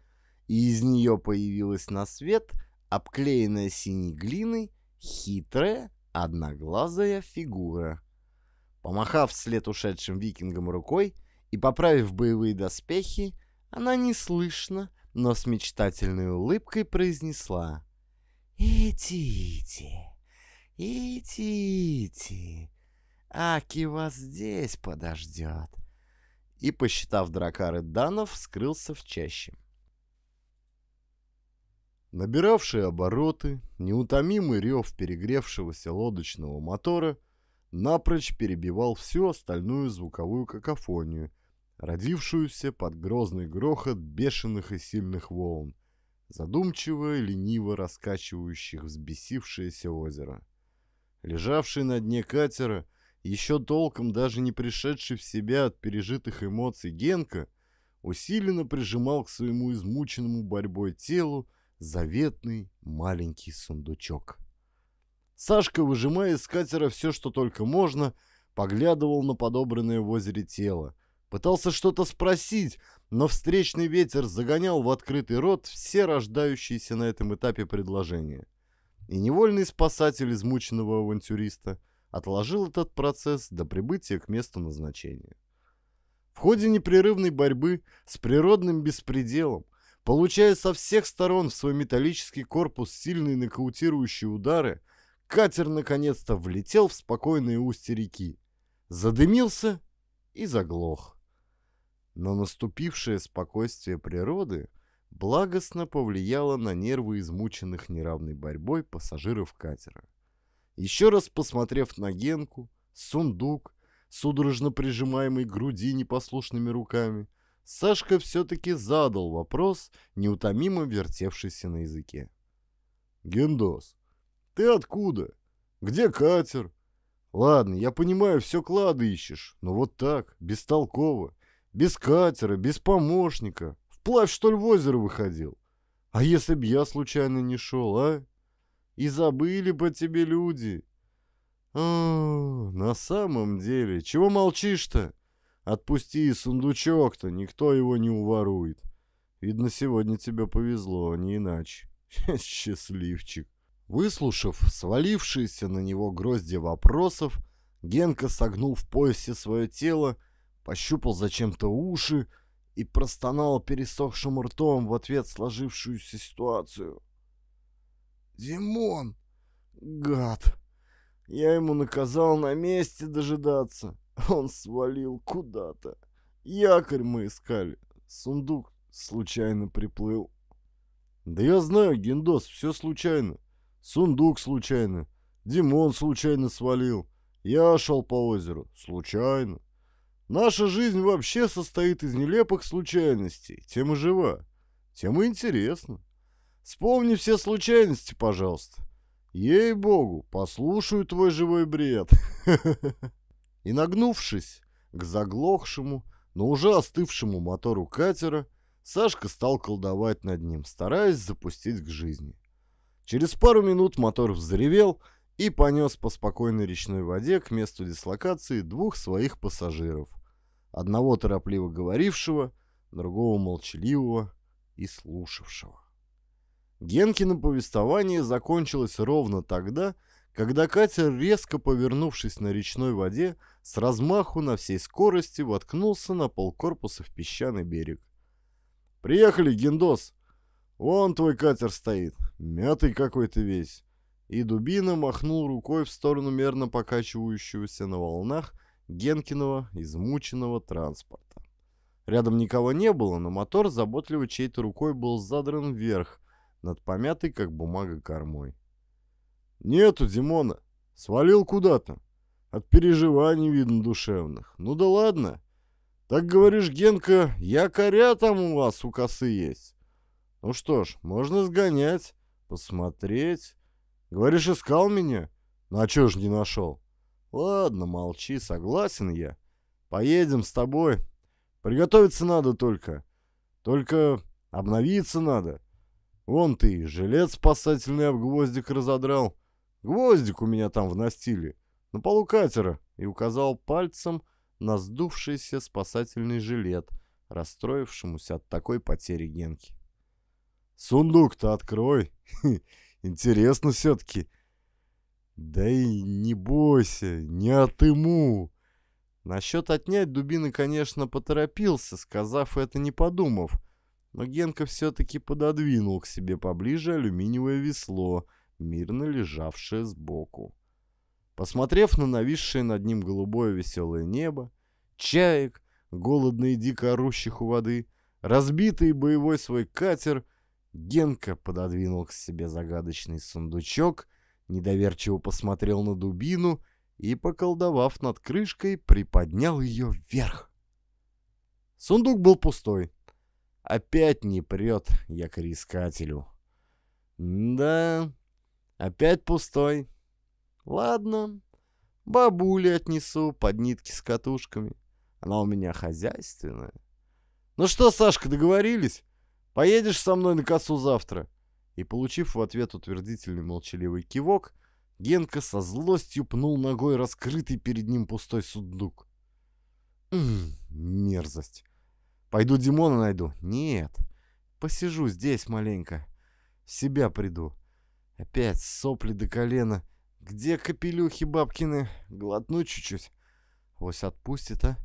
и из нее появилась на свет обклеенная синей глиной хитрая одноглазая фигура. Помахав вслед ушедшим викингам рукой и поправив боевые доспехи, она неслышно, но с мечтательной улыбкой произнесла «Идите, идите, Аки вас здесь подождет». И, посчитав дракары данов, скрылся в чаще. Набиравший обороты, неутомимый рев перегревшегося лодочного мотора напрочь перебивал всю остальную звуковую какофонию, родившуюся под грозный грохот бешеных и сильных волн, задумчиво и лениво раскачивающих взбесившееся озеро. Лежавший на дне катера, еще толком даже не пришедший в себя от пережитых эмоций Генка, усиленно прижимал к своему измученному борьбой телу заветный маленький сундучок. Сашка, выжимая из катера все, что только можно, поглядывал на подобранное в озере тело. Пытался что-то спросить, но встречный ветер загонял в открытый рот все рождающиеся на этом этапе предложения. И невольный спасатель измученного авантюриста отложил этот процесс до прибытия к месту назначения. В ходе непрерывной борьбы с природным беспределом, получая со всех сторон в свой металлический корпус сильные нокаутирующие удары, Катер наконец-то влетел в спокойные устье реки, задымился и заглох. Но наступившее спокойствие природы благостно повлияло на нервы измученных неравной борьбой пассажиров катера. Еще раз посмотрев на Генку, сундук, судорожно прижимаемый к груди непослушными руками, Сашка все-таки задал вопрос, неутомимо вертевшийся на языке. «Гендос, ты откуда? Где катер? Ладно, я понимаю, все клады ищешь, но вот так, бестолково, без катера, без помощника. Вплавь, что ли, в озеро выходил? А если б я случайно не шел, а? И забыли по тебе люди. О, на самом деле, чего молчишь-то? Отпусти сундучок-то, никто его не уворует. Видно, сегодня тебе повезло, а не иначе. Счастливчик. Выслушав свалившиеся на него грозди вопросов, Генка согнул в поясе свое тело, пощупал зачем-то уши и простонал пересохшим ртом в ответ сложившуюся ситуацию. «Димон! Гад! Я ему наказал на месте дожидаться. Он свалил куда-то. Якорь мы искали. Сундук случайно приплыл». «Да я знаю, Гендос, все случайно. Сундук случайно. Димон случайно свалил. Я шел по озеру. Случайно. Наша жизнь вообще состоит из нелепых случайностей. Тем и жива. Тем и интересно. Вспомни все случайности, пожалуйста. Ей-богу, послушаю твой живой бред. И нагнувшись к заглохшему, но уже остывшему мотору катера, Сашка стал колдовать над ним, стараясь запустить к жизни. Через пару минут мотор взревел и понес по спокойной речной воде к месту дислокации двух своих пассажиров. Одного торопливо говорившего, другого молчаливого и слушавшего. Генкино повествование закончилось ровно тогда, когда катер, резко повернувшись на речной воде, с размаху на всей скорости воткнулся на полкорпуса в песчаный берег. «Приехали, Гендос!» Вон твой катер стоит, мятый какой-то весь. И Дубина махнул рукой в сторону мерно покачивающегося на волнах Генкиного измученного транспорта. Рядом никого не было, но мотор заботливо чьей-то рукой был задран вверх, над помятой, как бумага, кормой. «Нету Димона. Свалил куда-то. От переживаний, видно, душевных. Ну да ладно. Так говоришь, Генка, якоря там у вас у косы есть. Ну что ж, можно сгонять, посмотреть. Говоришь, искал меня? Ну а чё ж не нашел? Ладно, молчи, согласен я. Поедем с тобой. Приготовиться надо только. Только обновиться надо. Вон ты, жилет спасательный об гвоздик разодрал. Гвоздик у меня там в настиле, на полу катера, и указал пальцем на сдувшийся спасательный жилет, расстроившемуся от такой потери Генки. «Сундук-то открой! Интересно все-таки!» «Да и не бойся, не отыму!» Насчет отнять Дубины, конечно, поторопился, сказав это не подумав, но Генка все-таки пододвинул к себе поближе алюминиевое весло — мирно лежавшее сбоку. Посмотрев на нависшее над ним голубое веселое небо, чаек, голодно и дико орущих у воды, разбитый боевой свой катер, Генка пододвинул к себе загадочный сундучок, недоверчиво посмотрел на дубину и, поколдовав над крышкой, приподнял ее вверх. Сундук был пустой. Опять не прет якорискателю. Да, Опять пустой. Ладно, бабуле отнесу под нитки с катушками. Она у меня хозяйственная. Ну что, Сашка, договорились? Поедешь со мной на косу завтра? И, получив в ответ утвердительный молчаливый кивок, Генка со злостью пнул ногой раскрытый перед ним пустой сундук. М мерзость. Пойду Димона найду? Нет. Посижу здесь маленько. В себя приду. Опять сопли до колена. Где капелюхи бабкины? Глотну чуть-чуть. Вось отпустит, а?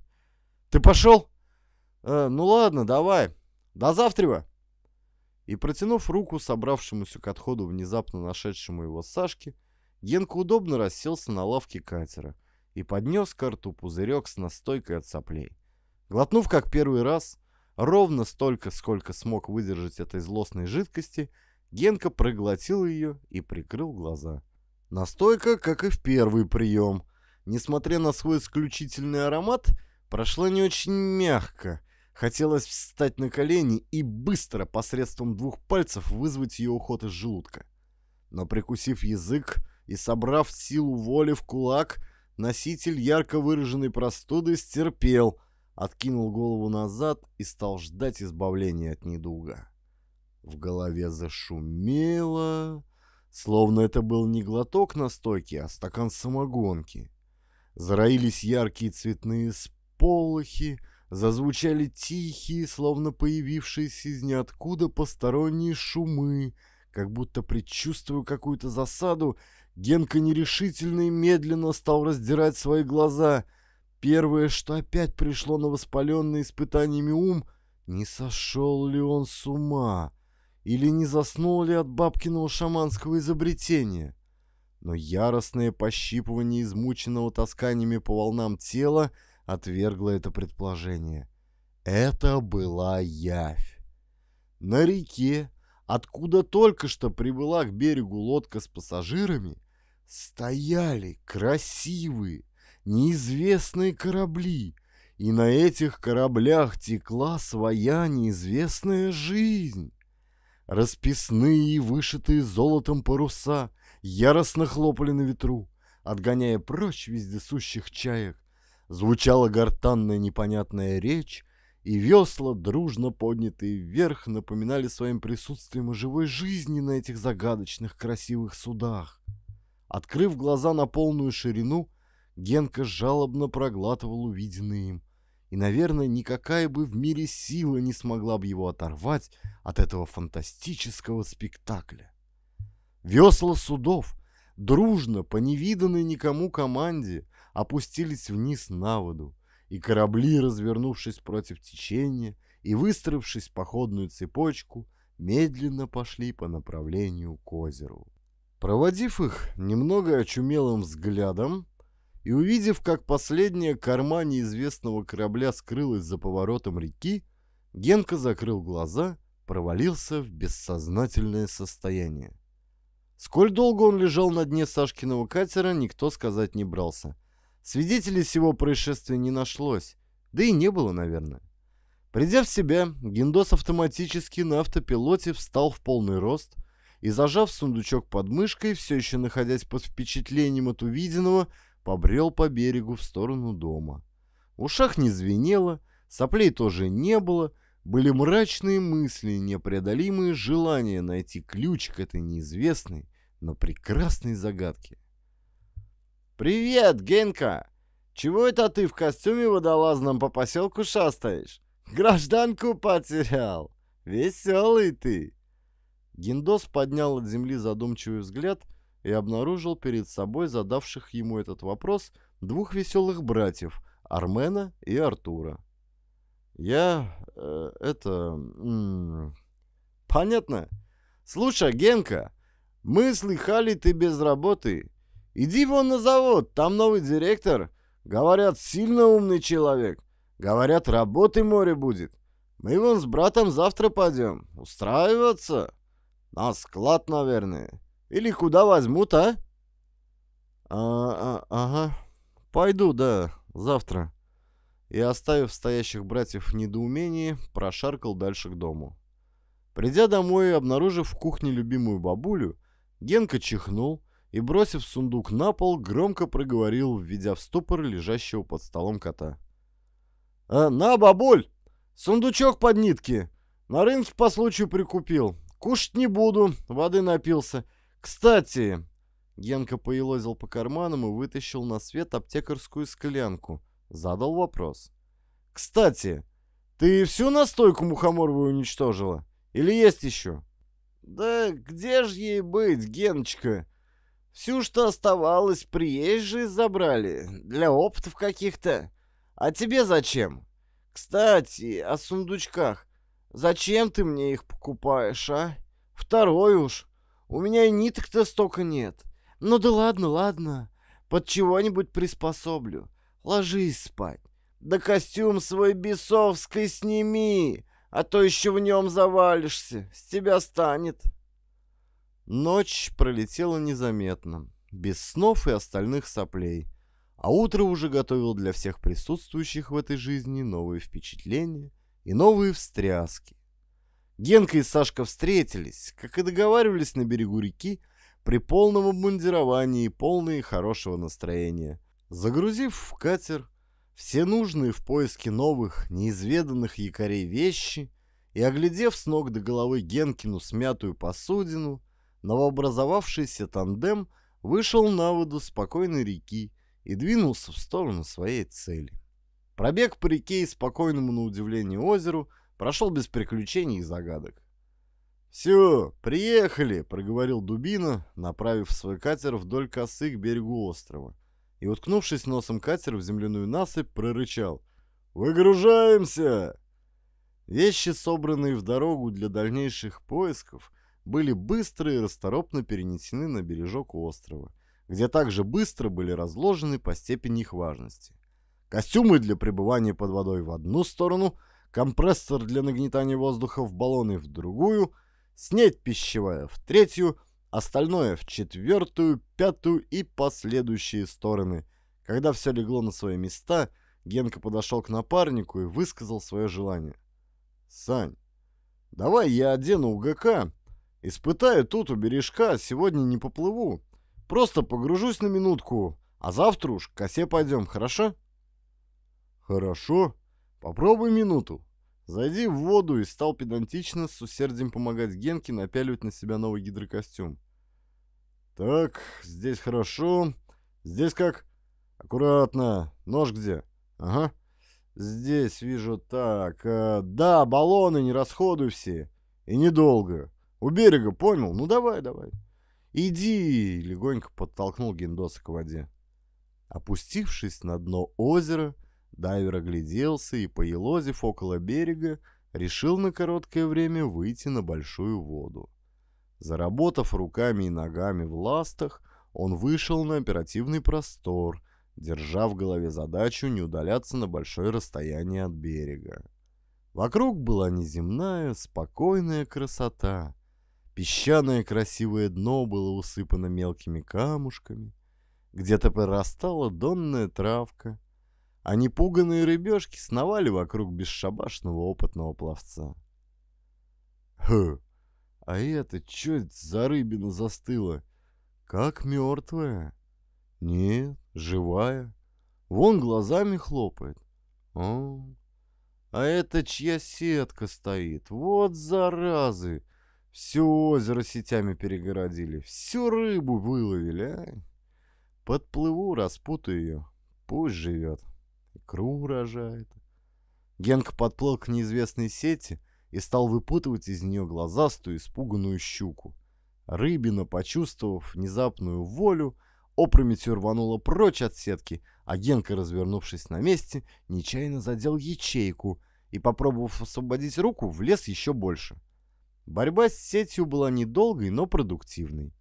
Ты пошел? Э, ну ладно, давай. До завтра. И протянув руку собравшемуся к отходу внезапно нашедшему его Сашке, Генка удобно расселся на лавке катера и поднес к рту пузырек с настойкой от соплей. Глотнув как первый раз, ровно столько, сколько смог выдержать этой злостной жидкости, Генка проглотил ее и прикрыл глаза. Настойка, как и в первый прием, несмотря на свой исключительный аромат, прошла не очень мягко. Хотелось встать на колени и быстро посредством двух пальцев вызвать ее уход из желудка. Но прикусив язык и собрав силу воли в кулак, носитель ярко выраженной простуды стерпел, откинул голову назад и стал ждать избавления от недуга. В голове зашумело, словно это был не глоток настойки, а стакан самогонки. Зароились яркие цветные сполохи, зазвучали тихие, словно появившиеся из ниоткуда посторонние шумы, как будто предчувствуя какую-то засаду, Генка нерешительно и медленно стал раздирать свои глаза. Первое, что опять пришло на воспаленный испытаниями ум, не сошел ли он с ума? или не заснул ли от бабкиного шаманского изобретения. Но яростное пощипывание измученного тасканиями по волнам тела отвергло это предположение. Это была явь. На реке, откуда только что прибыла к берегу лодка с пассажирами, стояли красивые, неизвестные корабли, и на этих кораблях текла своя неизвестная жизнь. Расписные и вышитые золотом паруса яростно хлопали на ветру, отгоняя прочь вездесущих чаек. Звучала гортанная непонятная речь, и весла, дружно поднятые вверх, напоминали своим присутствием о живой жизни на этих загадочных красивых судах. Открыв глаза на полную ширину, Генка жалобно проглатывал увиденное им и, наверное, никакая бы в мире сила не смогла бы его оторвать от этого фантастического спектакля. Весла судов дружно, по невиданной никому команде, опустились вниз на воду, и корабли, развернувшись против течения и выстроившись в походную цепочку, медленно пошли по направлению к озеру. Проводив их немного очумелым взглядом, и увидев, как последняя корма неизвестного корабля скрылась за поворотом реки, Генка закрыл глаза, провалился в бессознательное состояние. Сколь долго он лежал на дне Сашкиного катера, никто сказать не брался. Свидетелей всего происшествия не нашлось, да и не было, наверное. Придя в себя, Гендос автоматически на автопилоте встал в полный рост и, зажав сундучок под мышкой, все еще находясь под впечатлением от увиденного, побрел по берегу в сторону дома. В ушах не звенело, соплей тоже не было, были мрачные мысли, непреодолимые желания найти ключ к этой неизвестной, но прекрасной загадке. «Привет, Генка! Чего это ты в костюме водолазном по поселку шастаешь? Гражданку потерял! Веселый ты!» Гендос поднял от земли задумчивый взгляд и обнаружил перед собой задавших ему этот вопрос двух веселых братьев, Армена и Артура. Я... Э, это... М -м, понятно. Слушай, Генка, мы слыхали, ты без работы. Иди вон на завод, там новый директор. Говорят, сильно умный человек. Говорят, работы море будет. Мы вон с братом завтра пойдем. Устраиваться? На склад, наверное. Или куда возьмут, а? а, а ага. Пойду, да, завтра и, оставив стоящих братьев в недоумении, прошаркал дальше к дому. Придя домой и обнаружив в кухне любимую бабулю, Генка чихнул и, бросив сундук на пол, громко проговорил, введя в ступор лежащего под столом кота. «А, «На, бабуль! Сундучок под нитки! На рынке по случаю прикупил. Кушать не буду, воды напился. Кстати...» Генка поелозил по карманам и вытащил на свет аптекарскую склянку, Задал вопрос. «Кстати, ты всю настойку мухоморовую уничтожила? Или есть еще?» «Да где же ей быть, Геночка? Всю, что оставалось, приезжие забрали. Для опытов каких-то. А тебе зачем? Кстати, о сундучках. Зачем ты мне их покупаешь, а? Второй уж. У меня и ниток-то столько нет. Ну да ладно, ладно. Под чего-нибудь приспособлю. Ложись спать. Да костюм свой бесовский сними, а то еще в нем завалишься, с тебя станет. Ночь пролетела незаметно, без снов и остальных соплей, а утро уже готовил для всех присутствующих в этой жизни новые впечатления и новые встряски. Генка и Сашка встретились, как и договаривались на берегу реки, при полном обмундировании и полной хорошего настроения – Загрузив в катер все нужные в поиске новых, неизведанных якорей вещи и оглядев с ног до головы Генкину смятую посудину, новообразовавшийся тандем вышел на воду спокойной реки и двинулся в сторону своей цели. Пробег по реке и спокойному на удивление озеру прошел без приключений и загадок. «Все, приехали!» — проговорил Дубина, направив свой катер вдоль косы к берегу острова — и, уткнувшись носом катера в земляную насыпь, прорычал. «Выгружаемся!» Вещи, собранные в дорогу для дальнейших поисков, были быстро и расторопно перенесены на бережок острова, где также быстро были разложены по степени их важности. Костюмы для пребывания под водой в одну сторону, компрессор для нагнетания воздуха в баллоны в другую, снеть пищевая в третью — Остальное в четвертую, пятую и последующие стороны. Когда все легло на свои места, Генка подошел к напарнику и высказал свое желание. «Сань, давай я одену УГК, испытаю тут у бережка, сегодня не поплыву. Просто погружусь на минутку, а завтра уж к косе пойдем, хорошо?» «Хорошо. Попробуй минуту», Зайди в воду и стал педантично с усердием помогать Генке напяливать на себя новый гидрокостюм. Так, здесь хорошо. Здесь как? Аккуратно. Нож где? Ага. Здесь вижу так. Э, да, баллоны не расходуй все. И недолго. У берега, понял? Ну давай, давай. Иди, легонько подтолкнул Гендоса к воде. Опустившись на дно озера, Дайвер огляделся и, поелозив около берега, решил на короткое время выйти на большую воду. Заработав руками и ногами в ластах, он вышел на оперативный простор, держа в голове задачу не удаляться на большое расстояние от берега. Вокруг была неземная, спокойная красота. Песчаное красивое дно было усыпано мелкими камушками. Где-то прорастала донная травка, а непуганные рыбешки сновали вокруг бесшабашного опытного пловца. Хм, а это что за рыбина застыла? Как мертвая? Нет, живая. Вон глазами хлопает. О, а это чья сетка стоит? Вот заразы! Все озеро сетями перегородили, всю рыбу выловили, а? Подплыву, распутаю ее, пусть живет. Икру рожает. Генка подплыл к неизвестной сети и стал выпутывать из нее глазастую, испуганную щуку. Рыбина, почувствовав внезапную волю, опрометью рванула прочь от сетки, а Генка, развернувшись на месте, нечаянно задел ячейку и, попробовав освободить руку, влез еще больше. Борьба с сетью была недолгой, но продуктивной.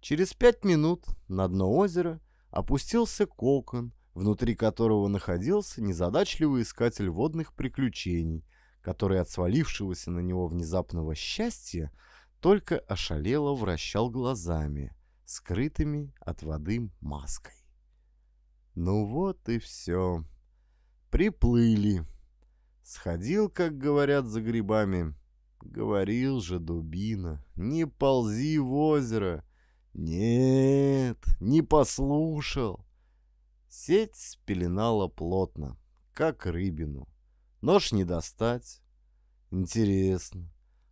Через пять минут на дно озера опустился кокон, внутри которого находился незадачливый искатель водных приключений, который от свалившегося на него внезапного счастья только ошалело вращал глазами, скрытыми от воды маской. Ну вот и все. Приплыли. Сходил, как говорят, за грибами. Говорил же дубина, не ползи в озеро. Нет, не послушал. Сеть спеленала плотно, как рыбину. Нож не достать. Интересно,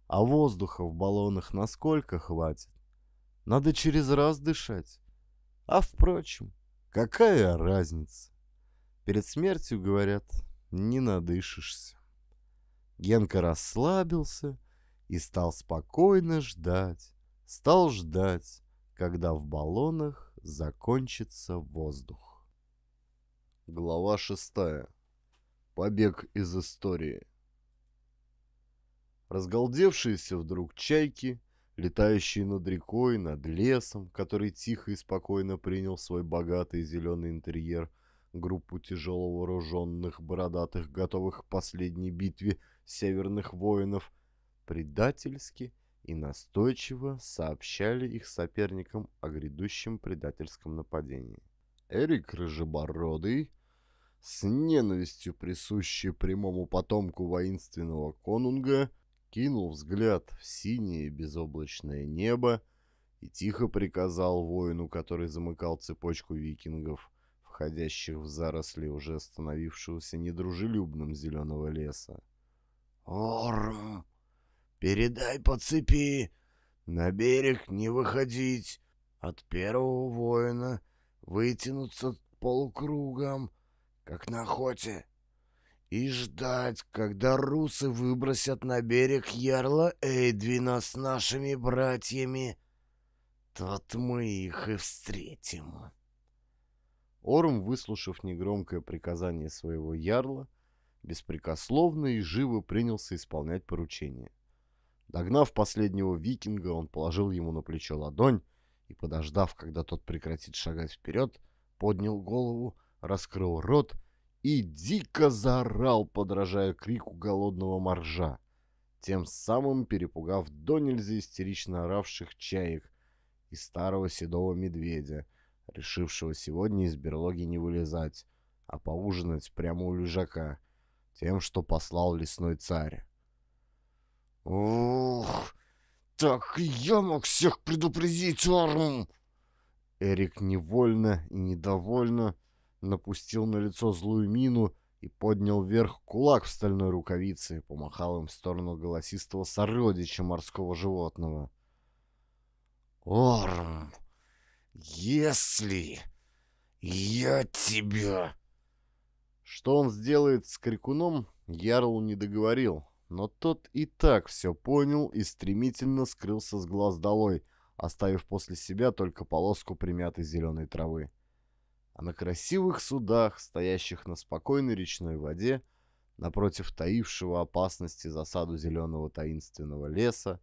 а воздуха в баллонах насколько хватит? Надо через раз дышать. А впрочем, какая разница? Перед смертью, говорят, не надышишься. Генка расслабился и стал спокойно ждать. Стал ждать, когда в баллонах закончится воздух. Глава шестая. Побег из истории. Разгалдевшиеся вдруг чайки, летающие над рекой, над лесом, который тихо и спокойно принял свой богатый зеленый интерьер, группу тяжело вооруженных, бородатых, готовых к последней битве северных воинов, предательски и настойчиво сообщали их соперникам о грядущем предательском нападении. Эрик Рыжебородый, с ненавистью присущей прямому потомку воинственного конунга, кинул взгляд в синее безоблачное небо и тихо приказал воину, который замыкал цепочку викингов, входящих в заросли уже становившегося недружелюбным зеленого леса. «Орм, передай по цепи, на берег не выходить, от первого воина вытянуться полукругом, как на охоте, и ждать, когда русы выбросят на берег ярла Эйдвина с нашими братьями. Тот мы их и встретим». Орм, выслушав негромкое приказание своего ярла, беспрекословно и живо принялся исполнять поручение. Догнав последнего викинга, он положил ему на плечо ладонь и, подождав, когда тот прекратит шагать вперед, поднял голову, раскрыл рот и дико заорал, подражая крику голодного моржа, тем самым перепугав до нельзя истерично оравших чаек и старого седого медведя, решившего сегодня из берлоги не вылезать, а поужинать прямо у лежака, тем, что послал лесной царь. «Ух, так я мог всех предупредить, Орм!» Эрик невольно и недовольно напустил на лицо злую мину и поднял вверх кулак в стальной рукавице, помахал им в сторону голосистого сородича морского животного. «Орм!» Если я тебя... Что он сделает с крикуном, Ярл не договорил, но тот и так все понял и стремительно скрылся с глаз долой, оставив после себя только полоску примятой зеленой травы. А на красивых судах, стоящих на спокойной речной воде, напротив таившего опасности засаду зеленого таинственного леса,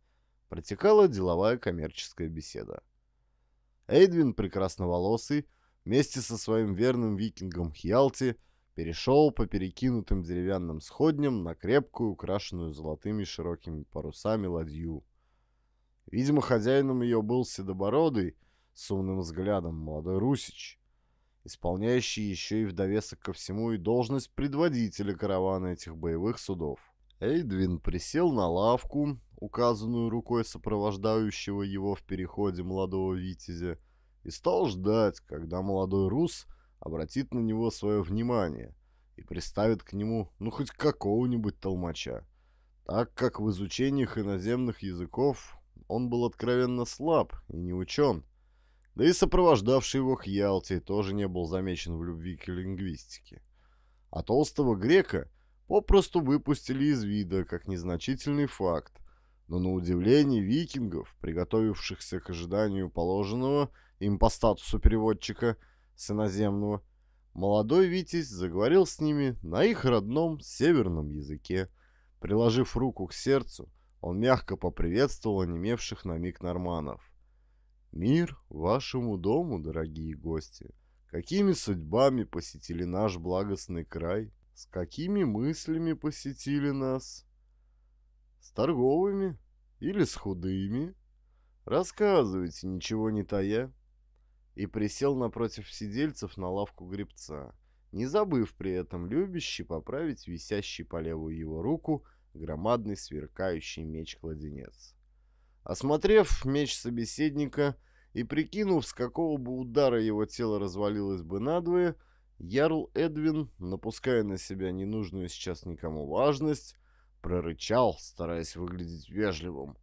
протекала деловая коммерческая беседа. Эйдвин, прекрасноволосый, вместе со своим верным викингом Хьялти перешел по перекинутым деревянным сходням на крепкую, украшенную золотыми широкими парусами ладью. Видимо, хозяином ее был седобородый, с умным взглядом молодой русич, исполняющий еще и в довесок ко всему и должность предводителя каравана этих боевых судов. Эйдвин присел на лавку, указанную рукой сопровождающего его в переходе молодого витязя, и стал ждать, когда молодой рус обратит на него свое внимание и приставит к нему, ну, хоть какого-нибудь толмача, так как в изучениях иноземных языков он был откровенно слаб и не учен, да и сопровождавший его Хьялти тоже не был замечен в любви к лингвистике. А толстого грека попросту выпустили из вида, как незначительный факт, но на удивление викингов, приготовившихся к ожиданию положенного им по статусу переводчика с иноземного, молодой Витязь заговорил с ними на их родном северном языке. Приложив руку к сердцу, он мягко поприветствовал онемевших на миг норманов. Мир вашему дому, дорогие гости. Какими судьбами посетили наш благостный край? С какими мыслями посетили нас? С торговыми или с худыми? Рассказывайте, ничего не тая. И присел напротив сидельцев на лавку гребца, не забыв при этом любящий поправить висящий по левую его руку громадный сверкающий меч-кладенец. Осмотрев меч собеседника и прикинув, с какого бы удара его тело развалилось бы надвое, Ярл Эдвин, напуская на себя ненужную сейчас никому важность, прорычал, стараясь выглядеть вежливым.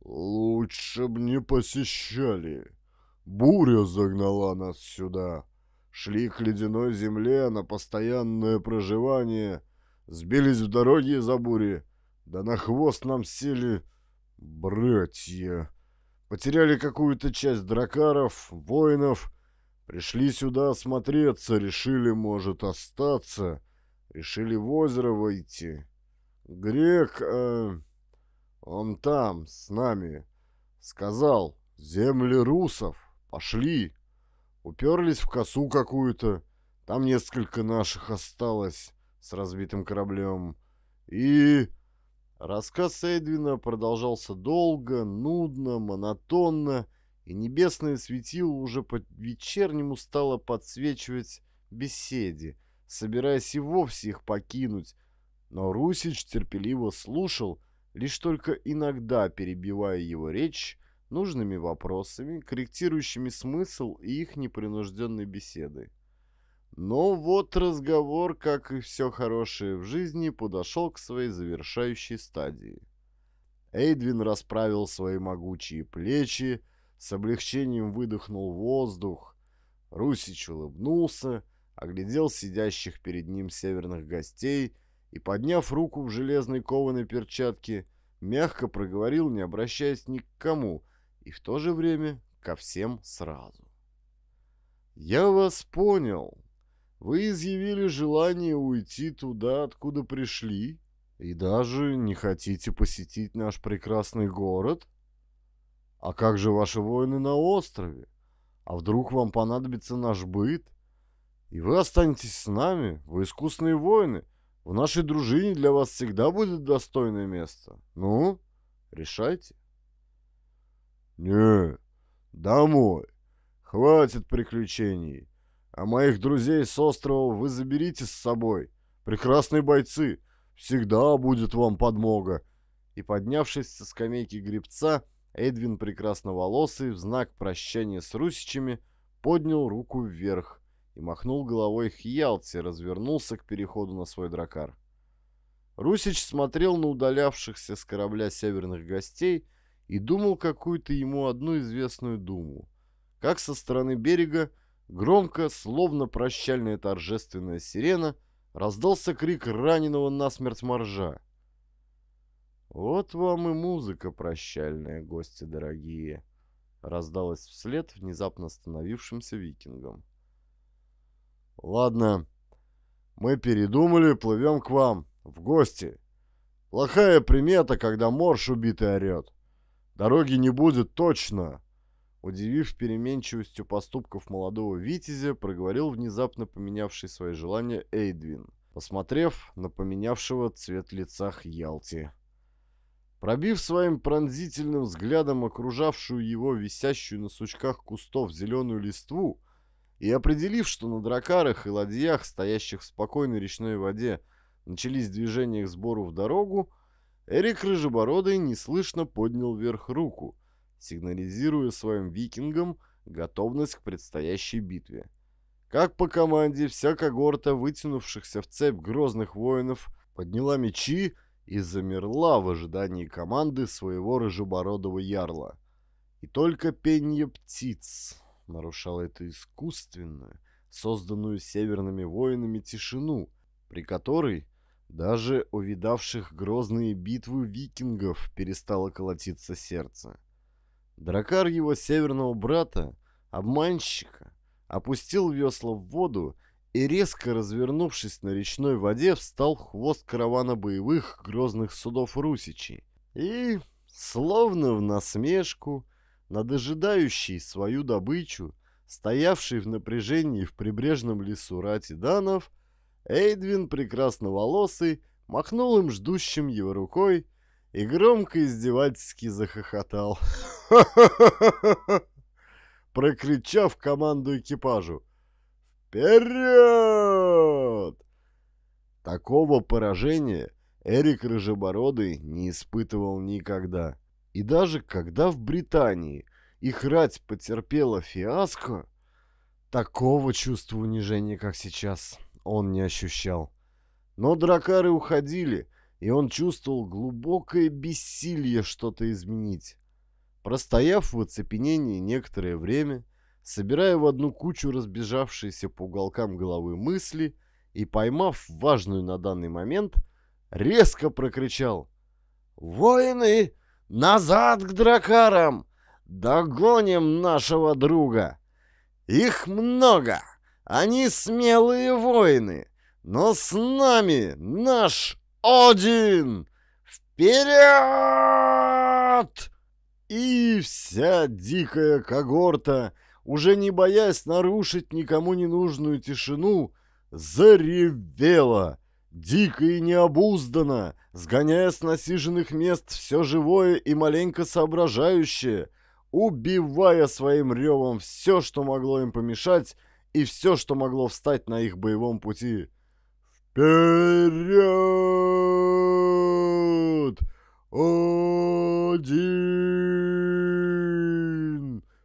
«Лучше б не посещали. Буря загнала нас сюда. Шли к ледяной земле на постоянное проживание, сбились в дороге из-за бури, да на хвост нам сели братья. Потеряли какую-то часть дракаров, воинов, пришли сюда осмотреться, решили, может, остаться, решили в озеро войти. Грек, э, он там, с нами, сказал, земли русов, пошли. Уперлись в косу какую-то, там несколько наших осталось с разбитым кораблем. И Рассказ Эдвина продолжался долго, нудно, монотонно, и небесное светило уже по-вечернему стало подсвечивать беседе, собираясь и вовсе их покинуть. Но Русич терпеливо слушал, лишь только иногда перебивая его речь нужными вопросами, корректирующими смысл и их непринужденной беседы. Но вот разговор, как и все хорошее в жизни, подошел к своей завершающей стадии. Эйдвин расправил свои могучие плечи, с облегчением выдохнул воздух. Русич улыбнулся, оглядел сидящих перед ним северных гостей и, подняв руку в железной кованой перчатке, мягко проговорил, не обращаясь ни к кому, и в то же время ко всем сразу. «Я вас понял. Вы изъявили желание уйти туда, откуда пришли, и даже не хотите посетить наш прекрасный город? А как же ваши воины на острове? А вдруг вам понадобится наш быт? И вы останетесь с нами, вы искусные воины. В нашей дружине для вас всегда будет достойное место. Ну, решайте. Не, домой. Хватит приключений. А моих друзей с острова вы заберите с собой. Прекрасные бойцы. Всегда будет вам подмога. И поднявшись со скамейки гребца, Эдвин прекрасноволосый в знак прощания с русичами поднял руку вверх и махнул головой Хьялти, развернулся к переходу на свой дракар. Русич смотрел на удалявшихся с корабля северных гостей и думал какую-то ему одну известную думу. Как со стороны берега Громко, словно прощальная торжественная сирена, раздался крик раненого насмерть моржа. «Вот вам и музыка прощальная, гости дорогие!» раздалась вслед внезапно остановившимся викингам. «Ладно, мы передумали, плывем к вам, в гости. Плохая примета, когда морж убитый орет. Дороги не будет точно. удивив переменчивостью поступков молодого витязя, проговорил внезапно поменявший свои желания Эйдвин, посмотрев на поменявшего цвет лица Хьялти. Пробив своим пронзительным взглядом окружавшую его висящую на сучках кустов зеленую листву и определив, что на дракарах и ладьях, стоящих в спокойной речной воде, начались движения к сбору в дорогу, Эрик Рыжебородый неслышно поднял вверх руку, сигнализируя своим викингам готовность к предстоящей битве. Как по команде, вся когорта вытянувшихся в цепь грозных воинов подняла мечи и замерла в ожидании команды своего рыжебородого ярла. И только пенье птиц нарушало эту искусственную, созданную северными воинами тишину, при которой даже увидавших грозные битвы викингов перестало колотиться сердце. Дракар его северного брата, обманщика, опустил весла в воду и, резко развернувшись на речной воде, встал хвост каравана боевых грозных судов Русичей и, словно в насмешку, над ожидающей свою добычу, стоявший в напряжении в прибрежном лесу рати Эйдвин, прекрасноволосый, махнул им ждущим его рукой и громко издевательски захохотал, прокричав команду экипажу Вперед! Такого поражения Эрик Рыжебородый не испытывал никогда. И даже когда в Британии их рать потерпела фиаско, такого чувства унижения, как сейчас, он не ощущал. Но дракары уходили, и он чувствовал глубокое бессилие что-то изменить. Простояв в оцепенении некоторое время, собирая в одну кучу разбежавшиеся по уголкам головы мысли и, поймав важную на данный момент, резко прокричал «Воины, назад к дракарам! Догоним нашего друга! Их много, они смелые воины, но с нами наш Один! Вперед!» И вся дикая когорта — уже не боясь нарушить никому ненужную тишину, заревела, дико и необузданно, сгоняя с насиженных мест все живое и маленько соображающее, убивая своим ревом все, что могло им помешать, и все, что могло встать на их боевом пути. «Вперед! Один!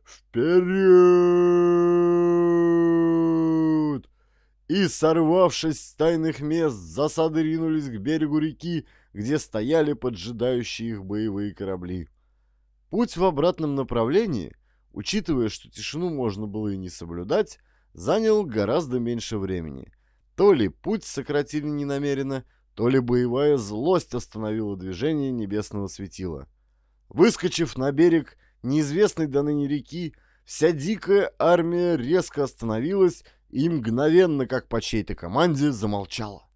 Вперед!» и, сорвавшись с тайных мест, засады ринулись к берегу реки, где стояли поджидающие их боевые корабли. Путь в обратном направлении, учитывая, что тишину можно было и не соблюдать, занял гораздо меньше времени. То ли путь сократили ненамеренно, то ли боевая злость остановила движение небесного светила. Выскочив на берег неизвестной до ныне реки, вся дикая армия резко остановилась и мгновенно, как по чьей-то команде, замолчала.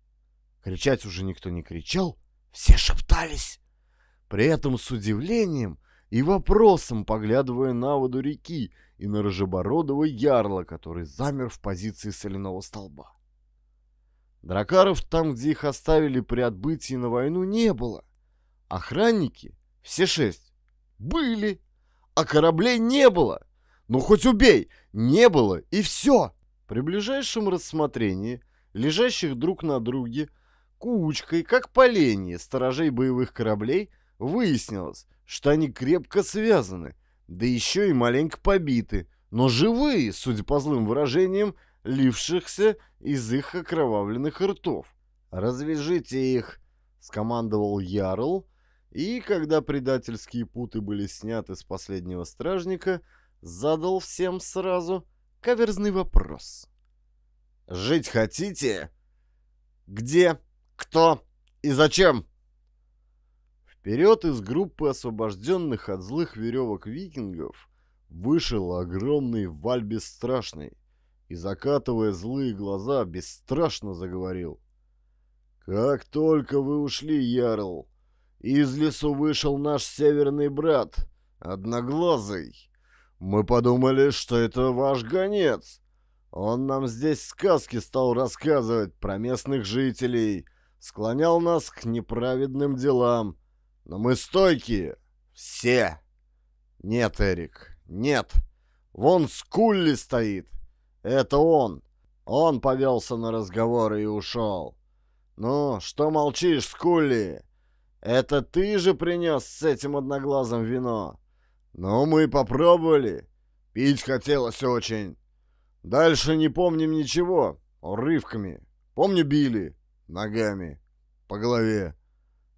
Кричать уже никто не кричал, все шептались. При этом с удивлением и вопросом поглядывая на воду реки и на рыжебородого ярла, который замер в позиции соляного столба. Дракаров там, где их оставили при отбытии на войну, не было. Охранники, все шесть, были, а кораблей не было. Ну хоть убей, не было и все. При ближайшем рассмотрении лежащих друг на друге кучкой, как поленье сторожей боевых кораблей, выяснилось, что они крепко связаны, да еще и маленько побиты, но живые, судя по злым выражениям, лившихся из их окровавленных ртов. «Развяжите их!» — скомандовал Ярл, и, когда предательские путы были сняты с последнего стражника, задал всем сразу — каверзный вопрос. «Жить хотите? Где? Кто? И зачем?» Вперед из группы освобожденных от злых веревок викингов вышел огромный Валь Бесстрашный и, закатывая злые глаза, бесстрашно заговорил. «Как только вы ушли, Ярл, из лесу вышел наш северный брат, Одноглазый. Мы подумали, что это ваш гонец. Он нам здесь сказки стал рассказывать про местных жителей, склонял нас к неправедным делам. Но мы стойкие. Все. Нет, Эрик, нет. Вон Скулли стоит. Это он. Он повелся на разговоры и ушел. Ну, что молчишь, Скулли? Это ты же принес с этим одноглазым вино. Ну, мы попробовали. Пить хотелось очень. Дальше не помним ничего. Урывками. Помню, били. Ногами. По голове.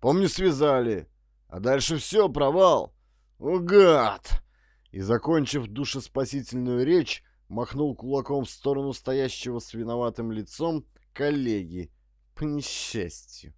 Помню, связали. А дальше все, провал. О, гад! И, закончив душеспасительную речь, махнул кулаком в сторону стоящего с виноватым лицом коллеги. По несчастью.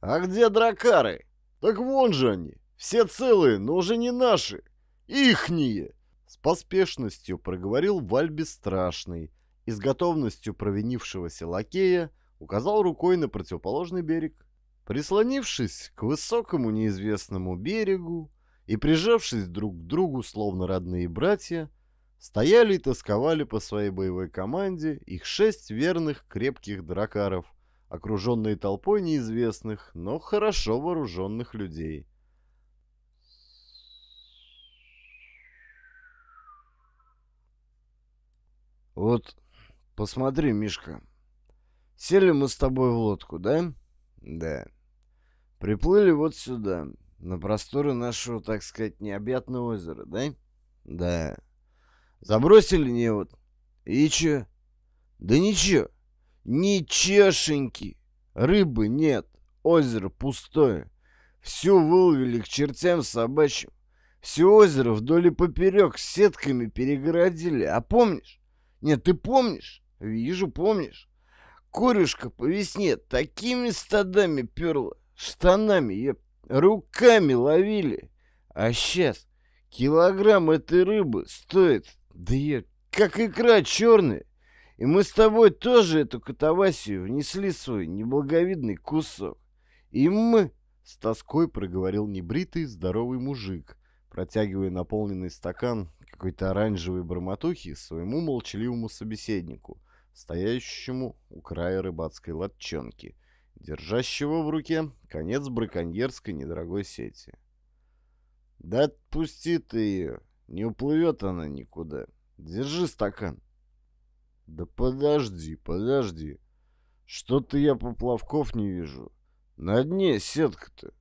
А где дракары? Так вон же они. Все целые, но уже не наши. Ихние. С поспешностью проговорил Вальби Страшный и с готовностью провинившегося лакея указал рукой на противоположный берег. Прислонившись к высокому неизвестному берегу и прижавшись друг к другу, словно родные братья, стояли и тосковали по своей боевой команде их шесть верных крепких дракаров, окруженные толпой неизвестных, но хорошо вооруженных людей. Вот, посмотри, Мишка. Сели мы с тобой в лодку, да? Да. Приплыли вот сюда, на просторы нашего, так сказать, необъятного озера, да? Да. Забросили невод. И чё? Да ничего. Ничешеньки. Рыбы нет. Озеро пустое. Всю выловили к чертям собачьим. Все озеро вдоль и поперек сетками перегородили. А помнишь? Нет, ты помнишь? Вижу, помнишь. Корюшка по весне такими стадами перла, штанами, еп, руками ловили. А сейчас килограмм этой рыбы стоит, да еп, как икра черная. И мы с тобой тоже эту катавасию внесли свой неблаговидный кусок. И мы, с тоской проговорил небритый здоровый мужик, протягивая наполненный стакан какой-то оранжевой бормотухи своему молчаливому собеседнику, стоящему у края рыбацкой лодчонки, держащего в руке конец браконьерской недорогой сети. «Да отпусти ты ее, не уплывет она никуда. Держи стакан». «Да подожди, подожди. Что-то я поплавков не вижу. На дне сетка-то.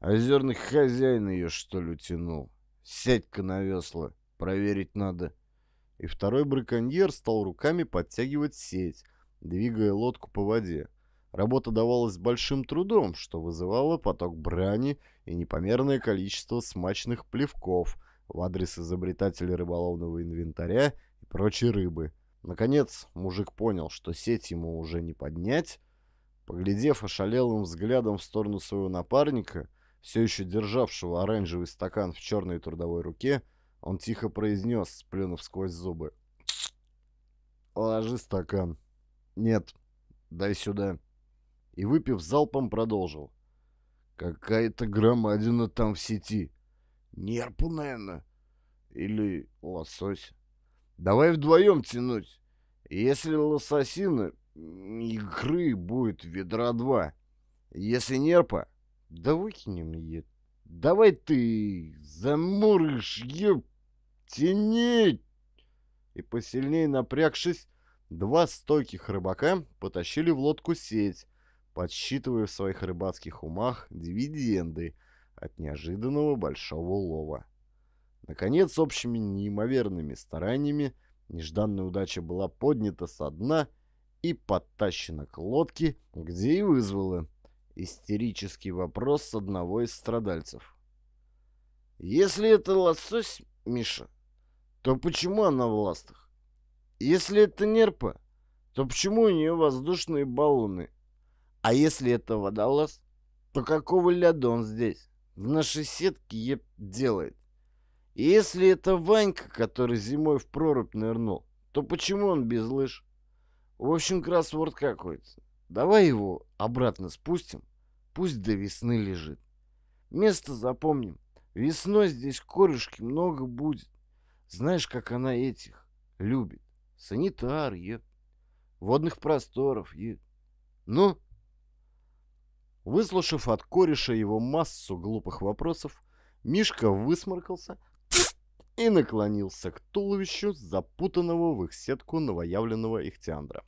Озерный хозяин ее, что ли, утянул. Сядь-ка на весла. Проверить надо. И второй браконьер стал руками подтягивать сеть, двигая лодку по воде. Работа давалась большим трудом, что вызывало поток брани и непомерное количество смачных плевков в адрес изобретателя рыболовного инвентаря и прочей рыбы. Наконец, мужик понял, что сеть ему уже не поднять. Поглядев ошалелым взглядом в сторону своего напарника, все еще державшего оранжевый стакан в черной трудовой руке, он тихо произнес, сплюнув сквозь зубы. «Ложи стакан». «Нет, дай сюда». И, выпив залпом, продолжил. «Какая-то громадина там в сети. Нерпу, наверное. Или лосось. Давай вдвоем тянуть. Если лососина, игры будет ведра два. Если нерпа, да выкинем ее. Давай ты замурыш, еб Тянить! И посильнее напрягшись, два стойких рыбака потащили в лодку сеть, подсчитывая в своих рыбацких умах дивиденды от неожиданного большого улова. Наконец, общими неимоверными стараниями нежданная удача была поднята со дна и подтащена к лодке, где и вызвала истерический вопрос одного из страдальцев. «Если это лосось, Миша, то почему она в ластах? Если это нерпа, то почему у нее воздушные баллоны? А если это водолаз, то какого ляда он здесь? В нашей сетке еб делает. И если это Ванька, который зимой в прорубь нырнул, то почему он без лыж? В общем, кроссворд какой-то. Давай его обратно спустим, пусть до весны лежит. Место запомним. Весной здесь корюшки много будет. Знаешь, как она этих любит? Санитар, ед. Водных просторов, ед. Ну? Выслушав от кореша его массу глупых вопросов, Мишка высморкался и наклонился к туловищу запутанного в их сетку новоявленного ихтиандра.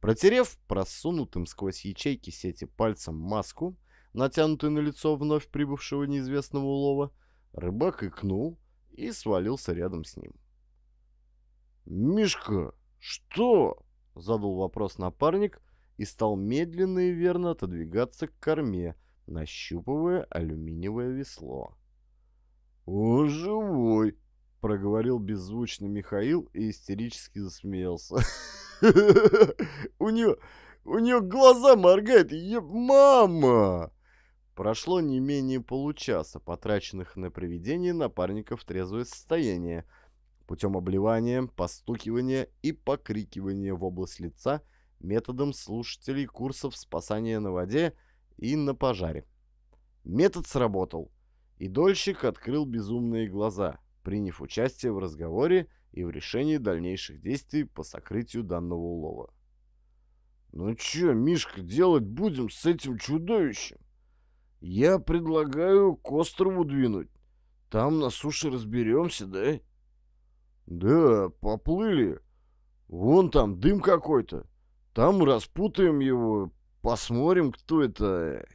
Протерев просунутым сквозь ячейки сети пальцем маску, натянутую на лицо вновь прибывшего неизвестного улова, рыбак икнул и свалился рядом с ним. «Мишка, что?» — задал вопрос напарник и стал медленно и верно отодвигаться к корме, нащупывая алюминиевое весло. «Он живой!» — проговорил беззвучно Михаил и истерически засмеялся. «У нее... у нее глаза моргают! Мама!» Прошло не менее получаса, потраченных на приведение напарников в трезвое состояние, путем обливания, постукивания и покрикивания в область лица методом слушателей курсов спасания на воде и на пожаре. Метод сработал, и дольщик открыл безумные глаза, приняв участие в разговоре и в решении дальнейших действий по сокрытию данного улова. «Ну чё, Мишка, делать будем с этим чудовищем?» Я предлагаю к острову двинуть. Там на суше разберемся, да? Да, поплыли. Вон там дым какой-то. Там распутаем его, посмотрим, кто это.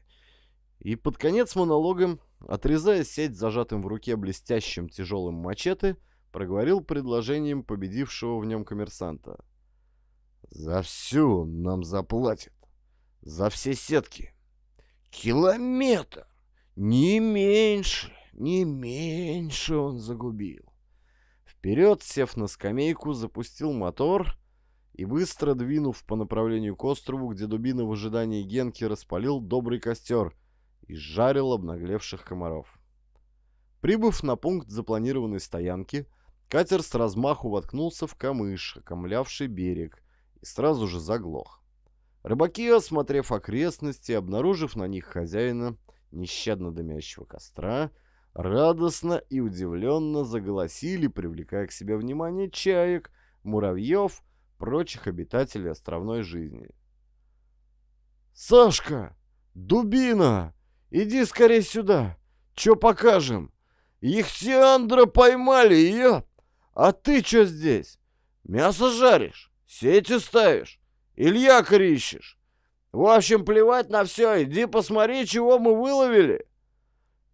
И под конец монологом, отрезая сеть зажатым в руке блестящим тяжелым мачете, проговорил предложением победившего в нем коммерсанта. «За все нам заплатят. За все сетки. Километр! Не меньше, не меньше он загубил. Вперед, сев на скамейку, запустил мотор и, быстро двинув по направлению к острову, где дубина в ожидании Генки распалил добрый костер и жарил обнаглевших комаров. Прибыв на пункт запланированной стоянки, катер с размаху воткнулся в камыш, окомлявший берег, и сразу же заглох. Рыбаки, осмотрев окрестности, обнаружив на них хозяина нещадно дымящего костра, радостно и удивленно заголосили, привлекая к себе внимание чаек, муравьев, прочих обитателей островной жизни. «Сашка! Дубина! Иди скорее сюда! Чё покажем? Ихтиандра поймали, ее! А ты чё здесь? Мясо жаришь? Сети ставишь? Или якорь ищешь? В общем, плевать на все, иди посмотри, чего мы выловили!»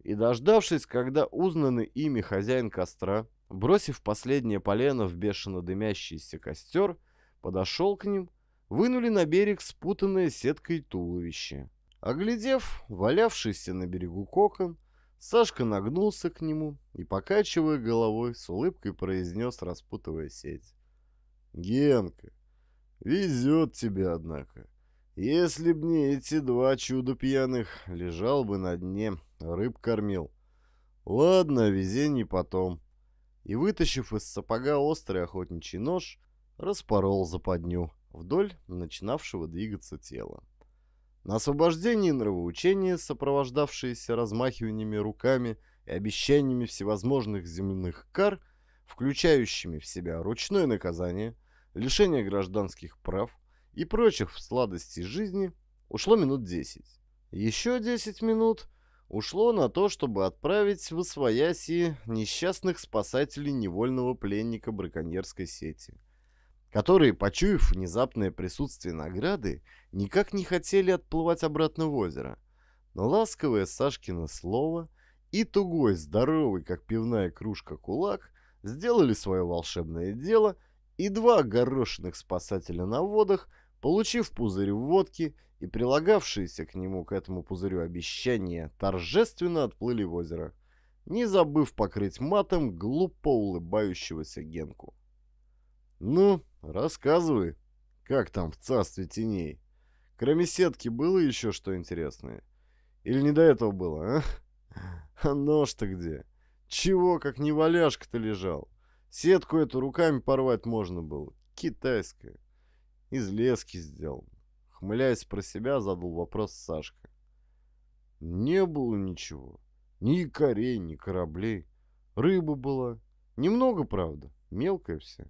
И дождавшись, когда узнанный ими хозяин костра, бросив последнее полено в бешено дымящийся костер, подошел к ним, вынули на берег спутанное сеткой туловище. Оглядев валявшийся на берегу кокон, Сашка нагнулся к нему и, покачивая головой, с улыбкой произнес, распутывая сеть. «Генка, Везет тебе, однако. Если б не эти два чуда пьяных, лежал бы на дне, рыб кормил. Ладно, везение потом. И, вытащив из сапога острый охотничий нож, распорол западню вдоль начинавшего двигаться тела. На освобождении нравоучения, сопровождавшиеся размахиваниями руками и обещаниями всевозможных земных кар, включающими в себя ручное наказание – лишение гражданских прав и прочих сладостей жизни ушло минут 10. Еще 10 минут ушло на то, чтобы отправить в Освояси несчастных спасателей невольного пленника браконьерской сети, которые, почуяв внезапное присутствие награды, никак не хотели отплывать обратно в озеро. Но ласковое Сашкино слово и тугой, здоровый, как пивная кружка, кулак сделали свое волшебное дело – и два горошиных спасателя на водах, получив пузырь водки и прилагавшиеся к нему к этому пузырю обещания, торжественно отплыли в озеро, не забыв покрыть матом глупо улыбающегося Генку. «Ну, рассказывай, как там в царстве теней? Кроме сетки было еще что интересное? Или не до этого было, а? А нож-то где? Чего, как не валяшка-то лежал?» Сетку эту руками порвать можно было. Китайская. Из лески сделан. Хмыляясь про себя, задал вопрос Сашка. Не было ничего. Ни якорей, ни кораблей. Рыба была. Немного, правда, мелкое все.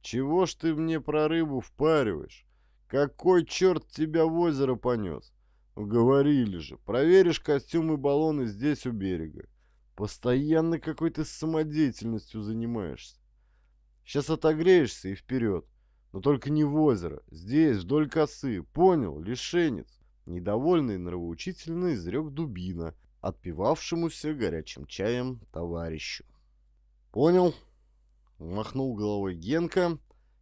Чего ж ты мне про рыбу впариваешь? Какой черт тебя в озеро понес? Говорили же, проверишь костюмы баллоны здесь у берега. Постоянно какой-то самодеятельностью занимаешься. Сейчас отогреешься и вперед. Но только не в озеро. Здесь, вдоль косы. Понял, лишенец. Недовольный нравоучительно изрек дубина, отпивавшемуся горячим чаем товарищу. Понял. Махнул головой Генка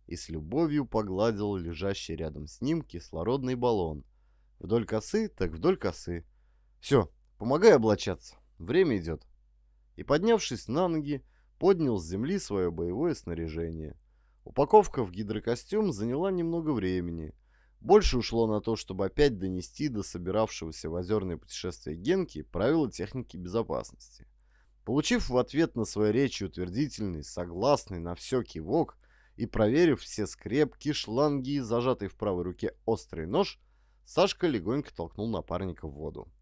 и с любовью погладил лежащий рядом с ним кислородный баллон. Вдоль косы, так вдоль косы. Все, помогай облачаться. Время идет. И, поднявшись на ноги, поднял с земли свое боевое снаряжение. Упаковка в гидрокостюм заняла немного времени. Больше ушло на то, чтобы опять донести до собиравшегося в озерное путешествие Генки правила техники безопасности. Получив в ответ на свои речи утвердительный, согласный на все кивок и проверив все скрепки, шланги и зажатый в правой руке острый нож, Сашка легонько толкнул напарника в воду.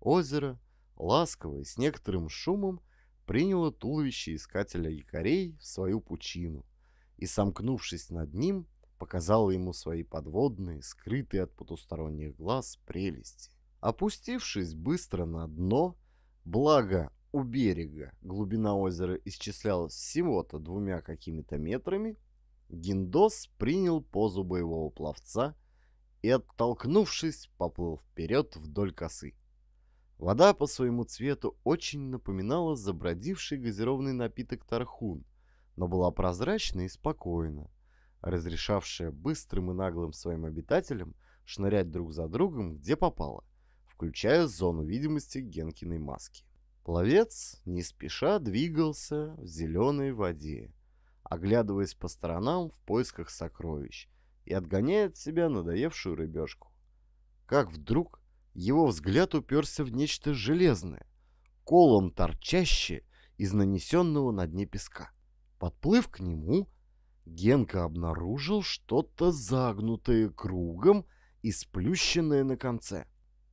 Озеро, ласковое, с некоторым шумом, приняло туловище искателя якорей в свою пучину и, сомкнувшись над ним, показало ему свои подводные, скрытые от потусторонних глаз прелести. Опустившись быстро на дно, благо у берега глубина озера исчислялась всего-то двумя какими-то метрами, Гиндос принял позу боевого пловца и, оттолкнувшись, поплыл вперед вдоль косы. Вода по своему цвету очень напоминала забродивший газированный напиток тархун, но была прозрачна и спокойна, разрешавшая быстрым и наглым своим обитателям шнырять друг за другом, где попало, включая зону видимости Генкиной маски. Пловец не спеша двигался в зеленой воде, оглядываясь по сторонам в поисках сокровищ и отгоняя от себя надоевшую рыбешку. Как вдруг его взгляд уперся в нечто железное, колом торчащее из нанесенного на дне песка. Подплыв к нему, Генка обнаружил что-то загнутое кругом и сплющенное на конце.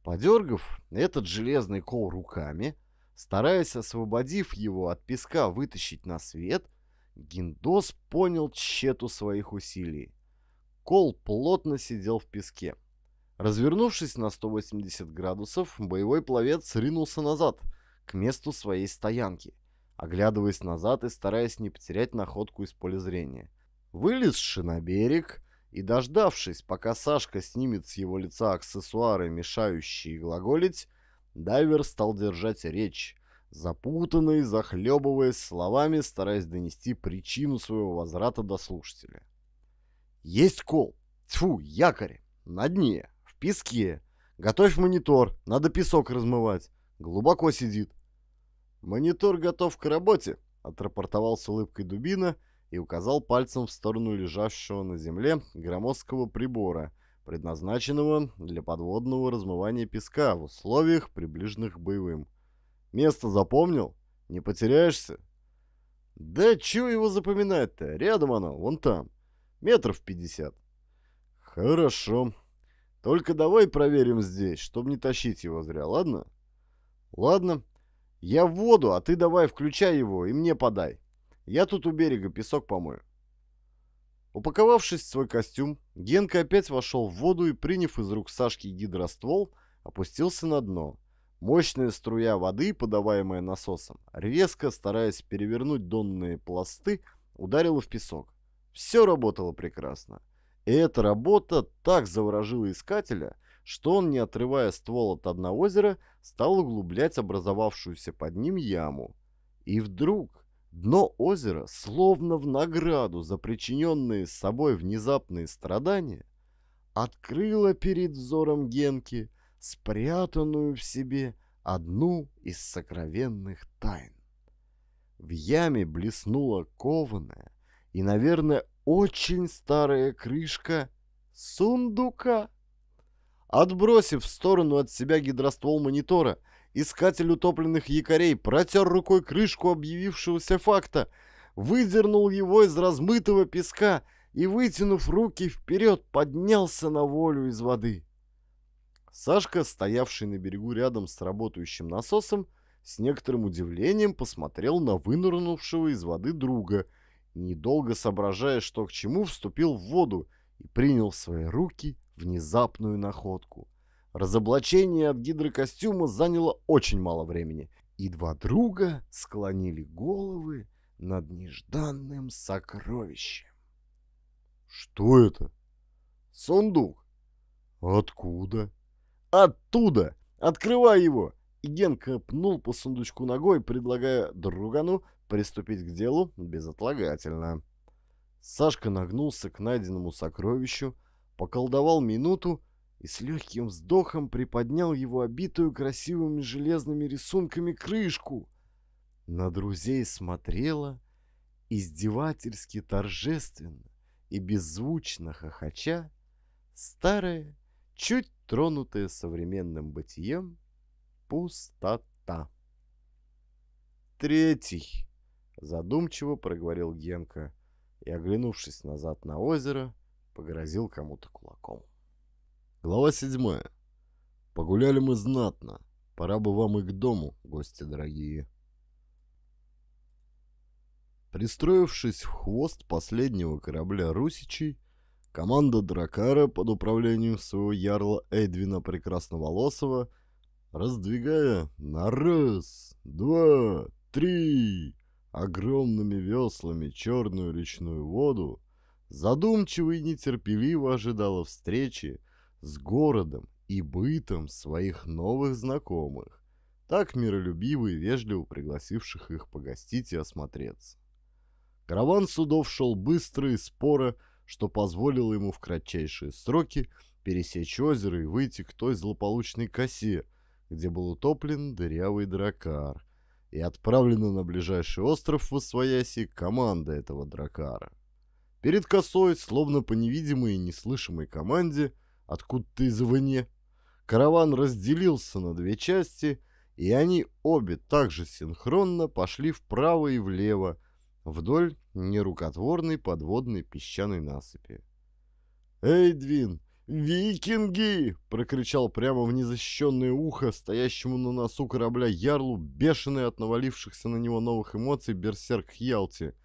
Подергав этот железный кол руками, стараясь, освободив его от песка, вытащить на свет, Гиндос понял тщету своих усилий. Кол плотно сидел в песке. Развернувшись на 180 градусов, боевой пловец ринулся назад, к месту своей стоянки, оглядываясь назад и стараясь не потерять находку из поля зрения. Вылезши на берег и дождавшись, пока Сашка снимет с его лица аксессуары, мешающие глаголить, дайвер стал держать речь, запутанный, захлебываясь словами, стараясь донести причину своего возврата до слушателя. «Есть кол! Тьфу, якорь! На дне!» Песке. Готовь монитор, надо песок размывать. Глубоко сидит. Монитор готов к работе, отрапортовал с улыбкой Дубина и указал пальцем в сторону лежащего на земле громоздкого прибора, предназначенного для подводного размывания песка в условиях, приближенных к боевым. Место запомнил? Не потеряешься? Да чего его запоминать-то? Рядом оно, вон там. Метров пятьдесят. Хорошо, только давай проверим здесь, чтобы не тащить его зря, ладно? Ладно. Я в воду, а ты давай включай его и мне подай. Я тут у берега песок помою. Упаковавшись в свой костюм, Генка опять вошел в воду и, приняв из рук Сашки гидроствол, опустился на дно. Мощная струя воды, подаваемая насосом, резко, стараясь перевернуть донные пласты, ударила в песок. Все работало прекрасно. И эта работа так заворожила искателя, что он, не отрывая ствол от дна озера, стал углублять образовавшуюся под ним яму. И вдруг дно озера, словно в награду за причиненные с собой внезапные страдания, открыло перед взором Генки спрятанную в себе одну из сокровенных тайн. В яме блеснула кованая и, наверное, очень старая крышка сундука. Отбросив в сторону от себя гидроствол монитора, искатель утопленных якорей протер рукой крышку объявившегося факта, выдернул его из размытого песка и, вытянув руки вперед, поднялся на волю из воды. Сашка, стоявший на берегу рядом с работающим насосом, с некоторым удивлением посмотрел на вынырнувшего из воды друга, недолго соображая, что к чему, вступил в воду и принял в свои руки внезапную находку. Разоблачение от гидрокостюма заняло очень мало времени, и два друга склонили головы над нежданным сокровищем. Что это? Сундук. Откуда? Оттуда! Открывай его! И Генка пнул по сундучку ногой, предлагая другану приступить к делу безотлагательно. Сашка нагнулся к найденному сокровищу, поколдовал минуту и с легким вздохом приподнял его обитую красивыми железными рисунками крышку. На друзей смотрела издевательски торжественно и беззвучно хохоча старая, чуть тронутая современным бытием, пустота. Третий, задумчиво проговорил Генка и, оглянувшись назад на озеро, погрозил кому-то кулаком. Глава седьмая. Погуляли мы знатно. Пора бы вам и к дому, гости дорогие. Пристроившись в хвост последнего корабля Русичей, команда Дракара под управлением своего ярла Эдвина Прекрасноволосого, раздвигая на раз, два, три огромными веслами черную речную воду, задумчиво и нетерпеливо ожидала встречи с городом и бытом своих новых знакомых, так миролюбиво и вежливо пригласивших их погостить и осмотреться. Караван судов шел быстро и споро, что позволило ему в кратчайшие сроки пересечь озеро и выйти к той злополучной косе, где был утоплен дырявый дракар, и отправлена на ближайший остров в Освояси команда этого дракара. Перед косой, словно по невидимой и неслышимой команде, откуда-то извне, караван разделился на две части, и они обе также синхронно пошли вправо и влево, вдоль нерукотворной подводной песчаной насыпи. «Эйдвин! Викинги!» — прокричал прямо в незащищенное ухо стоящему на носу корабля Ярлу, бешеный от навалившихся на него новых эмоций берсерк Хьялти,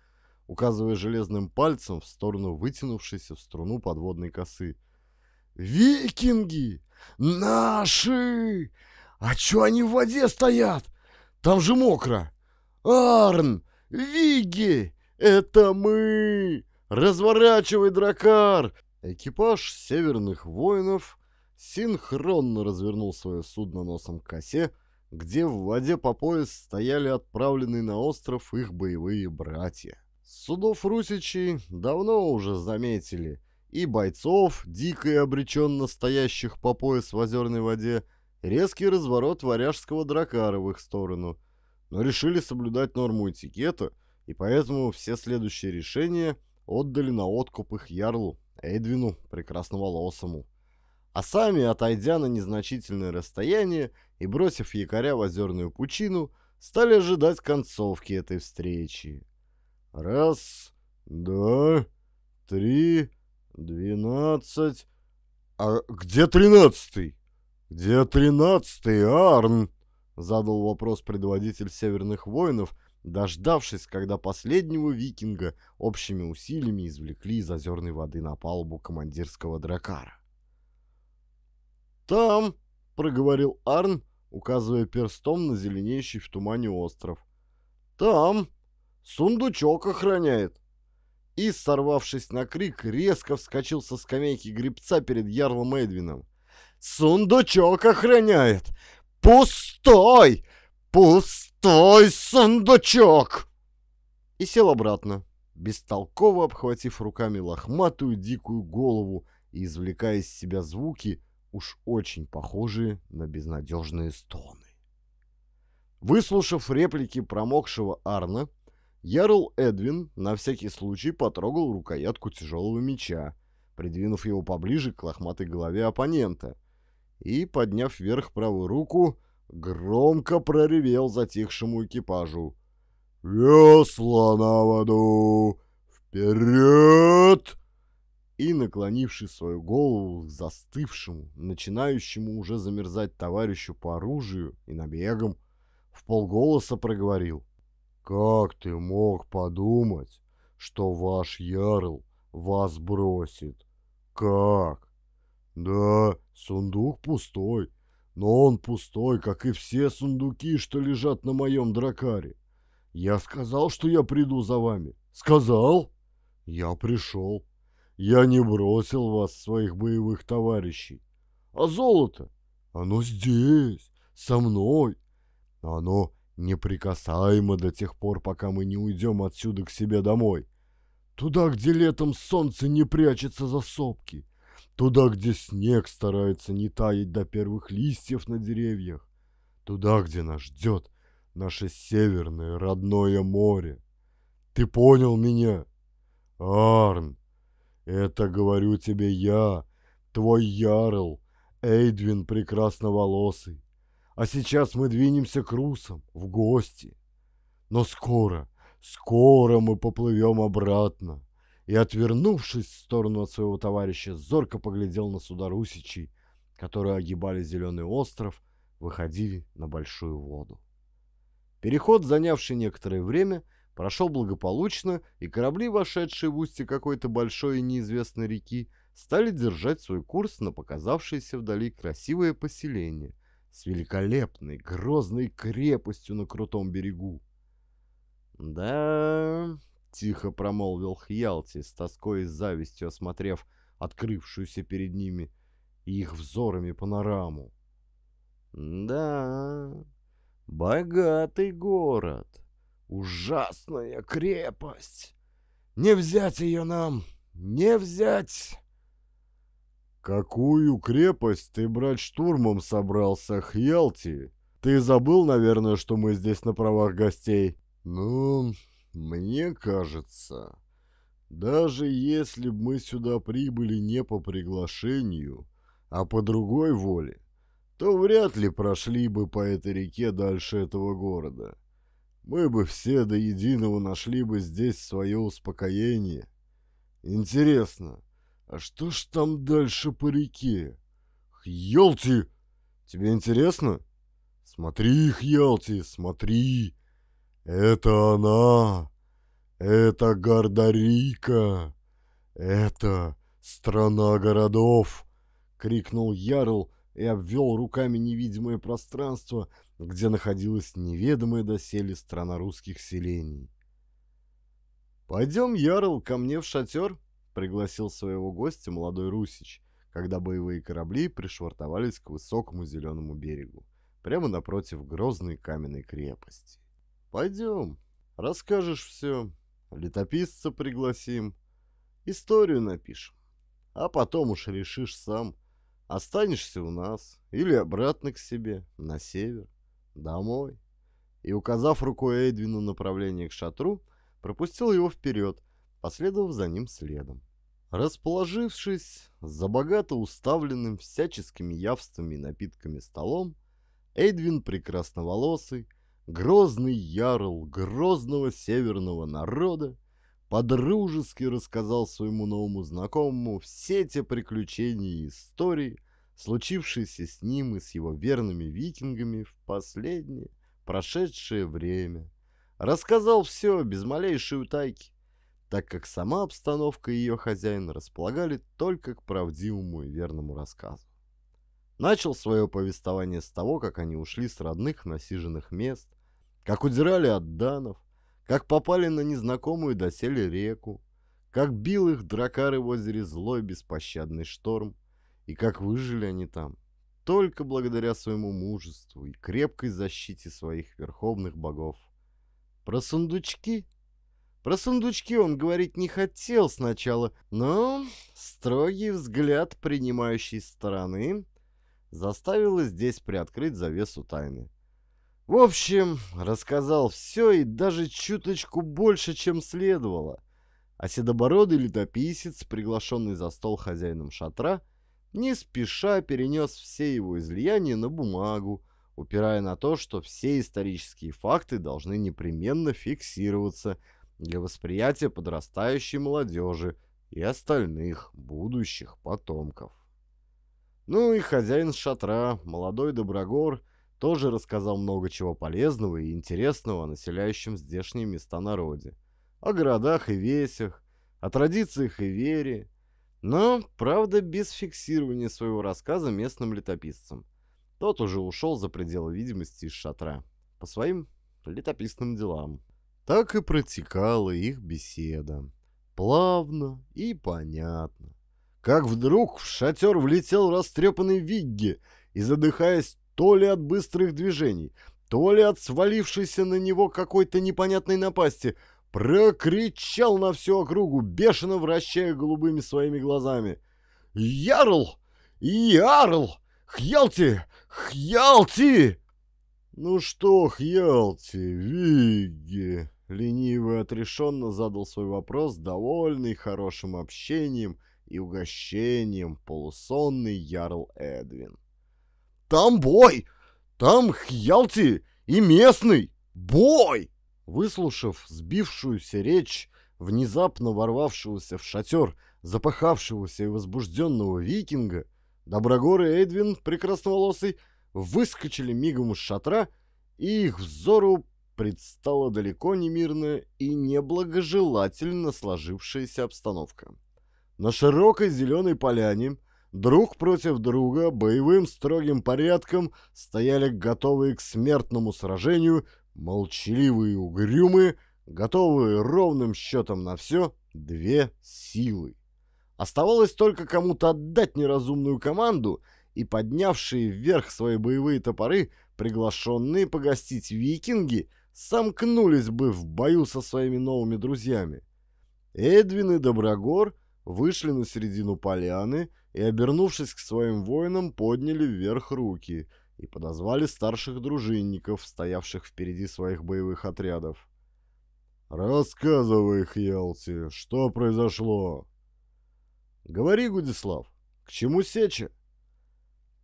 указывая железным пальцем в сторону вытянувшейся в струну подводной косы. «Викинги! Наши! А чё они в воде стоят? Там же мокро! Арн! Вигги! Это мы! Разворачивай, дракар!» Экипаж северных воинов синхронно развернул свое судно носом к косе, где в воде по пояс стояли отправленные на остров их боевые братья. Судов Русичи давно уже заметили и бойцов, дико и обреченно стоящих по пояс в озерной воде, резкий разворот варяжского дракара в их сторону – но решили соблюдать норму этикета, и поэтому все следующие решения отдали на откуп их ярлу, Эдвину, прекрасноволосому. А сами, отойдя на незначительное расстояние и бросив якоря в озерную пучину, стали ожидать концовки этой встречи. Раз, два, три, двенадцать... А где тринадцатый? Где тринадцатый, Арн? Задал вопрос предводитель северных воинов, дождавшись, когда последнего викинга общими усилиями извлекли из озерной воды на палубу командирского дракара. «Там!» — проговорил Арн, указывая перстом на зеленеющий в тумане остров. «Там! Сундучок охраняет!» И, сорвавшись на крик, резко вскочил со скамейки гребца перед ярлом Эдвином. «Сундучок охраняет! «Пустой! Пустой сундучок!» И сел обратно, бестолково обхватив руками лохматую дикую голову и извлекая из себя звуки, уж очень похожие на безнадежные стоны. Выслушав реплики промокшего Арна, Ярл Эдвин на всякий случай потрогал рукоятку тяжелого меча, придвинув его поближе к лохматой голове оппонента — и, подняв вверх правую руку, громко проревел затихшему экипажу. «Весла на воду! Вперед!» И, наклонивший свою голову к застывшему, начинающему уже замерзать товарищу по оружию и набегам, в полголоса проговорил. «Как ты мог подумать, что ваш ярл вас бросит? Как? Да, сундук пустой, но он пустой, как и все сундуки, что лежат на моем дракаре. Я сказал, что я приду за вами. Сказал? Я пришел. Я не бросил вас, своих боевых товарищей. А золото? Оно здесь, со мной. Оно неприкасаемо до тех пор, пока мы не уйдем отсюда к себе домой. Туда, где летом солнце не прячется за сопки. Туда, где снег старается не таять до первых листьев на деревьях. Туда, где нас ждет наше северное родное море. Ты понял меня? Арн, это говорю тебе я, твой ярл, Эйдвин прекрасноволосый. А сейчас мы двинемся к русам в гости. Но скоро, скоро мы поплывем обратно. И, отвернувшись в сторону от своего товарища, зорко поглядел на суда русичей, которые огибали зеленый остров, выходили на большую воду. Переход, занявший некоторое время, прошел благополучно, и корабли, вошедшие в устье какой-то большой и неизвестной реки, стали держать свой курс на показавшееся вдали красивое поселение с великолепной, грозной крепостью на крутом берегу. «Да...» — тихо промолвил Хьялти, с тоской и завистью осмотрев открывшуюся перед ними и их взорами панораму. «Да...» Богатый город. Ужасная крепость. Не взять ее нам, не взять. Какую крепость ты брать штурмом собрался, Хьялти? Ты забыл, наверное, что мы здесь на правах гостей? Ну, мне кажется, даже если бы мы сюда прибыли не по приглашению, а по другой воле, то вряд ли прошли бы по этой реке дальше этого города. Мы бы все до единого нашли бы здесь свое успокоение. Интересно, а что ж там дальше по реке? Хьелти! Тебе интересно? Смотри, Хьелти, смотри! Это она! Это Гардарика! Это страна городов! — крикнул Ярл, и обвел руками невидимое пространство, где находилась неведомая доселе страна русских селений. «Пойдем, Ярл, ко мне в шатер», — пригласил своего гостя молодой Русич, когда боевые корабли пришвартовались к высокому зеленому берегу, прямо напротив грозной каменной крепости. «Пойдем, расскажешь все, летописца пригласим, историю напишем, а потом уж решишь сам, Останешься у нас или обратно к себе, на север, домой. И, указав рукой Эдвину направление к шатру, пропустил его вперед, последовав за ним следом. Расположившись за богато уставленным всяческими явствами и напитками столом, Эдвин прекрасноволосый, грозный ярл грозного северного народа, подружески рассказал своему новому знакомому все те приключения и истории, случившиеся с ним и с его верными викингами в последнее, прошедшее время. Рассказал все без малейшей утайки, так как сама обстановка и ее хозяин располагали только к правдивому и верному рассказу. Начал свое повествование с того, как они ушли с родных насиженных мест, как удирали от данов, как попали на незнакомую доселе реку, как бил их дракары в озере злой беспощадный шторм, и как выжили они там, только благодаря своему мужеству и крепкой защите своих верховных богов. Про сундучки? Про сундучки он говорить не хотел сначала, но строгий взгляд принимающей стороны заставил здесь приоткрыть завесу тайны. В общем, рассказал все и даже чуточку больше, чем следовало. А седобородый летописец, приглашенный за стол хозяином шатра, не спеша перенес все его излияния на бумагу, упирая на то, что все исторические факты должны непременно фиксироваться для восприятия подрастающей молодежи и остальных будущих потомков. Ну и хозяин шатра, молодой Доброгор, тоже рассказал много чего полезного и интересного о населяющем здешние места народе. О городах и весях, о традициях и вере, но, правда, без фиксирования своего рассказа местным летописцам. Тот уже ушел за пределы видимости из шатра, по своим летописным делам. Так и протекала их беседа. Плавно и понятно. Как вдруг в шатер влетел растрепанный Вигги и, задыхаясь то ли от быстрых движений, то ли от свалившейся на него какой-то непонятной напасти, прокричал на всю округу, бешено вращая голубыми своими глазами. «Ярл! Ярл! Хьялти! Хьялти!» «Ну что, Хьялти, Вигги?» Лениво и отрешенно задал свой вопрос, довольный хорошим общением и угощением, полусонный Ярл Эдвин. «Там бой! Там Хьялти и местный! Бой!» Выслушав сбившуюся речь внезапно ворвавшегося в шатер, запахавшегося и возбужденного викинга, Доброгор и Эдвин, прекрасноволосый, выскочили мигом из шатра, и их взору предстала далеко не мирная и неблагожелательно сложившаяся обстановка. На широкой зеленой поляне друг против друга боевым строгим порядком стояли готовые к смертному сражению Молчаливые и угрюмые, готовые ровным счетом на все, две силы. Оставалось только кому-то отдать неразумную команду, и поднявшие вверх свои боевые топоры, приглашенные погостить викинги, сомкнулись бы в бою со своими новыми друзьями. Эдвин и Доброгор вышли на середину поляны и, обернувшись к своим воинам, подняли вверх руки — и подозвали старших дружинников, стоявших впереди своих боевых отрядов. «Рассказывай, Хьялти, что произошло?» «Говори, Гудислав, к чему сеча?»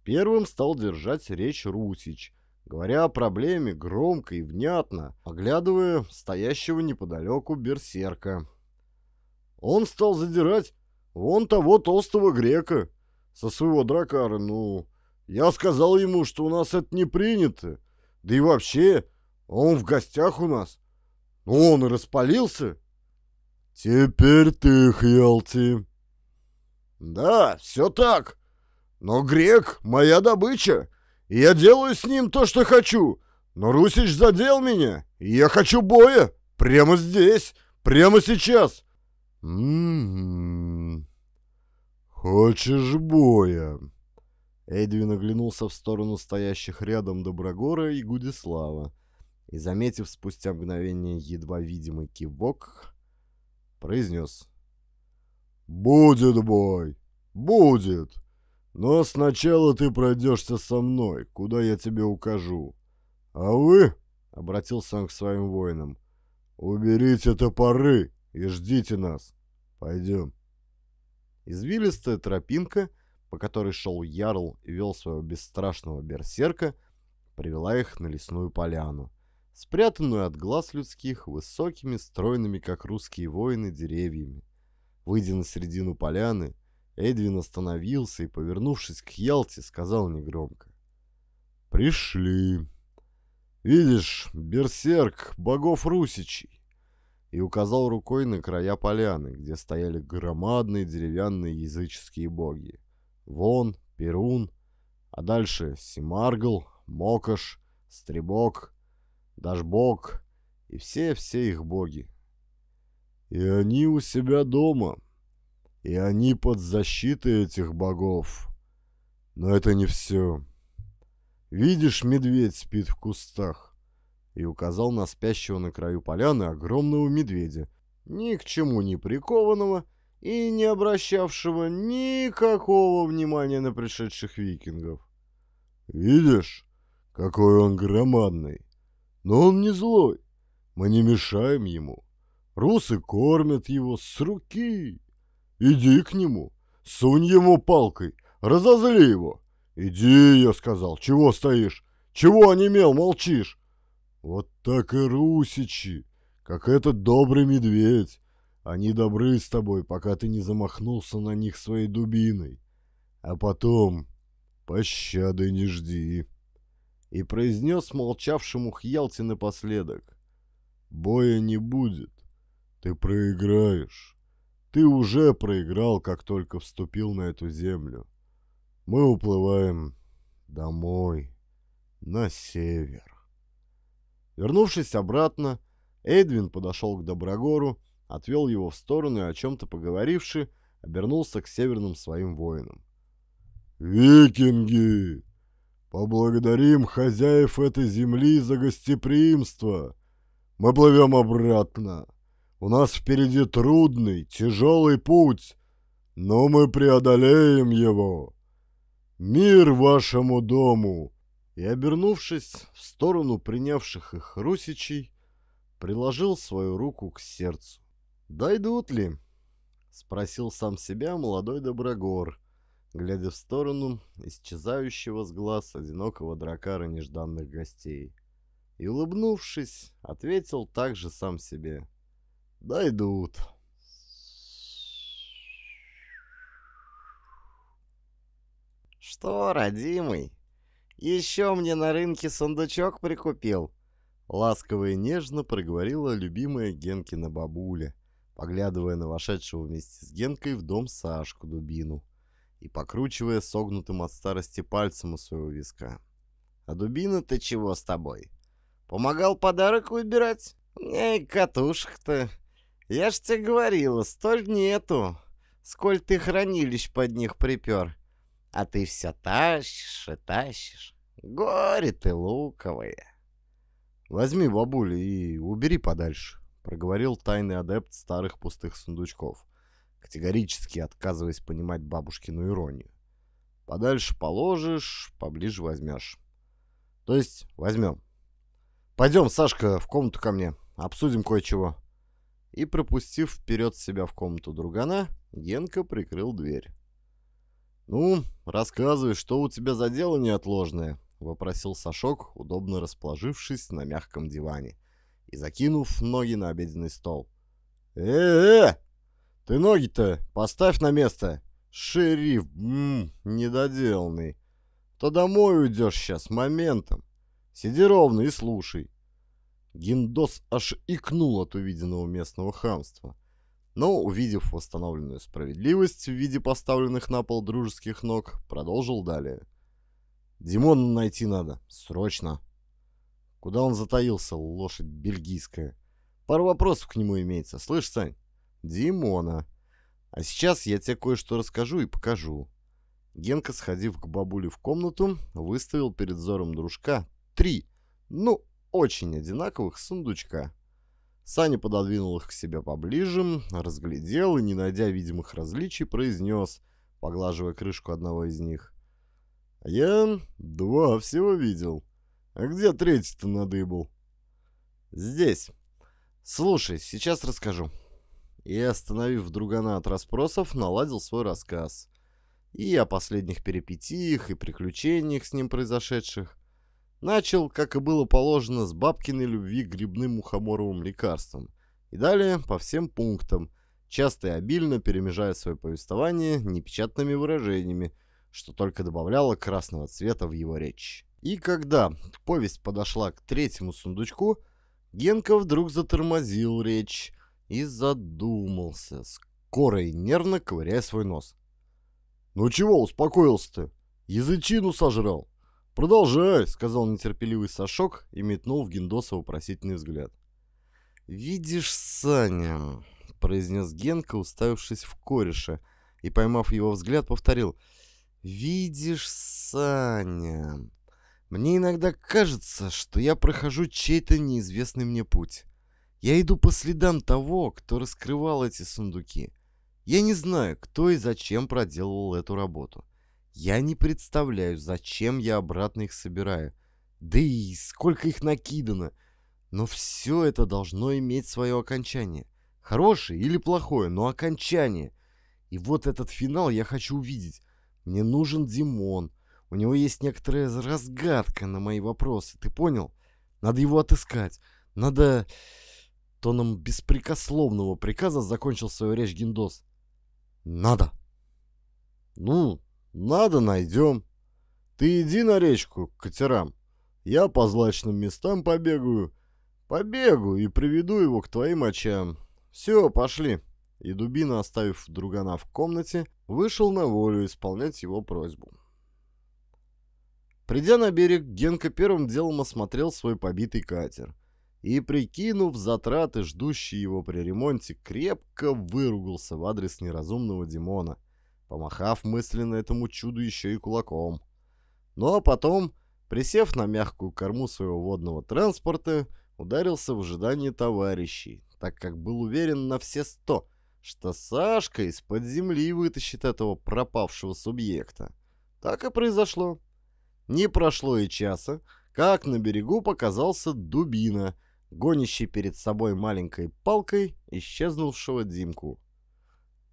Первым стал держать речь Русич, говоря о проблеме громко и внятно, оглядывая стоящего неподалеку берсерка. Он стал задирать вон того толстого грека со своего дракара, ну, я сказал ему, что у нас это не принято. Да и вообще, он в гостях у нас. Ну, он и распалился. Теперь ты, Хьялти. Да, все так. Но грек — моя добыча, и я делаю с ним то, что хочу. Но Русич задел меня, и я хочу боя. Прямо здесь, прямо сейчас. Хочешь боя? Эдвин оглянулся в сторону стоящих рядом Доброгора и Гудислава и, заметив спустя мгновение едва видимый кивок, произнес «Будет бой! Будет! Но сначала ты пройдешься со мной, куда я тебе укажу. А вы, — обратился он к своим воинам, — уберите топоры и ждите нас. Пойдем». Извилистая тропинка — по которой шел Ярл и вел своего бесстрашного берсерка, привела их на лесную поляну, спрятанную от глаз людских высокими, стройными, как русские воины, деревьями. Выйдя на середину поляны, Эдвин остановился и, повернувшись к Ялте, сказал негромко. «Пришли. Видишь, берсерк богов русичей!» И указал рукой на края поляны, где стояли громадные деревянные языческие боги. Вон, Перун, а дальше Симаргл, Мокош, Стребок, Дашбок и все-все их боги. И они у себя дома, и они под защитой этих богов. Но это не все. Видишь, медведь спит в кустах. И указал на спящего на краю поляны огромного медведя, ни к чему не прикованного, и не обращавшего никакого внимания на пришедших викингов. «Видишь, какой он громадный! Но он не злой, мы не мешаем ему. Русы кормят его с руки. Иди к нему, сунь ему палкой, разозли его. Иди, я сказал, чего стоишь? Чего онемел, молчишь? Вот так и русичи, как этот добрый медведь. Они добры с тобой, пока ты не замахнулся на них своей дубиной. А потом пощады не жди. и произнес молчавшему Хьялти напоследок. «Боя не будет. Ты проиграешь. Ты уже проиграл, как только вступил на эту землю. Мы уплываем домой, на север». Вернувшись обратно, Эдвин подошел к Доброгору, отвел его в сторону и, о чем-то поговоривши, обернулся к северным своим воинам. «Викинги! Поблагодарим хозяев этой земли за гостеприимство! Мы плывем обратно! У нас впереди трудный, тяжелый путь, но мы преодолеем его! Мир вашему дому!» И, обернувшись в сторону принявших их русичей, приложил свою руку к сердцу. «Дойдут ли?» — спросил сам себя молодой Доброгор, глядя в сторону исчезающего с глаз одинокого дракара нежданных гостей. И, улыбнувшись, ответил также сам себе. «Дойдут». «Что, родимый, еще мне на рынке сундучок прикупил?» Ласково и нежно проговорила любимая Генкина бабуля, поглядывая на вошедшего вместе с Генкой в дом Сашку Дубину и покручивая согнутым от старости пальцем у своего виска. «А Дубина ты чего с тобой? Помогал подарок выбирать? Эй, катушек-то! Я ж тебе говорила, столь нету, сколь ты хранилищ под них припер. А ты все тащишь и тащишь. Горе ты луковое!» «Возьми, бабуля, и убери подальше», — проговорил тайный адепт старых пустых сундучков, категорически отказываясь понимать бабушкину иронию. «Подальше положишь, поближе возьмешь». «То есть возьмем». «Пойдем, Сашка, в комнату ко мне, обсудим кое-чего». И, пропустив вперед себя в комнату другана, Генка прикрыл дверь. «Ну, рассказывай, что у тебя за дело неотложное?» — вопросил Сашок, удобно расположившись на мягком диване и закинув ноги на обеденный стол. «Э-э! Ты ноги-то поставь на место! Шериф, м недоделанный! То домой уйдешь сейчас моментом! Сиди ровно и слушай!» Гиндос аж икнул от увиденного местного хамства. Но, увидев восстановленную справедливость в виде поставленных на пол дружеских ног, продолжил далее. — Димона найти надо. Срочно. Куда он затаился, лошадь бельгийская? Пару вопросов к нему имеется. Слышь, Сань? Димона. А сейчас я тебе кое-что расскажу и покажу. Генка, сходив к бабуле в комнату, выставил перед взором дружка три, ну, очень одинаковых сундучка. Саня пододвинул их к себе поближе, разглядел и, не найдя видимых различий, произнес, поглаживая крышку одного из них. Я два всего видел. А где третий-то надыбал? Здесь. Слушай, сейчас расскажу. И, остановив другана от расспросов, наладил свой рассказ. И о последних перипетиях и приключениях с ним произошедших. Начал, как и было положено, с бабкиной любви к грибным мухоморовым лекарствам. И далее по всем пунктам, часто и обильно перемежая свое повествование непечатными выражениями – что только добавляло красного цвета в его речь. И когда повесть подошла к третьему сундучку, Генка вдруг затормозил речь и задумался, скоро и нервно ковыряя свой нос. «Ну чего успокоился-то? Язычину сожрал!» «Продолжай!» — сказал нетерпеливый Сашок и метнул в Гендоса вопросительный взгляд. «Видишь, Саня!» — произнес Генка, уставившись в кореша, и, поймав его взгляд, повторил — «Видишь, Саня, мне иногда кажется, что я прохожу чей-то неизвестный мне путь. Я иду по следам того, кто раскрывал эти сундуки. Я не знаю, кто и зачем проделывал эту работу. Я не представляю, зачем я обратно их собираю. Да и сколько их накидано. Но все это должно иметь свое окончание. Хорошее или плохое, но окончание. И вот этот финал я хочу увидеть. Мне нужен Димон. У него есть некоторая разгадка на мои вопросы. Ты понял? Надо его отыскать. Надо... Тоном беспрекословного приказа закончил свою речь Гиндос. Надо. Ну, надо найдем. Ты иди на речку к катерам. Я по злачным местам побегаю. Побегу и приведу его к твоим очам. Все, пошли. И Дубина, оставив другана в комнате, вышел на волю исполнять его просьбу. Придя на берег, Генка первым делом осмотрел свой побитый катер и, прикинув затраты, ждущие его при ремонте, крепко выругался в адрес неразумного Димона, помахав мысленно этому чуду еще и кулаком. Ну а потом, присев на мягкую корму своего водного транспорта, ударился в ожидании товарищей, так как был уверен на все сто, что Сашка из-под земли вытащит этого пропавшего субъекта. Так и произошло. Не прошло и часа, как на берегу показался дубина, гонящий перед собой маленькой палкой исчезнувшего Димку.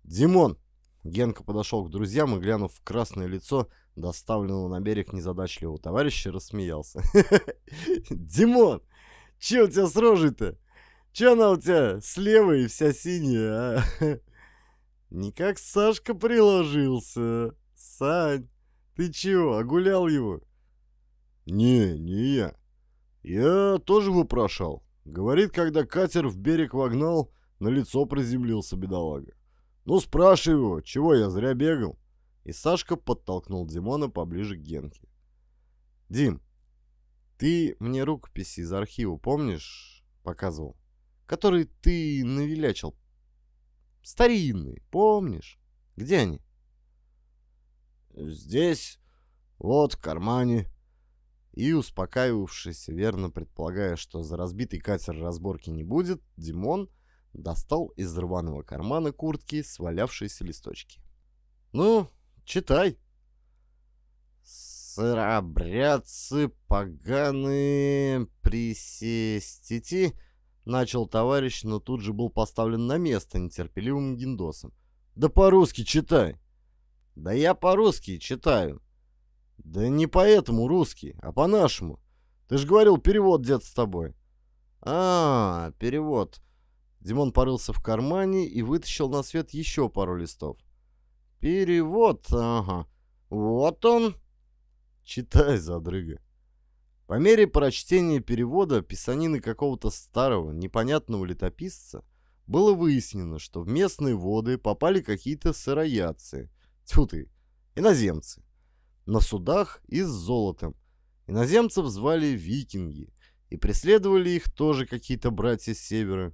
«Димон!» Генка подошел к друзьям и, глянув в красное лицо доставленного на берег незадачливого товарища, рассмеялся. «Димон! Че у тебя с рожей-то? Че она у тебя слева и вся синяя, а?» «Никак Сашка приложился. Сань, ты чего, огулял его? Не, не я. Я тоже выпрошал. Говорит, когда катер в берег вогнал, на лицо приземлился бедолага. Ну, спрашивай его, чего я зря бегал? И Сашка подтолкнул Димона поближе к Генке. Дим, ты мне рукописи из архива, помнишь, показывал? Который ты навелячил. Старинные, помнишь? Где они? Здесь, вот, в кармане. И, успокаивавшись, верно предполагая, что за разбитый катер разборки не будет, Димон достал из рваного кармана куртки свалявшиеся листочки. «Ну, читай!» «Сыробрядцы поганые присестити!» Начал товарищ, но тут же был поставлен на место нетерпеливым гиндосом. «Да по-русски читай!» Да я по-русски читаю. Да не поэтому русский, а по-нашему. Ты же говорил, перевод дед с тобой. А, перевод. Димон порылся в кармане и вытащил на свет еще пару листов. Перевод, ага. Вот он. Читай, задрыга. По мере прочтения перевода писанины какого-то старого, непонятного летописца было выяснено, что в местные воды попали какие-то сыроядцы – Тьфу ты, иноземцы. На судах и с золотом. Иноземцев звали викинги, и преследовали их тоже какие-то братья с севера.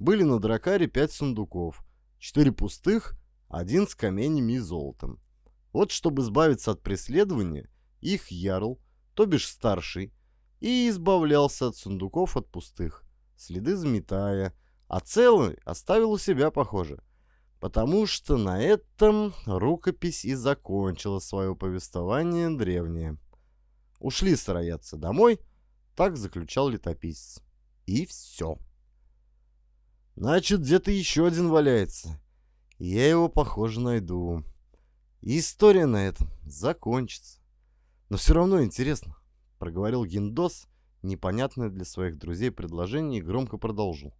Были на дракаре пять сундуков, четыре пустых, один с каменями и золотом. Вот чтобы избавиться от преследования, их ярл, то бишь старший, и избавлялся от сундуков от пустых, следы заметая, а целый оставил у себя, похоже потому что на этом рукопись и закончила свое повествование древнее. Ушли сыроядцы домой, так заключал летописец. И все. Значит, где-то еще один валяется. Я его, похоже, найду. И история на этом закончится. Но все равно интересно, проговорил Гиндос, непонятное для своих друзей предложение и громко продолжил.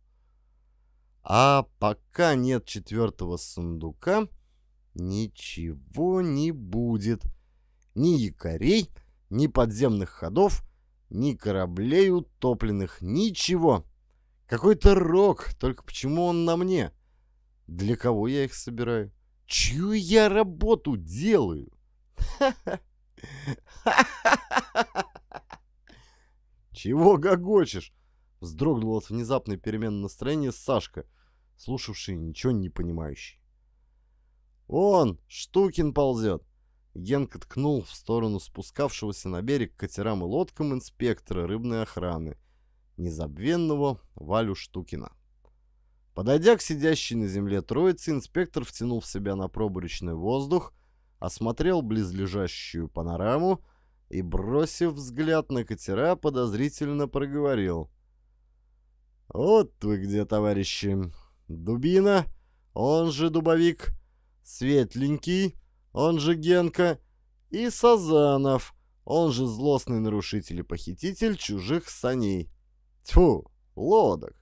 А пока нет четвертого сундука, ничего не будет. Ни якорей, ни подземных ходов, ни кораблей утопленных, ничего. Какой-то рок, только почему он на мне? Для кого я их собираю? Чью я работу делаю? Чего гогочешь? Вздрогнул от внезапной перемены настроения Сашка, слушавший ничего не понимающий. «Он, Штукин ползет!» Генка ткнул в сторону спускавшегося на берег катерам и лодкам инспектора рыбной охраны, незабвенного Валю Штукина. Подойдя к сидящей на земле троице, инспектор втянул в себя на пробу речной воздух, осмотрел близлежащую панораму и, бросив взгляд на катера, подозрительно проговорил. Вот вы где, товарищи. Дубина, он же Дубовик, Светленький, он же Генка, и Сазанов, он же злостный нарушитель и похититель чужих саней. Тьфу, лодок.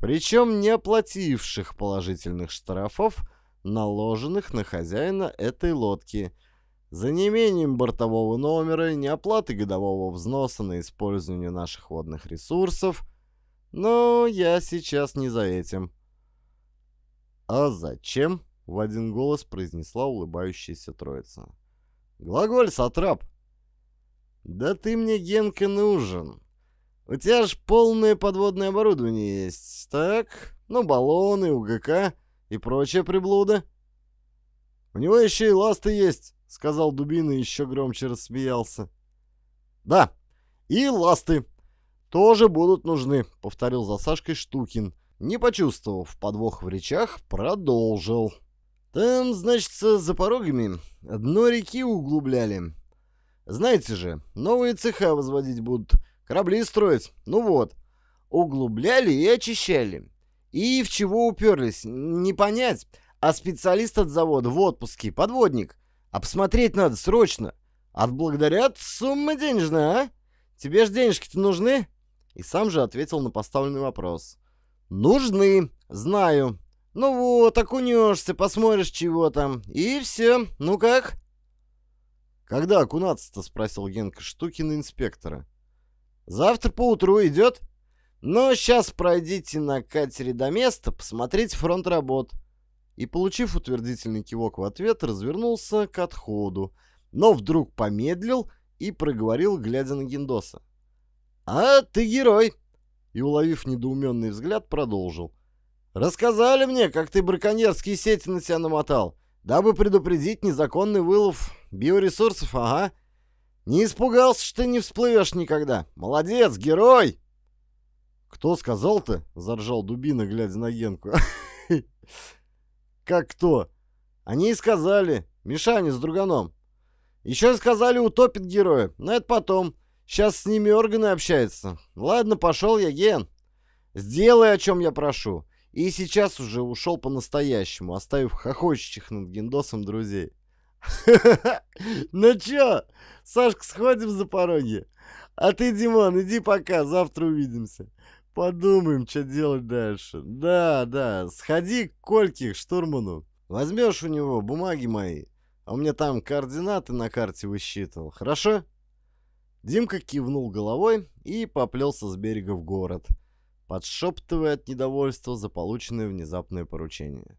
Причем не оплативших положительных штрафов, наложенных на хозяина этой лодки. За неимением бортового номера неоплаты годового взноса на использование наших водных ресурсов. Но я сейчас не за этим. «А зачем?» — в один голос произнесла улыбающаяся троица. «Глаголь, сатрап!» «Да ты мне, Генка, нужен. У тебя ж полное подводное оборудование есть, так? Ну, баллоны, УГК и прочая приблуда». «У него еще и ласты есть», — сказал Дубина и еще громче рассмеялся. «Да, и ласты тоже будут нужны», — повторил за Сашкой Штукин. Не почувствовав подвох в речах, продолжил. «Там, значит, за порогами дно реки углубляли. Знаете же, новые цеха возводить будут, корабли строить. Ну вот, углубляли и очищали. И в чего уперлись, не понять. А специалист от завода в отпуске, подводник. А посмотреть надо срочно. Отблагодарят сумма денежная, а? Тебе ж денежки-то нужны?» И сам же ответил на поставленный вопрос. «Нужны, знаю. Ну вот, окунешься, посмотришь, чего там. И все. Ну как?» «Когда окунаться-то?» — спросил Генка Штукина инспектора. «Завтра поутру идет?» «Но сейчас пройдите на катере до места, посмотрите фронт работ». И, получив утвердительный кивок в ответ, развернулся к отходу, но вдруг помедлил и проговорил, глядя на Гендоса. «А ты герой!» И, уловив недоуменный взгляд, продолжил. «Рассказали мне, как ты браконьерские сети на себя намотал, дабы предупредить незаконный вылов биоресурсов, ага. Не испугался, что ты не всплывешь никогда. Молодец, герой!» «Кто сказал-то?» — заржал Дубина, глядя на Генку. «Как кто?» «Они и сказали. Мишаня с друганом. Еще сказали, утопит героя. Но это потом. Сейчас с ними органы общаются. Ладно, пошел я, Ген. Сделай, о чем я прошу. И сейчас уже ушел по-настоящему, оставив хохочущих над Гендосом друзей. Ну чё, Сашка, сходим за пороги? А ты, Димон, иди пока, завтра увидимся. Подумаем, что делать дальше. Да, да, сходи к Кольке, к штурману. Возьмешь у него бумаги мои. А у меня там координаты на карте высчитывал. Хорошо? Димка кивнул головой и поплелся с берега в город, подшептывая от недовольства за полученное внезапное поручение.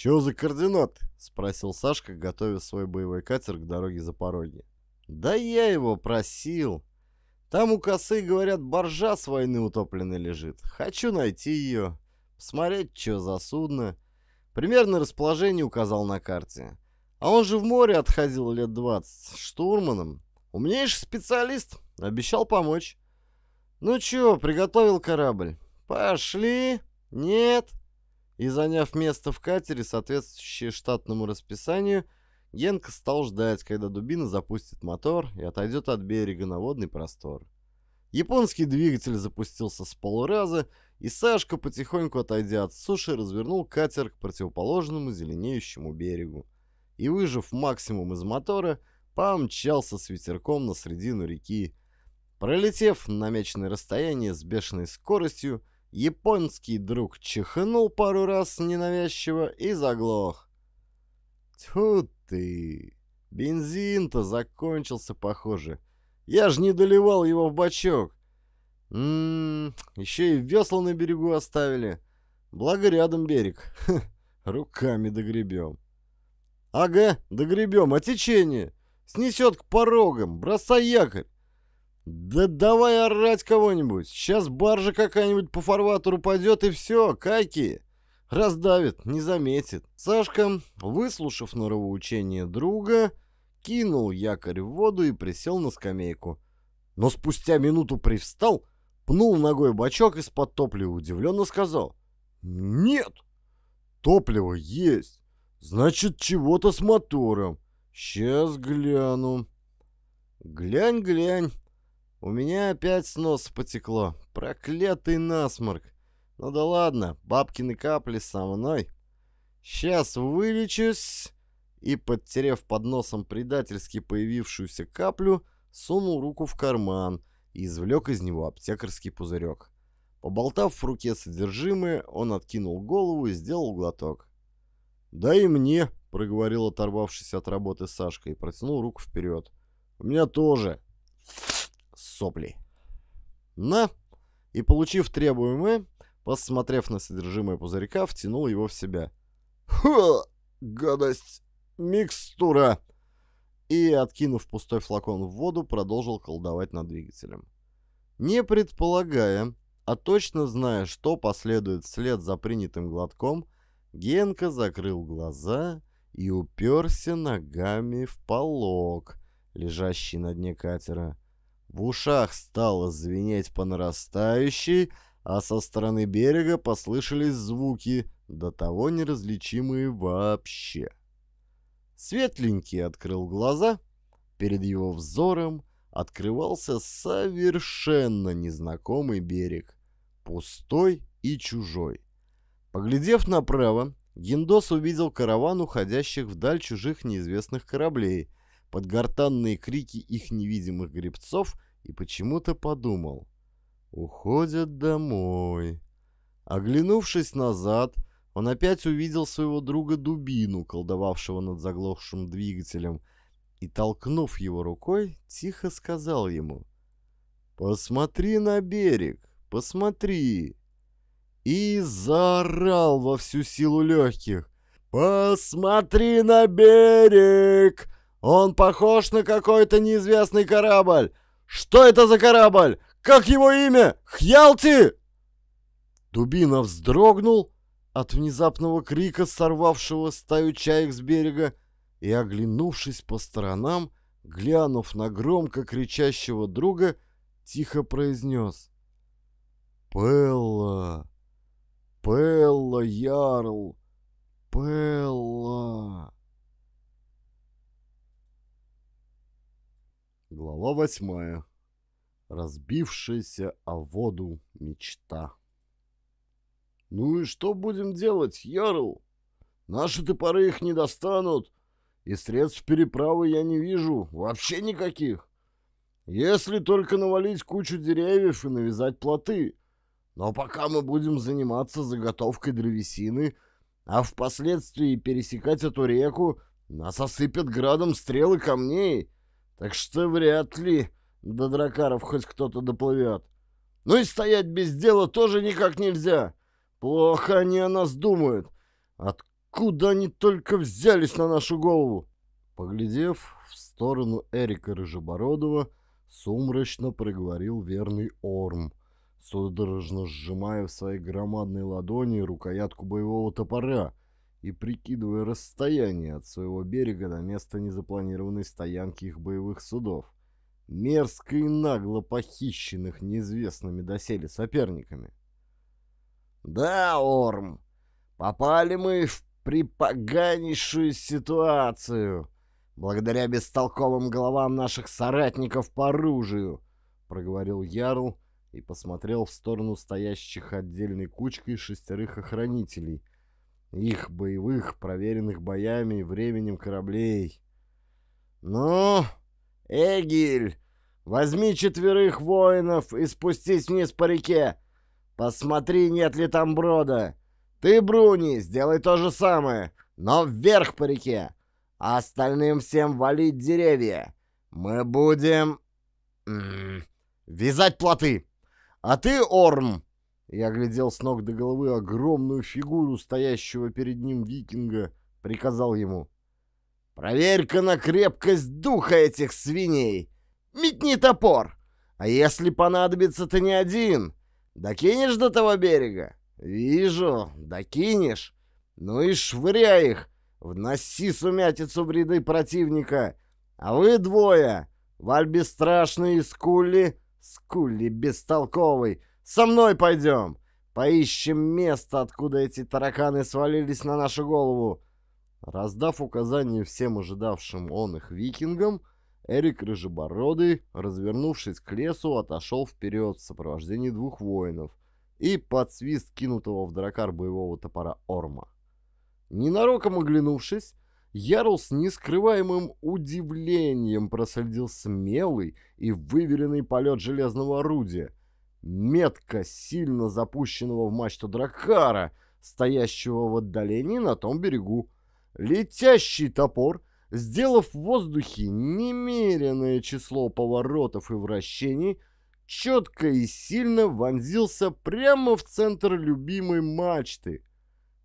«Чё за координаты?» — спросил Сашка, готовя свой боевой катер к дороге за пороги. «Да я его просил. Там у косы, говорят, боржа с войны утопленной лежит. Хочу найти ее, посмотреть, что за судно. Примерно расположение указал на карте. А он же в море отходил лет двадцать, штурманом. Умнейший специалист. Обещал помочь. Ну чё, приготовил корабль? Пошли? Нет? И заняв место в катере, соответствующее штатному расписанию, Генка стал ждать, когда дубина запустит мотор и отойдет от берега на водный простор. Японский двигатель запустился с полураза, и Сашка, потихоньку отойдя от суши, развернул катер к противоположному зеленеющему берегу. И, выжив максимум из мотора, помчался с ветерком на середину реки. Пролетев намеченное расстояние с бешеной скоростью, японский друг чихнул пару раз ненавязчиво и заглох. Тьфу ты! Бензин-то закончился, похоже. Я ж не доливал его в бачок. Ммм, еще и весла на берегу оставили. Благо рядом берег. руками догребем. Ага, догребем, а течение? Снесет к порогам, бросай якорь. Да давай орать кого-нибудь. Сейчас баржа какая-нибудь по фарватеру пойдет и все, кайки. Раздавит, не заметит. Сашка, выслушав норовоучение друга, кинул якорь в воду и присел на скамейку. Но спустя минуту привстал, пнул ногой бачок из-под топлива, удивленно сказал. «Нет, топливо есть. Значит, чего-то с мотором. Сейчас гляну. Глянь, глянь. У меня опять с носа потекло. Проклятый насморк. Ну да ладно, бабкины капли со мной. Сейчас вылечусь. И, подтерев под носом предательски появившуюся каплю, сунул руку в карман и извлек из него аптекарский пузырек. Поболтав в руке содержимое, он откинул голову и сделал глоток. «Да и мне!» — проговорил оторвавшись от работы Сашка и протянул руку вперед. «У меня тоже сопли». «На!» И, получив требуемое, посмотрев на содержимое пузырька, втянул его в себя. «Ха! Гадость! Микстура!» И, откинув пустой флакон в воду, продолжил колдовать над двигателем. Не предполагая, а точно зная, что последует вслед за принятым глотком, Генка закрыл глаза и уперся ногами в полог, лежащий на дне катера. В ушах стало звенеть по нарастающей, а со стороны берега послышались звуки, до того неразличимые вообще. Светленький открыл глаза, перед его взором открывался совершенно незнакомый берег, пустой и чужой. Поглядев направо, Гиндос увидел караван уходящих вдаль чужих неизвестных кораблей, под гортанные крики их невидимых гребцов и почему-то подумал «Уходят домой». Оглянувшись назад, он опять увидел своего друга Дубину, колдовавшего над заглохшим двигателем, и, толкнув его рукой, тихо сказал ему «Посмотри на берег, посмотри!» и заорал во всю силу легких. «Посмотри на берег! Он похож на какой-то неизвестный корабль! Что это за корабль? Как его имя? Хьялти!» Дубина вздрогнул от внезапного крика, сорвавшего стаю чаек с берега, и, оглянувшись по сторонам, глянув на громко кричащего друга, тихо произнес «Пелла!» Пелла, Ярл! Пелла! Глава восьмая. Разбившаяся о воду мечта. «Ну и что будем делать, Ярл? Наши топоры их не достанут, и средств переправы я не вижу, вообще никаких. Если только навалить кучу деревьев и навязать плоты. Но пока мы будем заниматься заготовкой древесины, а впоследствии пересекать эту реку, нас осыпят градом стрелы камней, так что вряд ли до дракаров хоть кто-то доплывет. Ну и стоять без дела тоже никак нельзя. Плохо они о нас думают. Откуда они только взялись на нашу голову? Поглядев в сторону Эрика Рыжебородова, сумрачно проговорил верный Орм — судорожно сжимая в своей громадной ладони рукоятку боевого топора и прикидывая расстояние от своего берега до места незапланированной стоянки их боевых судов, мерзко и нагло похищенных неизвестными доселе соперниками. «Да, Орм, попали мы в припоганейшую ситуацию, благодаря бестолковым головам наших соратников по оружию», — проговорил Ярл, — и посмотрел в сторону стоящих отдельной кучкой шестерых охранителей, их боевых, проверенных боями и временем кораблей. «Ну, Эгиль, возьми четверых воинов и спустись вниз по реке. Посмотри, нет ли там брода. Ты, Бруни, сделай то же самое, но вверх по реке, а остальным всем валить деревья. Мы будем... М -м, вязать плоты!» «А ты, Орм!» Я глядел с ног до головы огромную фигуру стоящего перед ним викинга, приказал ему. «Проверь-ка на крепкость духа этих свиней! Метни топор! А если понадобится, ты не один! Докинешь до того берега? Вижу, докинешь! Ну и швыряй их! Вноси сумятицу в ряды противника! А вы двое, Валь Бесстрашный и Скулли, Скулли бестолковый! Со мной пойдем! Поищем место, откуда эти тараканы свалились на нашу голову!» Раздав указание всем ожидавшим он их викингам, Эрик Рыжебородый, развернувшись к лесу, отошел вперед в сопровождении двух воинов и под свист кинутого в дракар боевого топора Орма. Ненароком оглянувшись, Ярл с нескрываемым удивлением проследил смелый и выверенный полет железного орудия, метко сильно запущенного в мачту дракара, стоящего в отдалении на том берегу. летящий топор, сделав в воздухе немеренное число поворотов и вращений, четко и сильно вонзился прямо в центр любимой мачты.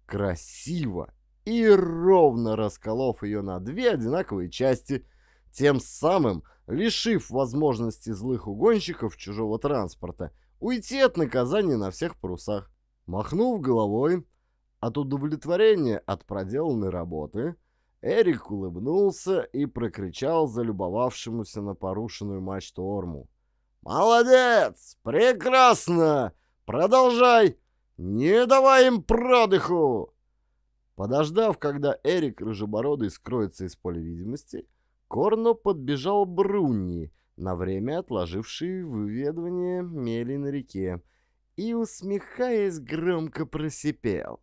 Красиво и ровно расколов ее на две одинаковые части, тем самым лишив возможности злых угонщиков чужого транспорта уйти от наказания на всех парусах. Махнув головой от удовлетворения от проделанной работы, Эрик улыбнулся и прокричал залюбовавшемуся на порушенную мачту Орму. «Молодец! Прекрасно! Продолжай! Не давай им продыху!» Подождав, когда Эрик Рыжебородый скроется из поля видимости, Корно подбежал Брунни, на время отложивший выведывание мели на реке, и, усмехаясь, громко просипел.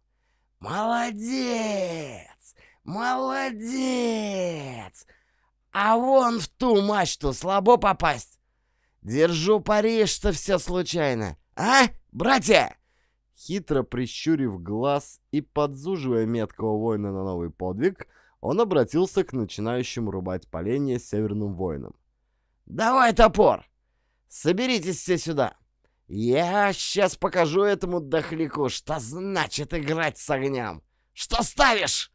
«Молодец! Молодец! А вон в ту мачту слабо попасть! Держу пари, что все случайно! А, братья?» Хитро прищурив глаз и подзуживая меткого воина на новый подвиг, он обратился к начинающим рубать поленья северным воинам. «Давай топор! Соберитесь все сюда! Я сейчас покажу этому дохляку, что значит играть с огнем! Что ставишь?»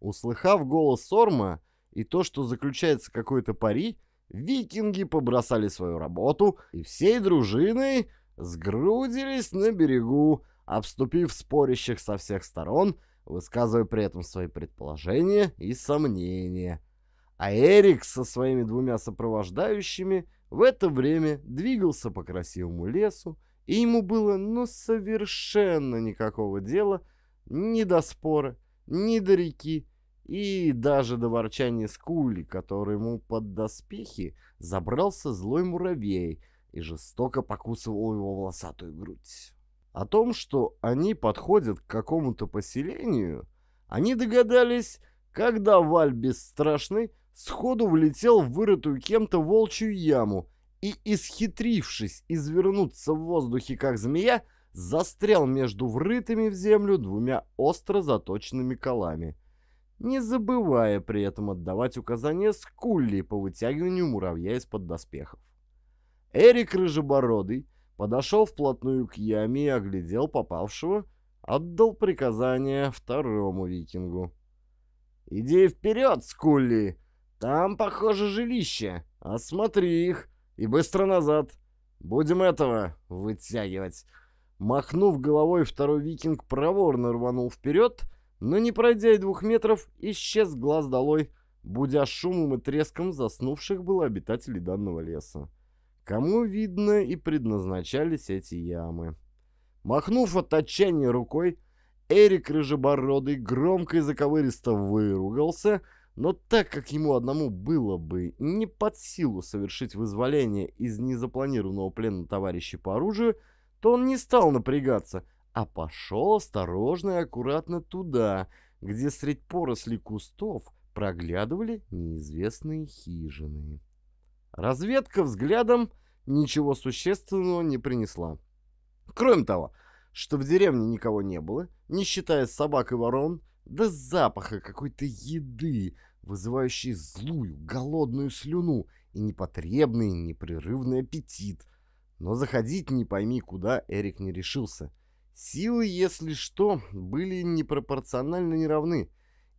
Услыхав голос Сорма и то, что заключается какой-то пари, викинги побросали свою работу и всей дружиной сгрудились на берегу, обступив спорящих со всех сторон, высказывая при этом свои предположения и сомнения. А Эрик со своими двумя сопровождающими в это время двигался по красивому лесу, и ему было ну совершенно никакого дела ни до спора, ни до реки, и даже до ворчания скули, который ему под доспехи забрался злой муравей и жестоко покусывал его волосатую грудь. О том, что они подходят к какому-то поселению, они догадались, когда Валь Бесстрашный сходу влетел в вырытую кем-то волчью яму и, исхитрившись извернуться в воздухе как змея, застрял между врытыми в землю двумя остро заточенными колами, не забывая при этом отдавать указания Скулли по вытягиванию муравья из-под доспехов. Эрик Рыжебородый подошел вплотную к яме и оглядел попавшего, отдал приказание второму викингу. «Иди вперед, Скулли! Там, похоже, жилище. Осмотри их и быстро назад. Будем этого вытягивать». Махнув головой, второй викинг проворно рванул вперед, но не пройдя и двух метров, исчез глаз долой, будя шумом и треском заснувших было обитателей данного леса. Кому, видно, и предназначались эти ямы. Махнув от отчаяния рукой, Эрик Рыжебородый громко и заковыристо выругался, но так как ему одному было бы не под силу совершить вызволение из незапланированного плена товарища по оружию, то он не стал напрягаться, а пошел осторожно и аккуратно туда, где средь поросли кустов проглядывали неизвестные хижины. Разведка взглядом ничего существенного не принесла. Кроме того, что в деревне никого не было, не считая собак и ворон, да запаха какой-то еды, вызывающей злую, голодную слюну и непотребный, непрерывный аппетит. Но заходить не пойми куда Эрик не решился. Силы, если что, были непропорционально неравны,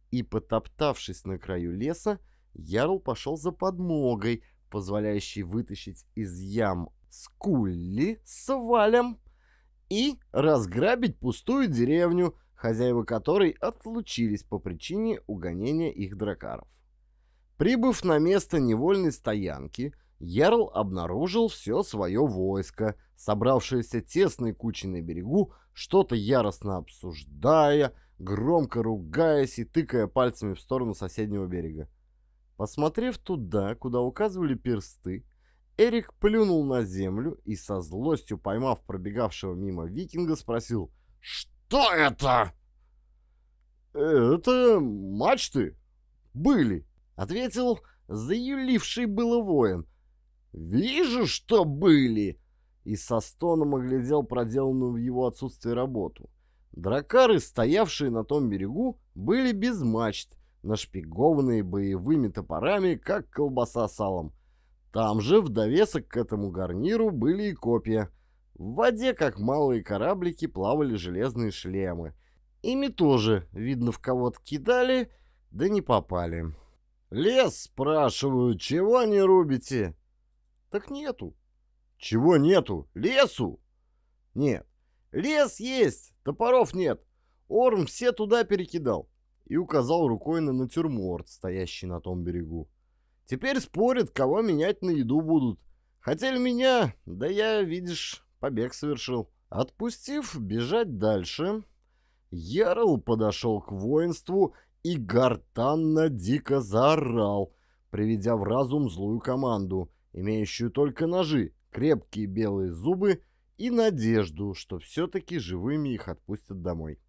и, потоптавшись на краю леса, Ярл пошел за подмогой, позволяющий вытащить из ям скулли с валем и разграбить пустую деревню, хозяева которой отлучились по причине угонения их дракаров. Прибыв на место невольной стоянки, Ярл обнаружил все свое войско, собравшееся тесной кучей на берегу, что-то яростно обсуждая, громко ругаясь и тыкая пальцами в сторону соседнего берега. Посмотрев туда, куда указывали персты, Эрик плюнул на землю и со злостью, поймав пробегавшего мимо викинга, спросил «Что это?» «Это мачты. Были», — ответил заюливший было воин. «Вижу, что были!» И со стоном оглядел проделанную в его отсутствие работу. Дракары, стоявшие на том берегу, были без мачт, нашпигованные боевыми топорами, как колбаса салом. Там же, в довесок к этому гарниру, были и копья. В воде, как малые кораблики, плавали железные шлемы. Ими тоже, видно, в кого-то кидали, да не попали. «Лес, спрашиваю, чего не рубите?» «Так нету». «Чего нету? Лесу?» «Нет, лес есть, топоров нет. Орм все туда перекидал» и указал рукой на натюрморт, стоящий на том берегу. «Теперь спорят, кого менять на еду будут. Хотели меня, да я, видишь, побег совершил». Отпустив бежать дальше, Ярл подошел к воинству и гортанно дико заорал, приведя в разум злую команду, имеющую только ножи, крепкие белые зубы и надежду, что все-таки живыми их отпустят домой.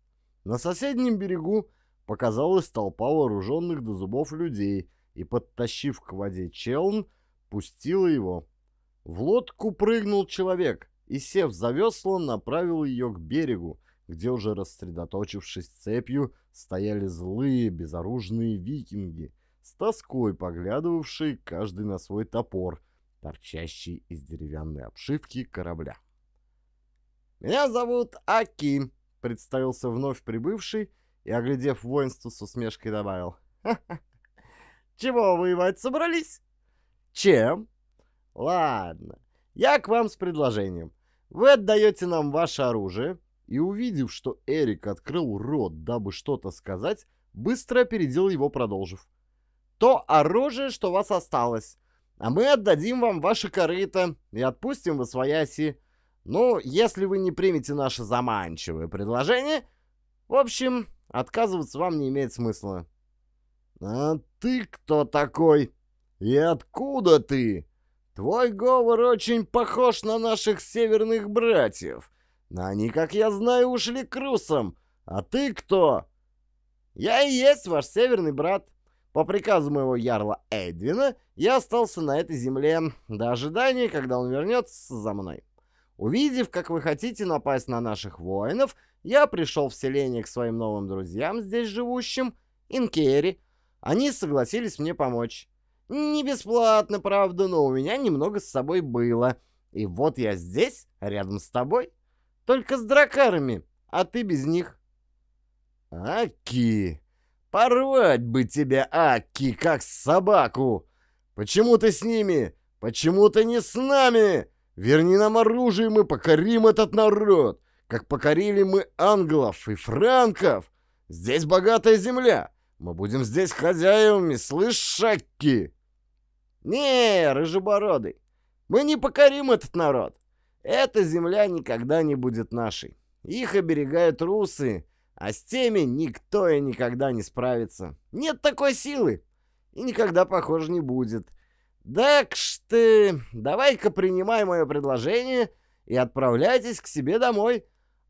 На соседнем берегу показалась толпа вооруженных до зубов людей и, подтащив к воде челн, пустила его. В лодку прыгнул человек и, сев за весло, направил ее к берегу, где уже рассредоточившись цепью, стояли злые безоружные викинги, с тоской поглядывавшие каждый на свой топор, торчащий из деревянной обшивки корабля. «Меня зовут Аки», — представился вновь прибывший и, оглядев воинство, с усмешкой добавил. «Ха-ха! Чего воевать собрались? Чем? Ладно, я к вам с предложением. Вы отдаете нам ваше оружие, и, увидев, что Эрик открыл рот, дабы что-то сказать, быстро опередил его, продолжив. «То оружие, что у вас осталось, а мы отдадим вам ваши корыто и отпустим в освояси. Ну, если вы не примете наше заманчивое предложение, в общем, отказываться вам не имеет смысла». «А ты кто такой? И откуда ты? Твой говор очень похож на наших северных братьев». Они, как я знаю, ушли к русам. А ты кто? Я и есть ваш северный брат. По приказу моего ярла Эдвина я остался на этой земле до ожидания, когда он вернется за мной. Увидев, как вы хотите напасть на наших воинов, я пришел в селение к своим новым друзьям, здесь живущим, Инкери. Они согласились мне помочь. Не бесплатно, правда, но у меня немного с собой было. И вот я здесь, рядом с тобой. Только с дракарами, а ты без них. Аки! Порвать бы тебя, Аки, как собаку! Почему ты с ними? Почему ты не с нами? Верни нам оружие, мы покорим этот народ, как покорили мы англов и франков. Здесь богатая земля. Мы будем здесь хозяевами, слышь, Аки? Не, рыжебородый, мы не покорим этот народ. Эта земля никогда не будет нашей. Их оберегают русы, а с теми никто и никогда не справится. Нет такой силы. И никогда, похоже, не будет. Так что давай-ка принимай мое предложение и отправляйтесь к себе домой.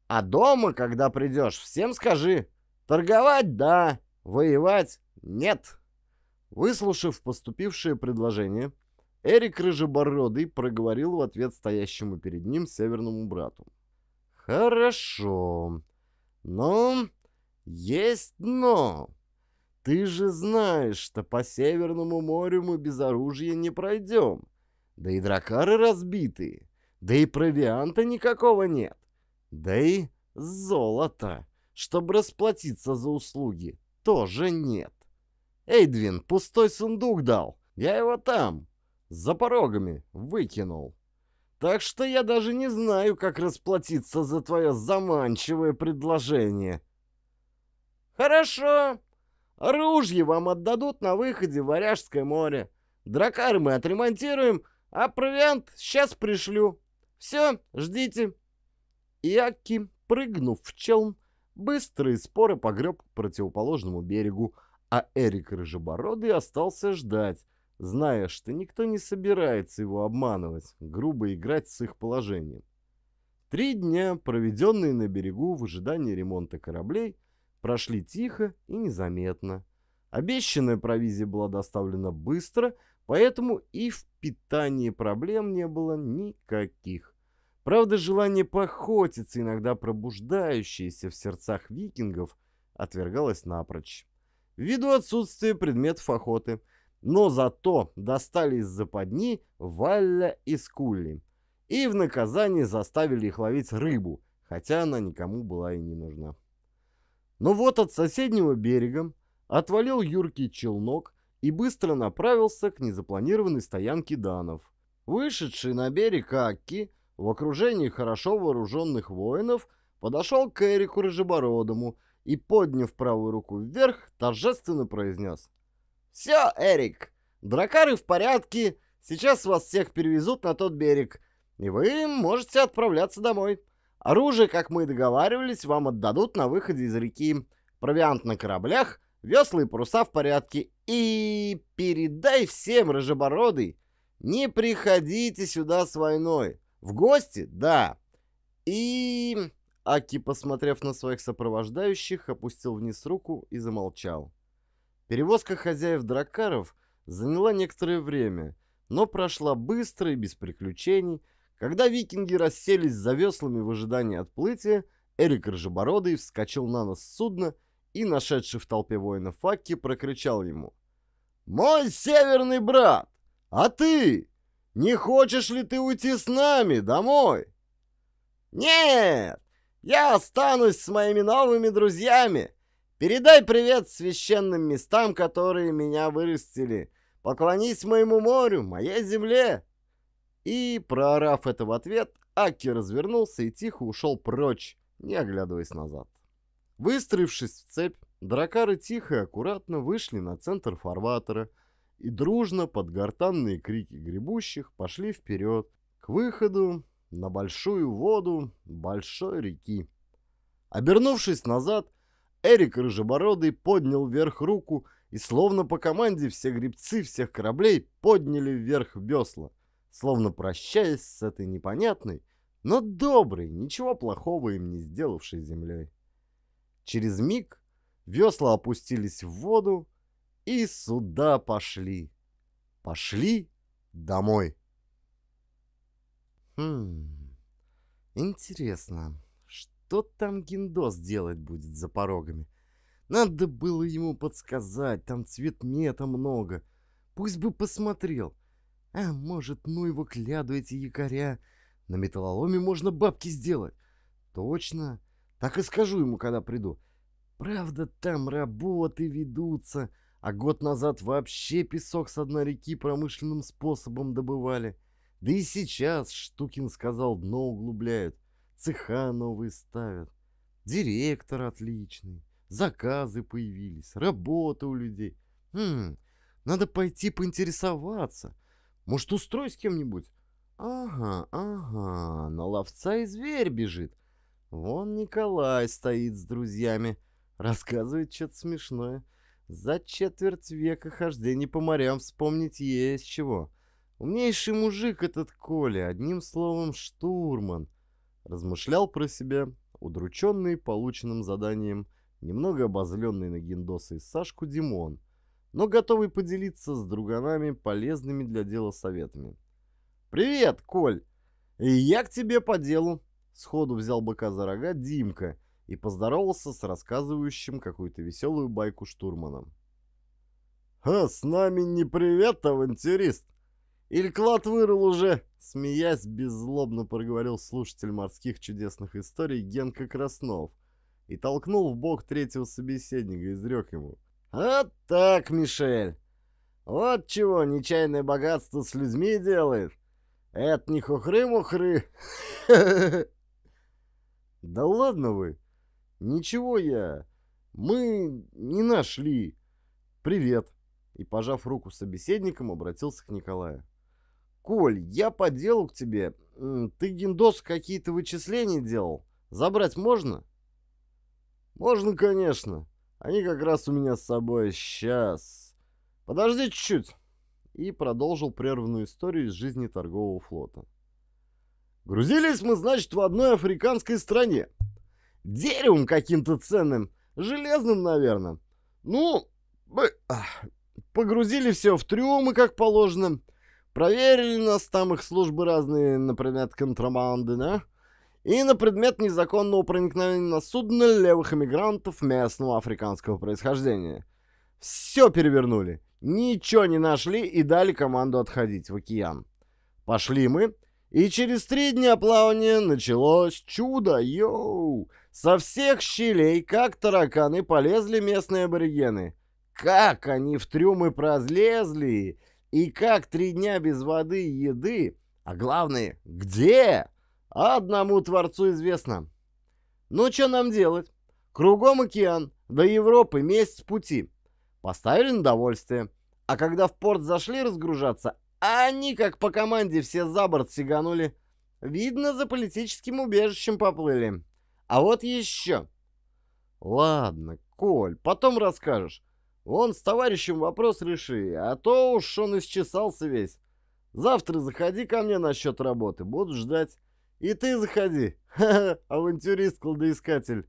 А дома, когда придешь, всем скажи. Торговать — да, воевать — нет. Выслушав поступившее предложение, Эрик Рыжебородый проговорил в ответ стоящему перед ним северному брату. «Хорошо, но есть но. Ты же знаешь, что по Северному морю мы без оружия не пройдем. Да и дракары разбитые, да и провианта никакого нет, да и золота, чтобы расплатиться за услуги, тоже нет. Эйдвин пустой сундук дал, я его там, за порогами выкинул. Так что я даже не знаю, как расплатиться за твое заманчивое предложение. Хорошо. Оружие вам отдадут на выходе в Варяжское море. Дракары мы отремонтируем, а провиант сейчас пришлю. Все, ждите. И Акки, прыгнув в челн, быстро и погреб к противоположному берегу, а Эрик Рыжебородый остался ждать, зная, что никто не собирается его обманывать, грубо играть с их положением. Три дня, проведенные на берегу в ожидании ремонта кораблей, прошли тихо и незаметно. Обещанная провизия была доставлена быстро, поэтому и в питании проблем не было никаких. Правда, желание поохотиться, иногда пробуждающееся в сердцах викингов, отвергалось напрочь. Ввиду отсутствия предметов охоты. Но зато достали из западни Валля и Скулли. И в наказание заставили их ловить рыбу, хотя она никому была и не нужна. Но вот от соседнего берега отвалил юркий челнок и быстро направился к незапланированной стоянке данов. Вышедший на берег Акки в окружении хорошо вооруженных воинов подошел к Эрику Рыжебородому и, подняв правую руку вверх, торжественно произнес. «Все, Эрик, дракары в порядке, сейчас вас всех перевезут на тот берег, и вы можете отправляться домой. Оружие, как мы и договаривались, вам отдадут на выходе из реки. Провиант на кораблях, весла и паруса в порядке. И передай всем, Рыжебородый, не приходите сюда с войной. В гости? Да. И... Аки, посмотрев на своих сопровождающих, опустил вниз руку и замолчал. Перевозка хозяев дракаров заняла некоторое время, но прошла быстро и без приключений. Когда викинги расселись за веслами в ожидании отплытия, Эрик Ржебородый вскочил на нос судна и, нашедший в толпе воинов Аки, прокричал ему. «Мой северный брат! А ты? Не хочешь ли ты уйти с нами домой?» «Нет! Я останусь с моими новыми друзьями. Передай привет священным местам, которые меня вырастили. Поклонись моему морю, моей земле. И, проорав это в ответ, Аки развернулся и тихо ушел прочь, не оглядываясь назад. Выстроившись в цепь, дракары тихо и аккуратно вышли на центр фарватера и дружно под гортанные крики гребущих пошли вперед, к выходу на большую воду большой реки. Обернувшись назад, Эрик Рыжебородый поднял вверх руку, и словно по команде все гребцы всех кораблей подняли вверх весла, словно прощаясь с этой непонятной, но доброй, ничего плохого им не сделавшей землей. Через миг весла опустились в воду, и сюда пошли. Пошли домой. Хм, интересно, что там Гиндос делать будет за порогами? Надо было ему подсказать, там цвет мета много. Пусть бы посмотрел. А может, ну его кляду эти якоря. На металлоломе можно бабки сделать. Точно. Так и скажу ему, когда приду. Правда, там работы ведутся, а год назад вообще песок с одной реки промышленным способом добывали. Да и сейчас, Штукин сказал, дно углубляют, цеха новые ставят. Директор отличный, заказы появились, работа у людей. Хм, надо пойти поинтересоваться. Может, устрой с кем-нибудь? Ага, ага, на ловца и зверь бежит. Вон Николай стоит с друзьями, рассказывает что-то смешное. За четверть века хождений по морям вспомнить есть чего. Умнейший мужик этот Коля, одним словом, штурман. Размышлял про себя, удрученный полученным заданием, немного обозленный на Гендоса и Сашку Димон, но готовый поделиться с друганами полезными для дела советами. «Привет, Коль! И я к тебе по делу!» Сходу взял быка за рога Димка и поздоровался с рассказывающим какую-то веселую байку штурманом. «А с нами не привет, авантюрист!» Или клад вырыл уже?» Смеясь, беззлобно проговорил слушатель морских чудесных историй Генка Краснов и толкнул в бок третьего собеседника, изрек ему. «Вот так, Мишель! Вот чего нечаянное богатство с людьми делает! Это не хухры-мухры!» «Да ладно вы! Ничего я! Мы не нашли! Привет!» И, пожав руку собеседникам, обратился к Николаю. Коль, я по делу к тебе. Ты гиндос какие-то вычисления делал? Забрать можно? Можно, конечно. Они как раз у меня с собой. Сейчас. Подожди чуть-чуть. И продолжил прерванную историю из жизни торгового флота. Грузились мы, значит, в одной африканской стране. Деревом каким-то ценным. Железным, наверное. Ну, погрузили все в трюмы, как положено. Проверили нас там их службы разные на предмет контрабанды, да? И на предмет незаконного проникновения на судно левых иммигрантов местного африканского происхождения. Все перевернули. Ничего не нашли и дали команду отходить в океан. Пошли мы, и через три дня плавания началось чудо, йоу! Со всех щелей, как тараканы, полезли местные аборигены. Как они в трюмы прозлезли! И как три дня без воды и еды, а главное, где? Одному Творцу известно. Ну, что нам делать? Кругом океан, до Европы месяц пути. Поставили на довольствие. А когда в порт зашли разгружаться, они, как по команде, все за борт сиганули. Видно, за политическим убежищем поплыли. А вот еще. Ладно, Коль, потом расскажешь. Он с товарищем вопрос реши, а то уж он исчесался весь. Завтра заходи ко мне насчет работы, буду ждать. И ты заходи, авантюрист-кладоискатель.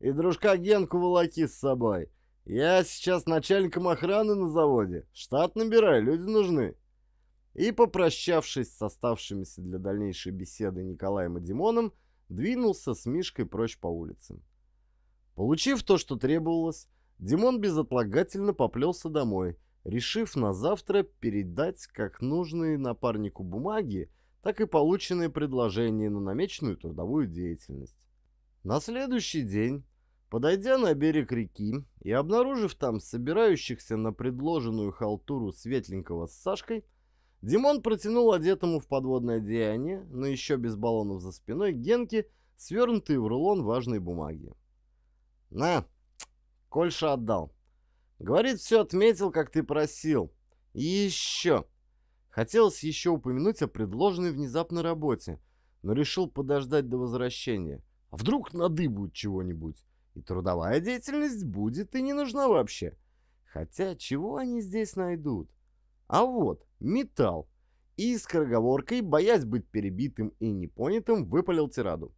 И дружка Генку волоки с собой. Я сейчас начальником охраны на заводе. Штат набираю, люди нужны. И, попрощавшись с оставшимися для дальнейшей беседы Николаем и Димоном, двинулся с Мишкой прочь по улицам. Получив то, что требовалось, Димон безотлагательно поплелся домой, решив на завтра передать как нужные напарнику бумаги, так и полученные предложения на намеченную трудовую деятельность. На следующий день, подойдя на берег реки и обнаружив там собирающихся на предложенную халтуру Светленького с Сашкой, Димон протянул одетому в подводное деяние, но еще без баллонов за спиной, Генке, свернутые в рулон важной бумаги. «На, Кольша отдал. Говорит, все отметил, как ты просил. И еще. Хотелось еще упомянуть о предложенной внезапно работе, но решил подождать до возвращения. А вдруг надыбают чего-нибудь? И трудовая деятельность будет и не нужна вообще. Хотя, чего они здесь найдут? А вот, металл. И скороговоркой, боясь быть перебитым и непонятым, выпалил тираду.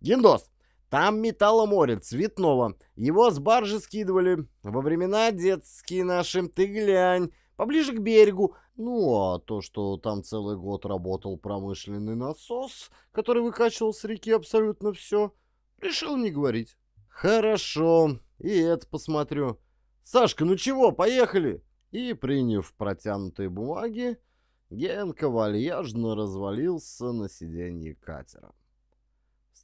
«Гендос, там металломоре цветного. Его с баржи скидывали. Во времена детские нашим, ты глянь. Поближе к берегу. Ну, а то, что там целый год работал промышленный насос, который выкачивал с реки абсолютно все, решил не говорить. Хорошо, и это посмотрю. Сашка, ну чего, поехали? И, приняв протянутые бумаги, Генка вальяжно развалился на сиденье катера.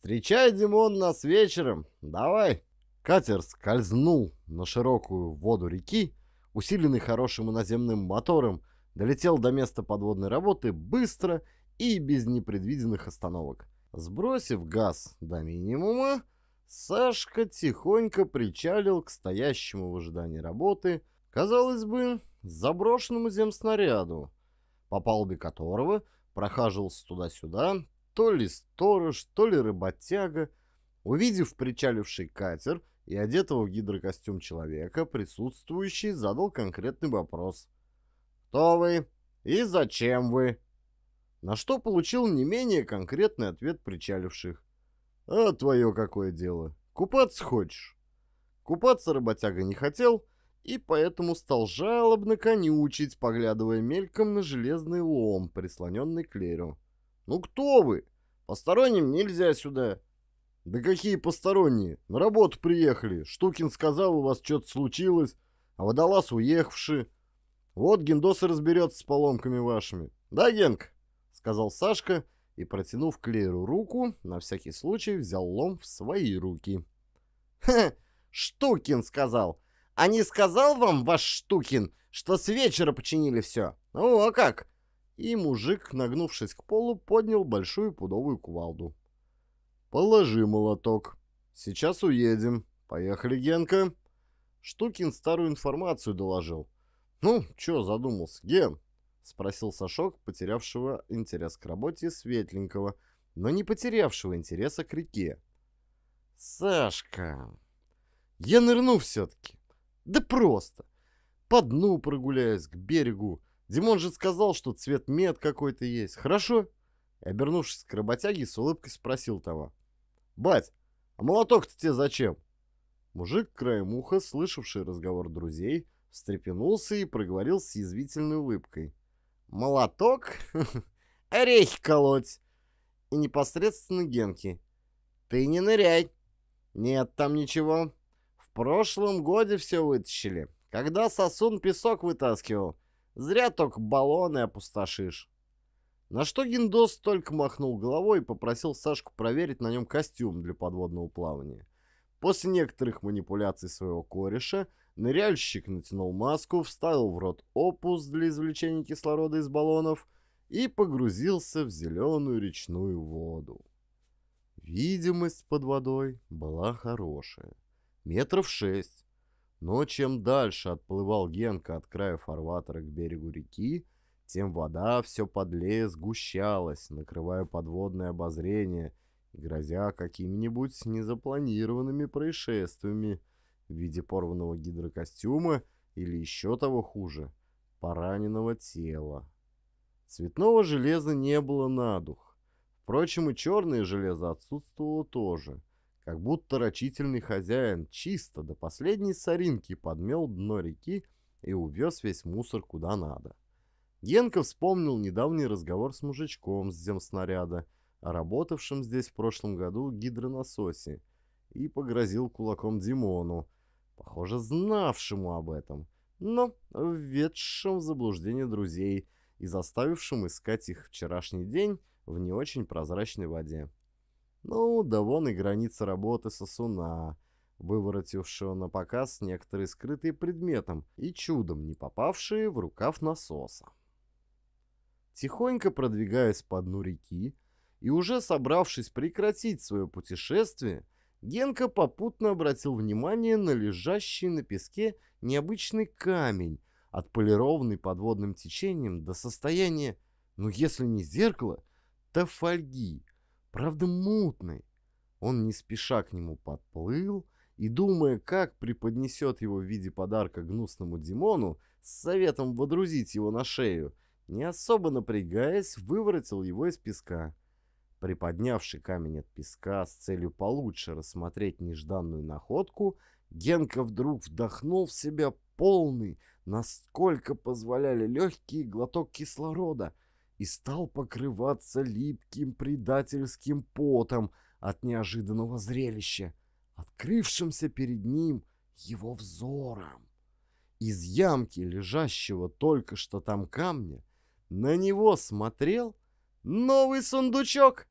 «Встречай, Димон, нас вечером. Давай!» Катер скользнул на широкую воду реки, усиленный хорошим иноземным мотором, долетел до места подводной работы быстро и без непредвиденных остановок. Сбросив газ до минимума, Сашка тихонько причалил к стоящему в ожидании работы, казалось бы, заброшенному земснаряду, по палубе которого прохаживался туда-сюда то ли сторож, то ли работяга. Увидев причаливший катер и одетого в гидрокостюм человека, присутствующий задал конкретный вопрос. «Кто вы? И зачем вы?» На что получил не менее конкретный ответ причаливших. «А твое какое дело? Купаться хочешь?» Купаться работяга не хотел, и поэтому стал жалобно конючить, поглядывая мельком на железный лом, прислоненный к лерю. «Ну кто вы? Посторонним нельзя сюда». «Да какие посторонние? На работу приехали. Штукин сказал, у вас что-то случилось, а водолаз уехавший. Вот Гендос и разберется с поломками вашими. Да, Генка?» — сказал Сашка и, протянув Клейру руку, на всякий случай взял лом в свои руки. «Ха! Штукин сказал! А не сказал вам ваш Штукин, что с вечера починили все? О, а как! И мужик, нагнувшись к полу, поднял большую пудовую кувалду. «Положи молоток. Сейчас уедем. Поехали, Генка». Штукин старую информацию доложил. «Ну, чё задумался, Ген?» — спросил Сашок, потерявшего интерес к работе светленького, но не потерявшего интереса к реке. «Сашка, я нырну все-таки. Да просто. По дну прогуляюсь к берегу, Димон же сказал, что цвет мед какой-то есть. Хорошо?» И, обернувшись к работяге, с улыбкой спросил того. «Бать, а молоток-то тебе зачем?» Мужик, краем уха, слышавший разговор друзей, встрепенулся и проговорил с язвительной улыбкой. молоток, орехи колоть и непосредственно Генки. Ты не ныряй. Нет там ничего. В прошлом годе все вытащили. Когда сосун песок вытаскивал. Зря только баллоны опустошишь. На что Гиндос только махнул головой и попросил Сашку проверить на нем костюм для подводного плавания. После некоторых манипуляций своего кореша, ныряльщик натянул маску, вставил в рот опус для извлечения кислорода из баллонов и погрузился в зеленую речную воду. Видимость под водой была хорошая, метров шесть, но чем дальше отплывал Генка от края фарватера к берегу реки, тем вода все подлее сгущалась, накрывая подводное обозрение и грозя какими-нибудь незапланированными происшествиями в виде порванного гидрокостюма или еще того хуже, пораненного тела. Цветного железа не было на дух. Впрочем, и черное железо отсутствовало тоже, как будто рачительный хозяин чисто до последней соринки подмел дно реки и увез весь мусор куда надо. Генка вспомнил недавний разговор с мужичком с земснаряда, работавшим здесь в прошлом году гидронасосе, и погрозил кулаком Димону, похоже, знавшему об этом, но введшим в заблуждение друзей и заставившим искать их вчерашний день в не очень прозрачной воде. Ну, да вон и граница работы сосуна, выворотившего на показ некоторые скрытые предметом и чудом не попавшие в рукав насоса. Тихонько продвигаясь по дну реки и уже собравшись прекратить свое путешествие, Генка попутно обратил внимание на лежащий на песке необычный камень, отполированный подводным течением до состояния, ну если не зеркала, то фольги, правда мутной. Он не спеша к нему подплыл и, думая, как преподнесет его в виде подарка гнусному Димону, с советом водрузить его на шею, не особо напрягаясь, выворотил его из песка. Приподнявший камень от песка с целью получше рассмотреть нежданную находку, Генка вдруг вдохнул в себя полный, насколько позволяли легкий глоток кислорода, и стал покрываться липким предательским потом от неожиданного зрелища, открывшимся перед ним его взором. Из ямки, лежащего только что там камня, на него смотрел новый сундучок.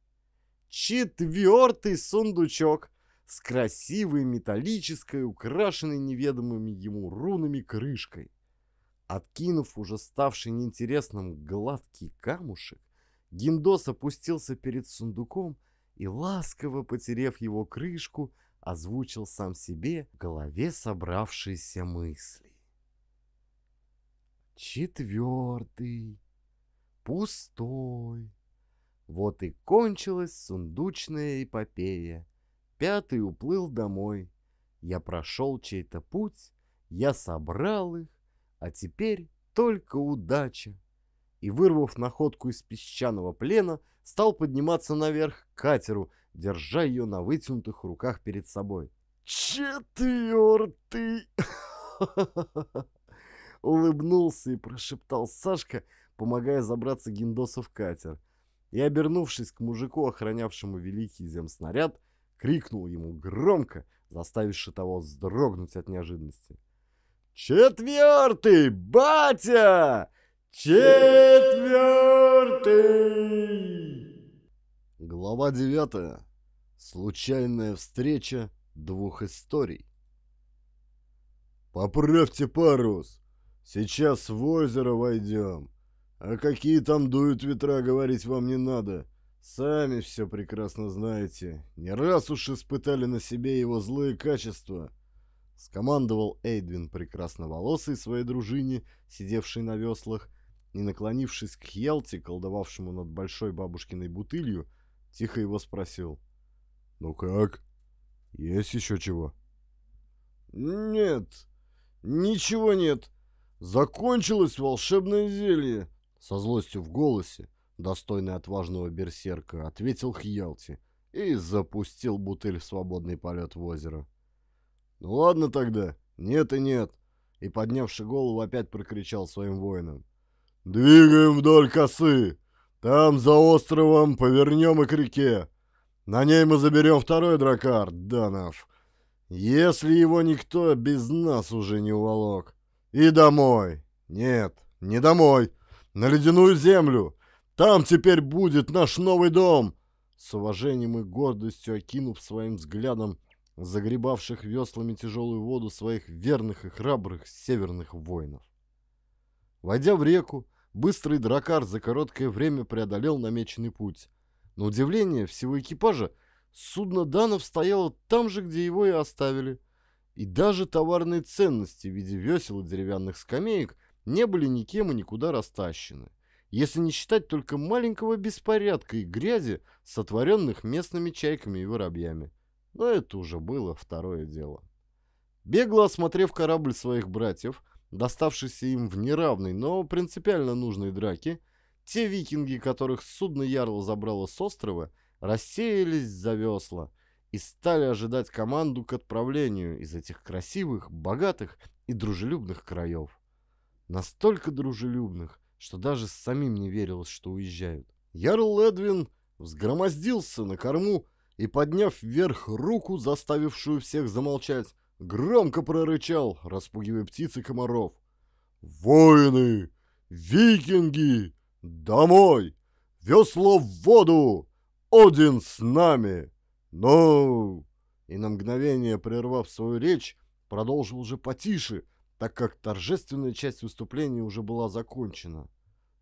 Четвертый сундучок с красивой металлической, украшенной неведомыми ему рунами крышкой. Откинув уже ставший неинтересным гладкий камушек, Гиндос опустился перед сундуком и, ласково потерев его крышку, озвучил сам себе в голове собравшиеся мысли. Четвертый пустой. Вот и кончилась сундучная эпопея. Пятый уплыл домой. Я прошел чей-то путь, я собрал их, а теперь только удача. И, вырвав находку из песчаного плена, стал подниматься наверх к катеру, держа ее на вытянутых руках перед собой. «Четвертый!» Улыбнулся и прошептал Сашка, помогая забраться Гиндосу в катер. И, обернувшись к мужику, охранявшему великий земснаряд, крикнул ему громко, заставивши того вздрогнуть от неожиданности. «Четвертый, батя! Четвертый!» Глава девятая. Случайная встреча двух историй. «Поправьте парус! Сейчас в озеро войдем!» А какие там дуют ветра, говорить вам не надо. Сами все прекрасно знаете. Не раз уж испытали на себе его злые качества. Скомандовал Эйдвин прекрасноволосый своей дружине, сидевшей на веслах, и, наклонившись к Хелте, колдовавшему над большой бабушкиной бутылью, тихо его спросил. «Ну как? Есть еще чего?» «Нет, ничего нет. Закончилось волшебное зелье. Со злостью в голосе, достойный отважного берсерка, ответил Хьялти и запустил бутыль в свободный полет в озеро. «Ну ладно тогда, нет и нет», и, поднявши голову, опять прокричал своим воинам. Двигаем вдоль косы. Там за островом повернем и к реке. На ней мы заберем второй дракар, Данов. Если его никто без нас уже не уволок. И домой. Нет, не домой. На ледяную землю. Там теперь будет наш новый дом. С уважением и гордостью окинув своим взглядом загребавших веслами тяжелую воду своих верных и храбрых северных воинов. Войдя в реку, быстрый дракар за короткое время преодолел намеченный путь. На удивление всего экипажа, судно Данов стояло там же, где его и оставили. И даже товарные ценности в виде весел и деревянных скамеек не были никем и никуда растащены, если не считать только маленького беспорядка и грязи, сотворенных местными чайками и воробьями. Но это уже было второе дело. Бегло осмотрев корабль своих братьев, доставшийся им в неравной, но принципиально нужной драке, те викинги, которых судно Ярла забрало с острова, рассеялись за весла и стали ожидать команду к отправлению из этих красивых, богатых и дружелюбных краев. Настолько дружелюбных, что даже самим не верилось, что уезжают. Ярл Эдвин взгромоздился на корму и, подняв вверх руку, заставившую всех замолчать, громко прорычал, распугивая птиц и комаров. «Воины! Викинги! Домой! Весло в воду! Один с нами! Ну!» И на мгновение, прервав свою речь, продолжил уже потише, так как торжественная часть выступления уже была закончена.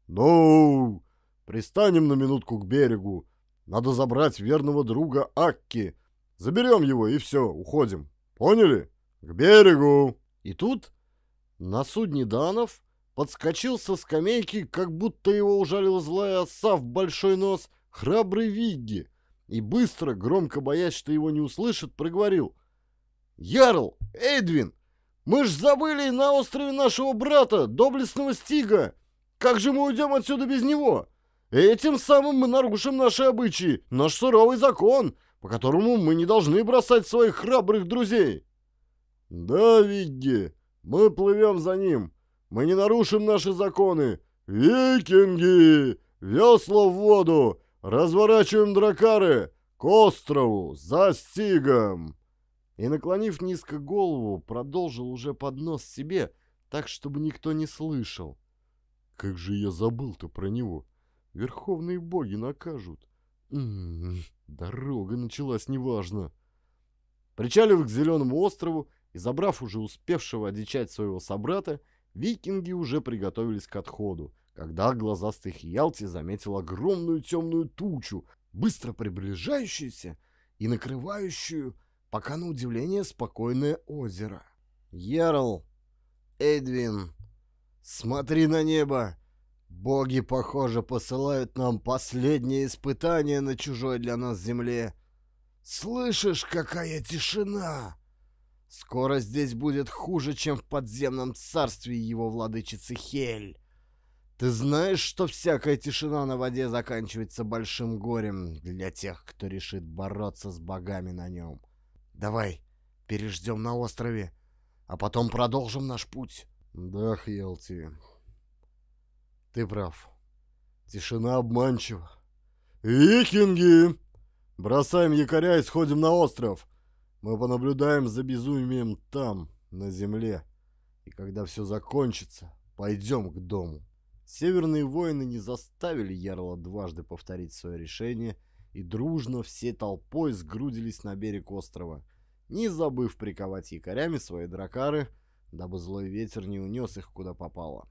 «Ну, пристанем на минутку к берегу, надо забрать верного друга Акки. Заберем его и все, уходим. Поняли? К берегу. И тут на судне Данов подскочил со скамейки, как будто его ужалила злая оса в большой нос, храбрый Вигги. И быстро, громко боясь, что его не услышат, проговорил. «Ярл! Эдвин! Мы ж забыли на острове нашего брата, доблестного Стига! Как же мы уйдем отсюда без него?» Этим самым мы нарушим наши обычаи, наш суровый закон, по которому мы не должны бросать своих храбрых друзей. Да, Вигги, мы плывем за ним. Мы не нарушим наши законы. Викинги! Весла в воду! Разворачиваем дракары! К острову! За стигом!» И, наклонив низко голову, продолжил уже под нос себе, так, чтобы никто не слышал. «Как же я забыл-то про него!» Верховные боги накажут. М -м -м, дорога началась неважно. Причалив к Зеленому острову и забрав уже успевшего одичать своего собрата, викинги уже приготовились к отходу, когда глазастый Хьялти заметил огромную темную тучу, быстро приближающуюся и накрывающую, пока на удивление, спокойное озеро. «Ярл! Эдвин! Смотри на небо! Боги, похоже, посылают нам последнее испытание на чужой для нас земле. Слышишь, какая тишина? Скоро здесь будет хуже, чем в подземном царстве его владычицы Хель. Ты знаешь, что всякая тишина на воде заканчивается большим горем для тех, кто решит бороться с богами на нем. Давай, переждем на острове, а потом продолжим наш путь. Да, Хелти, ты прав. Тишина обманчива. Викинги! Бросаем якоря и сходим на остров. Мы понаблюдаем за безумием там, на земле. И когда все закончится, пойдем к дому. Северные воины не заставили Ярла дважды повторить свое решение, и дружно всей толпой сгрудились на берег острова, не забыв приковать якорями свои дракары, дабы злой ветер не унес их куда попало.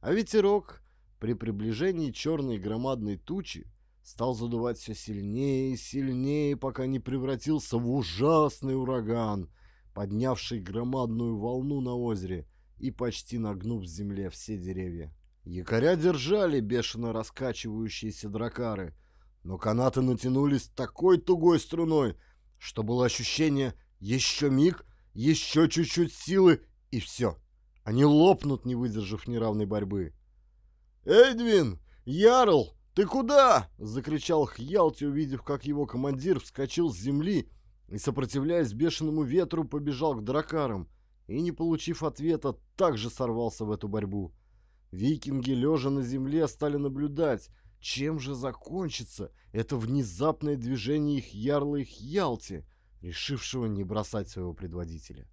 А ветерок при приближении черной громадной тучи стал задувать все сильнее и сильнее, пока не превратился в ужасный ураган, поднявший громадную волну на озере и почти нагнув с земле все деревья. Якоря держали бешено раскачивающиеся дракары, но канаты натянулись такой тугой струной, что было ощущение еще миг, еще чуть-чуть силы и все. Они лопнут, не выдержав неравной борьбы. «Эдвин! Ярл! Ты куда?» — закричал Хьялти, увидев, как его командир вскочил с земли и, сопротивляясь бешеному ветру, побежал к дракарам и, не получив ответа, также сорвался в эту борьбу. Викинги, лежа на земле, стали наблюдать, чем же закончится это внезапное движение их ярла их Ялти, решившего не бросать своего предводителя.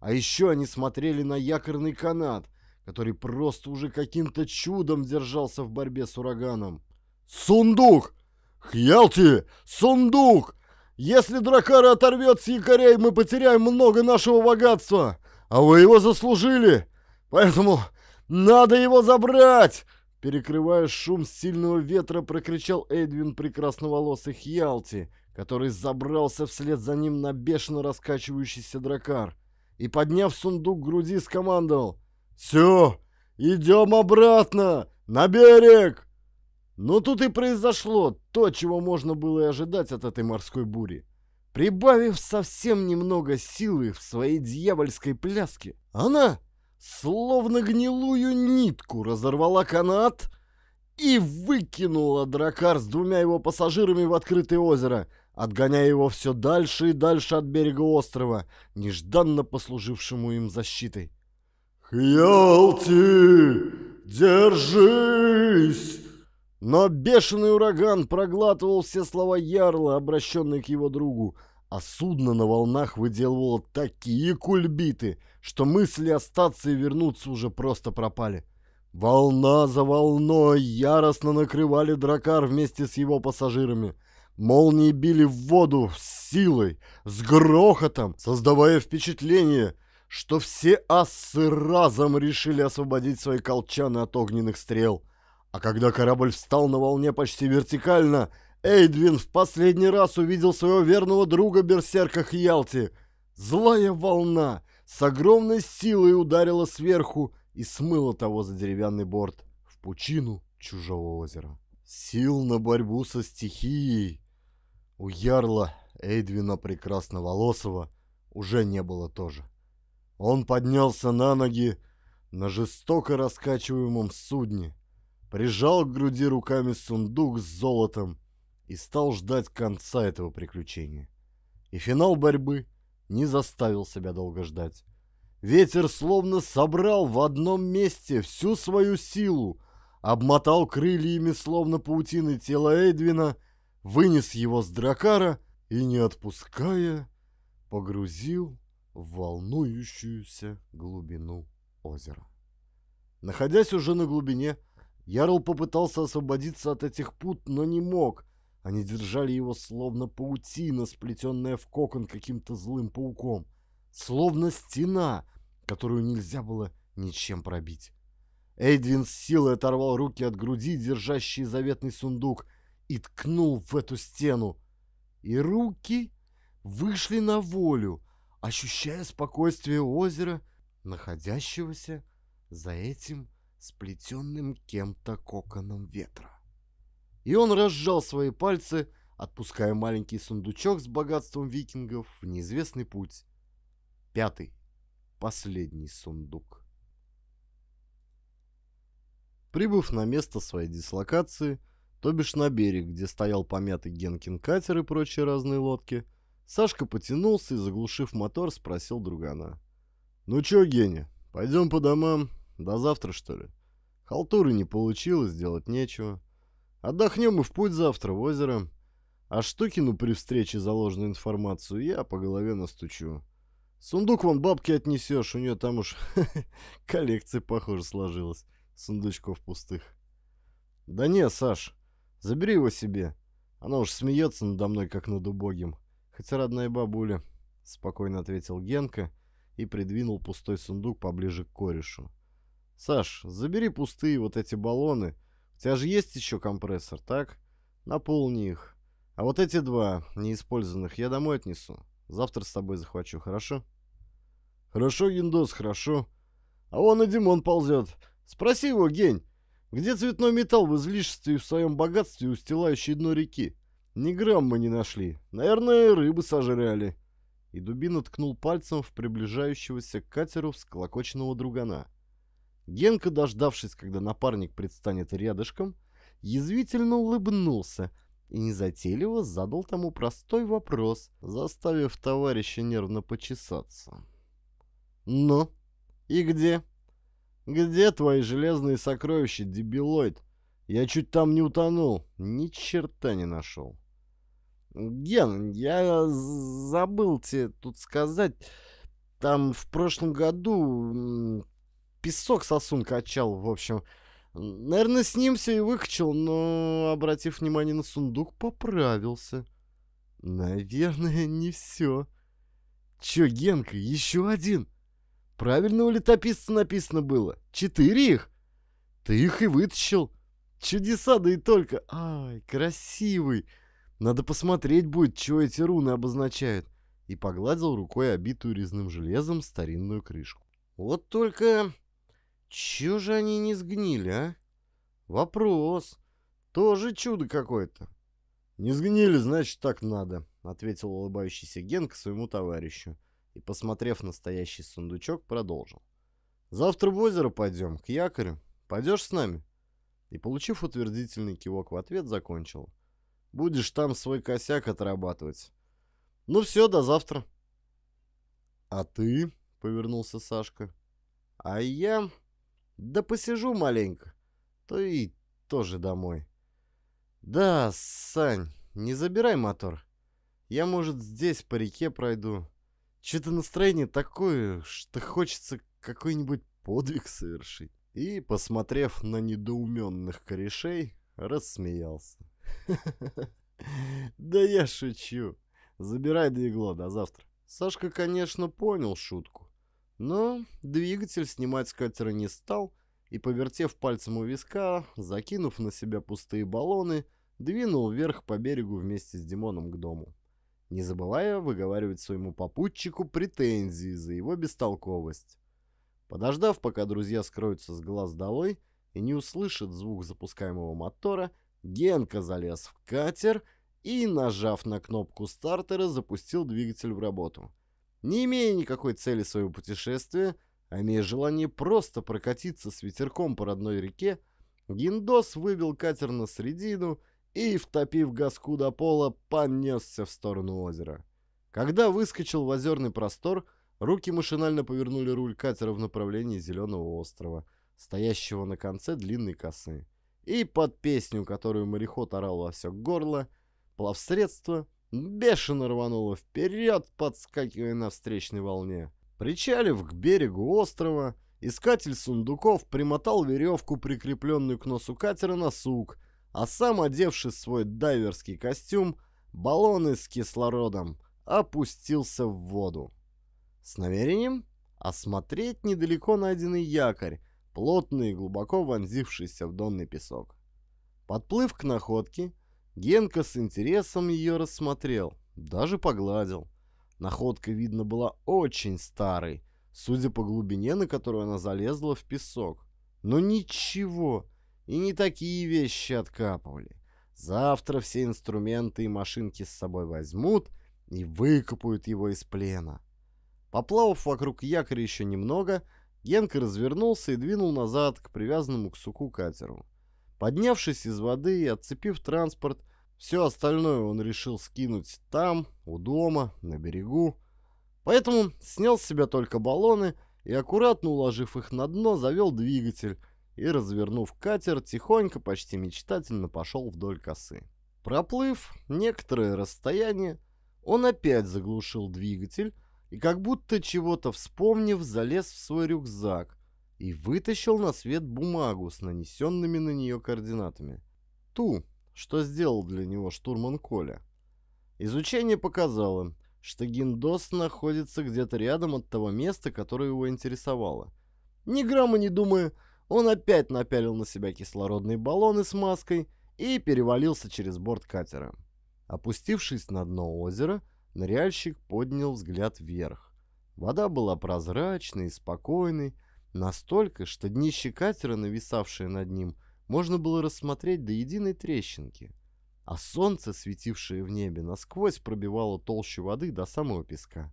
А еще они смотрели на якорный канат, который просто уже каким-то чудом держался в борьбе с ураганом. «Сундук! Хьялти! Сундук! Если Дракара оторвет с якорей, мы потеряем много нашего богатства, а вы его заслужили, поэтому надо его забрать!» Перекрывая шум сильного ветра, прокричал Эдвин прекрасноволосый Хьялти, который забрался вслед за ним на бешено раскачивающийся дракар и, подняв сундук к груди, скомандовал «Все, идем обратно, на берег!» Но тут и произошло то, чего можно было и ожидать от этой морской бури. Прибавив совсем немного силы в своей дьявольской пляске, она, словно гнилую нитку, разорвала канат и выкинула дракар с двумя его пассажирами в открытое озеро, отгоняя его все дальше и дальше от берега острова, нежданно послужившему им защитой. «Хьялти, держись!» Но бешеный ураган проглатывал все слова Ярла, обращенные к его другу, а судно на волнах выделывало такие кульбиты, что мысли остаться и вернуться уже просто пропали. Волна за волной яростно накрывали дракар вместе с его пассажирами. Молнии били в воду с силой, с грохотом, создавая впечатление, что все ассы разом решили освободить свои колчаны от огненных стрел. А когда корабль встал на волне почти вертикально, Эйдвин в последний раз увидел своего верного друга Берсерка Хьялти. Злая волна с огромной силой ударила сверху и смыла того за деревянный борт в пучину чужого озера. Сил на борьбу со стихией у ярла Эйдвина Прекрасноволосого уже не было тоже. Он поднялся на ноги на жестоко раскачиваемом судне, прижал к груди руками сундук с золотом и стал ждать конца этого приключения. И финал борьбы не заставил себя долго ждать. Ветер словно собрал в одном месте всю свою силу, обмотал крыльями словно паутины тело Эдвина, вынес его с дракара и, не отпуская, погрузил в волнующуюся глубину озера. Находясь уже на глубине, Ярл попытался освободиться от этих пут, но не мог. Они держали его словно паутина, сплетенная в кокон каким-то злым пауком. Словно стена, которую нельзя было ничем пробить. Эйдвин с силой оторвал руки от груди, держащие заветный сундук, и ткнул в эту стену. И руки вышли на волю, ощущая спокойствие озера, находящегося за этим сплетенным кем-то коконом ветра. И он разжал свои пальцы, отпуская маленький сундучок с богатством викингов в неизвестный путь. Пятый, последний сундук. Прибыв на место своей дислокации, то бишь на берег, где стоял помятый Генкин катер и прочие разные лодки, Сашка потянулся и, заглушив мотор, спросил другана. «Ну чё, Геня, пойдем по домам? До завтра, что ли? Халтуры не получилось, сделать нечего. Отдохнем и в путь завтра в озеро. А Штукину при встрече заложенную информацию я по голове настучу. Сундук вон бабки отнесешь, у нее там уж коллекция, похоже, сложилась. Сундучков пустых. Да не, Саш, забери его себе. Она уж смеется надо мной, как над убогим. Хотя родная бабуля, спокойно ответил Генка и придвинул пустой сундук поближе к корешу. Саш, забери пустые вот эти баллоны. У тебя же есть еще компрессор, так? Наполни их. А вот эти два, неиспользованных, я домой отнесу. Завтра с собой захвачу, хорошо? Хорошо, Гиндос, хорошо. А вон и Димон ползет. Спроси его, Гень, где цветной металл в излишестве и в своем богатстве, устилающий дно реки? Ни грамма не нашли. Наверное, рыбы сожрали. И Дубина ткнул пальцем в приближающегося к катеру всклокоченного другана. Генка, дождавшись, когда напарник предстанет рядышком, язвительно улыбнулся и незатейливо задал тому простой вопрос, заставив товарища нервно почесаться. «Ну, и где?» Где твои железные сокровища, дебилоид? Я чуть там не утонул. Ни черта не нашел. Ген, я забыл тебе тут сказать. Там в прошлом году песок сосун качал, в общем. Наверное, с ним все и выкачал, но, обратив внимание на сундук, поправился. Наверное, не все. Че, Генка, еще один? Правильно у летописца написано было. Четыре их? Ты их и вытащил. Чудеса, да и только. Ай, красивый. Надо посмотреть будет, что эти руны обозначают. И погладил рукой обитую резным железом старинную крышку. Вот только... Чё же они не сгнили, а? Вопрос. Тоже чудо какое-то. Не сгнили, значит, так надо, ответил улыбающийся Генка своему товарищу и, посмотрев на стоящий сундучок, продолжил. Завтра в озеро пойдем, к якорю. Пойдешь с нами? И, получив утвердительный кивок в ответ, закончил. Будешь там свой косяк отрабатывать. Ну все, до завтра. А ты? Повернулся Сашка. А я... Да посижу маленько. То и тоже домой. Да, Сань, не забирай мотор. Я, может, здесь по реке пройду. Что-то настроение такое, что хочется какой-нибудь подвиг совершить. И, посмотрев на недоуменных корешей, рассмеялся. Да я шучу. Забирай двигло, до завтра. Сашка, конечно, понял шутку. Но двигатель снимать с катера не стал и, повертев пальцем у виска, закинув на себя пустые баллоны, двинул вверх по берегу вместе с Димоном к дому. Не забывая выговаривать своему попутчику претензии за его бестолковость. Подождав, пока друзья скроются с глаз долой и не услышат звук запускаемого мотора, Генка залез в катер и, нажав на кнопку стартера, запустил двигатель в работу. Не имея никакой цели своего путешествия, а имея желание просто прокатиться с ветерком по родной реке, Гиндос вывел катер на середину и, втопив газку до пола, понесся в сторону озера. Когда выскочил в озерный простор, руки машинально повернули руль катера в направлении Зеленого острова, стоящего на конце длинной косы и под песню, которую мореход орал во все горло, плавсредство бешено рвануло вперед, подскакивая на встречной волне. Причалив к берегу острова, искатель сундуков примотал веревку, прикрепленную к носу катера, на сук, а сам, одевший свой дайверский костюм, баллоны с кислородом, опустился в воду. С намерением осмотреть недалеко найденный якорь, плотный и глубоко вонзившийся в донный песок. Подплыв к находке, Генка с интересом ее рассмотрел, даже погладил. Находка, видно, была очень старой, судя по глубине, на которую она залезла в песок. Но ничего, и не такие вещи откапывали. Завтра все инструменты и машинки с собой возьмут и выкопают его из плена. Поплавав вокруг якоря еще немного, Генка развернулся и двинул назад к привязанному к суку катеру. Поднявшись из воды и отцепив транспорт, все остальное он решил скинуть там, у дома, на берегу. Поэтому снял с себя только баллоны и, аккуратно уложив их на дно, завел двигатель и, развернув катер, тихонько, почти мечтательно пошел вдоль косы. Проплыв некоторое расстояние, он опять заглушил двигатель и как будто чего-то вспомнив, залез в свой рюкзак и вытащил на свет бумагу с нанесенными на нее координатами. Ту, что сделал для него штурман Коля. Изучение показало, что Гиндос находится где-то рядом от того места, которое его интересовало. Ни грамма не думая, он опять напялил на себя кислородные баллоны с маской и перевалился через борт катера. Опустившись на дно озера, Ныряльщик поднял взгляд вверх. Вода была прозрачной и спокойной, настолько, что днище катера, нависавшее над ним, можно было рассмотреть до единой трещинки, а солнце, светившее в небе, насквозь пробивало толщу воды до самого песка,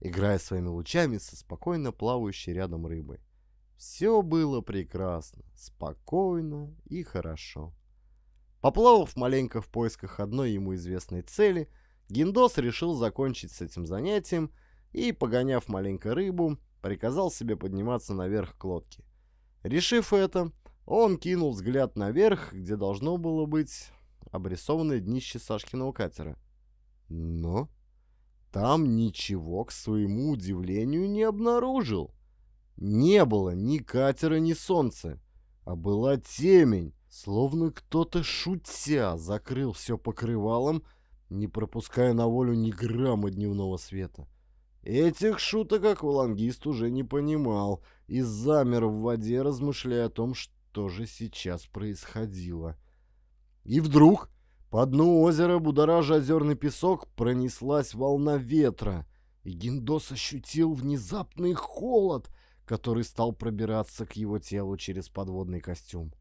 играя своими лучами со спокойно плавающей рядом рыбой. Все было прекрасно, спокойно и хорошо. Поплавав маленько в поисках одной ему известной цели, Гиндос решил закончить с этим занятием и, погоняв маленько рыбу, приказал себе подниматься наверх к лодке. Решив это, он кинул взгляд наверх, где должно было быть обрисованное днище Сашкиного катера. Но там ничего, к своему удивлению, не обнаружил. Не было ни катера, ни солнца, а была темень, словно кто-то шутя закрыл все покрывалом, не пропуская на волю ни грамма дневного света. Этих шуток аквалангист уже не понимал и замер в воде, размышляя о том, что же сейчас происходило. И вдруг по дну озера, будоража озерный песок, пронеслась волна ветра, и Гиндос ощутил внезапный холод, который стал пробираться к его телу через подводный костюм.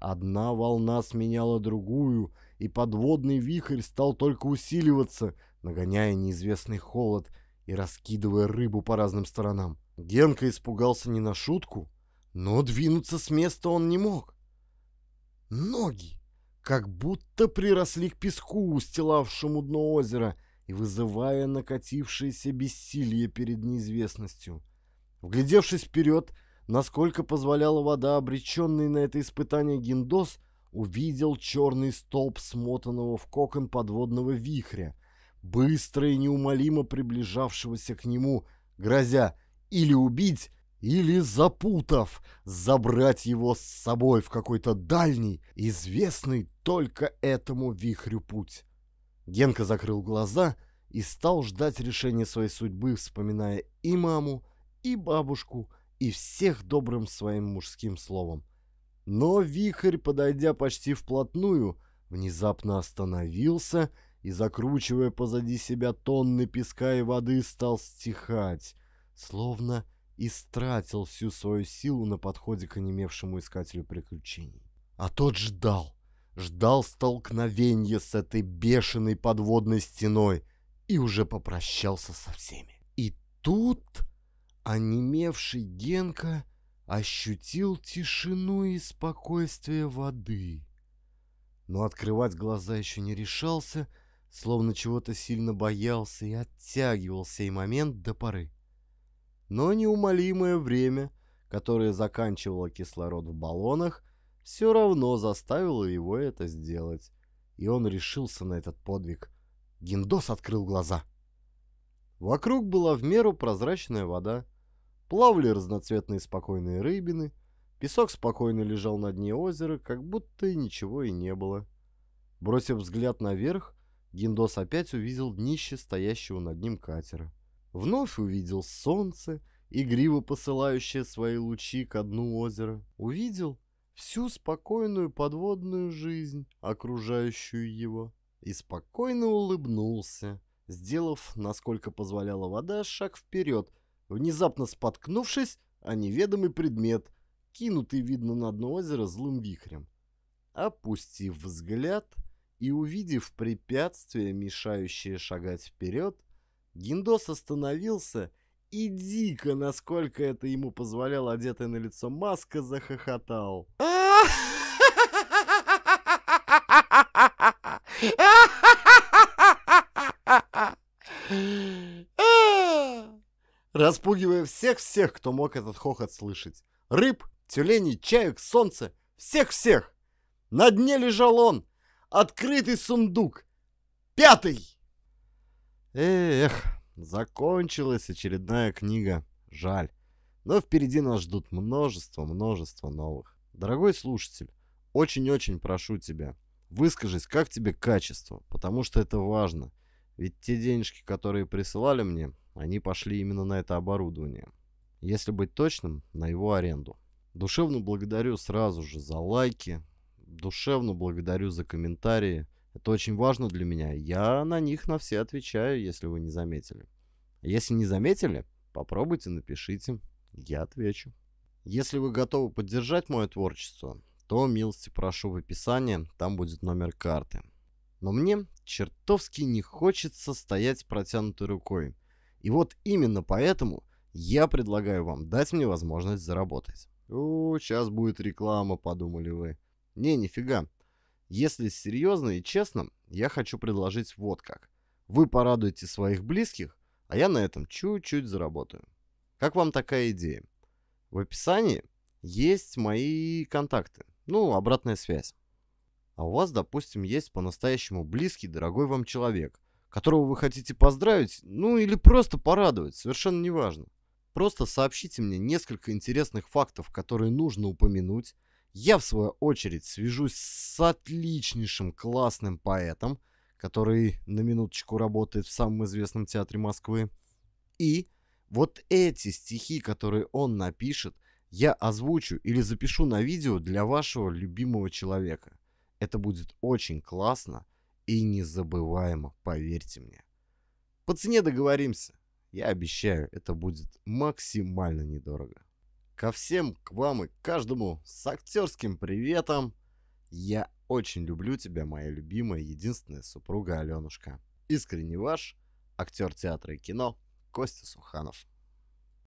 Одна волна сменяла другую, и подводный вихрь стал только усиливаться, нагоняя неизвестный холод и раскидывая рыбу по разным сторонам. Генка испугался не на шутку, но двинуться с места он не мог. Ноги как будто приросли к песку, устилавшему дно озера, и вызывая накатившееся бессилие перед неизвестностью. Вглядевшись вперед, насколько позволяла вода, обреченный на это испытание Гиндос, увидел черный столб смотанного в кокон подводного вихря, быстро и неумолимо приближавшегося к нему, грозя или убить, или, запутав, забрать его с собой в какой-то дальний, известный только этому вихрю путь. Генка закрыл глаза и стал ждать решения своей судьбы, вспоминая и маму, и бабушку, и всех добрым своим мужским словом. Но вихрь, подойдя почти вплотную, внезапно остановился и, закручивая позади себя тонны песка и воды, стал стихать, словно истратил всю свою силу на подходе к онемевшему искателю приключений. А тот ждал, ждал столкновения с этой бешеной подводной стеной и уже попрощался со всеми. И тут онемевший Генка ощутил тишину и спокойствие воды. Но открывать глаза еще не решался, словно чего-то сильно боялся и оттягивал сей момент до поры. Но неумолимое время, которое заканчивало кислород в баллонах, все равно заставило его это сделать. И он решился на этот подвиг. Гиндос открыл глаза. Вокруг была в меру прозрачная вода. Плавали разноцветные спокойные рыбины. Песок спокойно лежал на дне озера, как будто ничего и не было. Бросив взгляд наверх, Гиндос опять увидел днище стоящего над ним катера. Вновь увидел солнце, игриво посылающее свои лучи ко дну озера. Увидел всю спокойную подводную жизнь, окружающую его. И спокойно улыбнулся, сделав, насколько позволяла вода, шаг вперед, внезапно споткнувшись о неведомый предмет, кинутый, видно, на дно озера злым вихрем. Опустив взгляд и увидев препятствие, мешающее шагать вперед, Гиндос остановился и дико, насколько это ему позволял одетая на лицо маска, захохотал. Распугивая всех-всех, кто мог этот хохот слышать. Рыб, тюленей, чаек, солнце, всех-всех. На дне лежал он, открытый сундук, пятый. Эх, закончилась очередная книга. Жаль. Но впереди нас ждут множество-множество новых. Дорогой слушатель, очень-очень прошу тебя, выскажись, как тебе качество, потому что это важно. Ведь те денежки, которые присылали мне, они пошли именно на это оборудование. Если быть точным, на его аренду. Душевно благодарю сразу же за лайки, душевно благодарю за комментарии. Это очень важно для меня. Я на них на все отвечаю, если вы не заметили. Если не заметили, попробуйте, напишите. Я отвечу. Если вы готовы поддержать мое творчество, то милости прошу в описании, там будет номер карты. Но мне чертовски не хочется стоять протянутой рукой. И вот именно поэтому я предлагаю вам дать мне возможность заработать. О, сейчас будет реклама, подумали вы. Не, нифига. Если серьезно и честно, я хочу предложить вот как. Вы порадуете своих близких, а я на этом чуть-чуть заработаю. Как вам такая идея? В описании есть мои контакты. Ну, обратная связь. А у вас, допустим, есть по-настоящему близкий, дорогой вам человек, которого вы хотите поздравить, ну или просто порадовать, совершенно неважно. Просто сообщите мне несколько интересных фактов, которые нужно упомянуть. Я, в свою очередь, свяжусь с отличнейшим классным поэтом, который на минуточку работает в самом известном театре Москвы. И вот эти стихи, которые он напишет, я озвучу или запишу на видео для вашего любимого человека. Это будет очень классно и незабываемо, поверьте мне. По цене договоримся. Я обещаю, это будет максимально недорого. Ко всем, к вам и каждому с актерским приветом. Я очень люблю тебя, моя любимая, единственная супруга Аленушка. Искренне ваш, актер театра и кино Костя Суханов.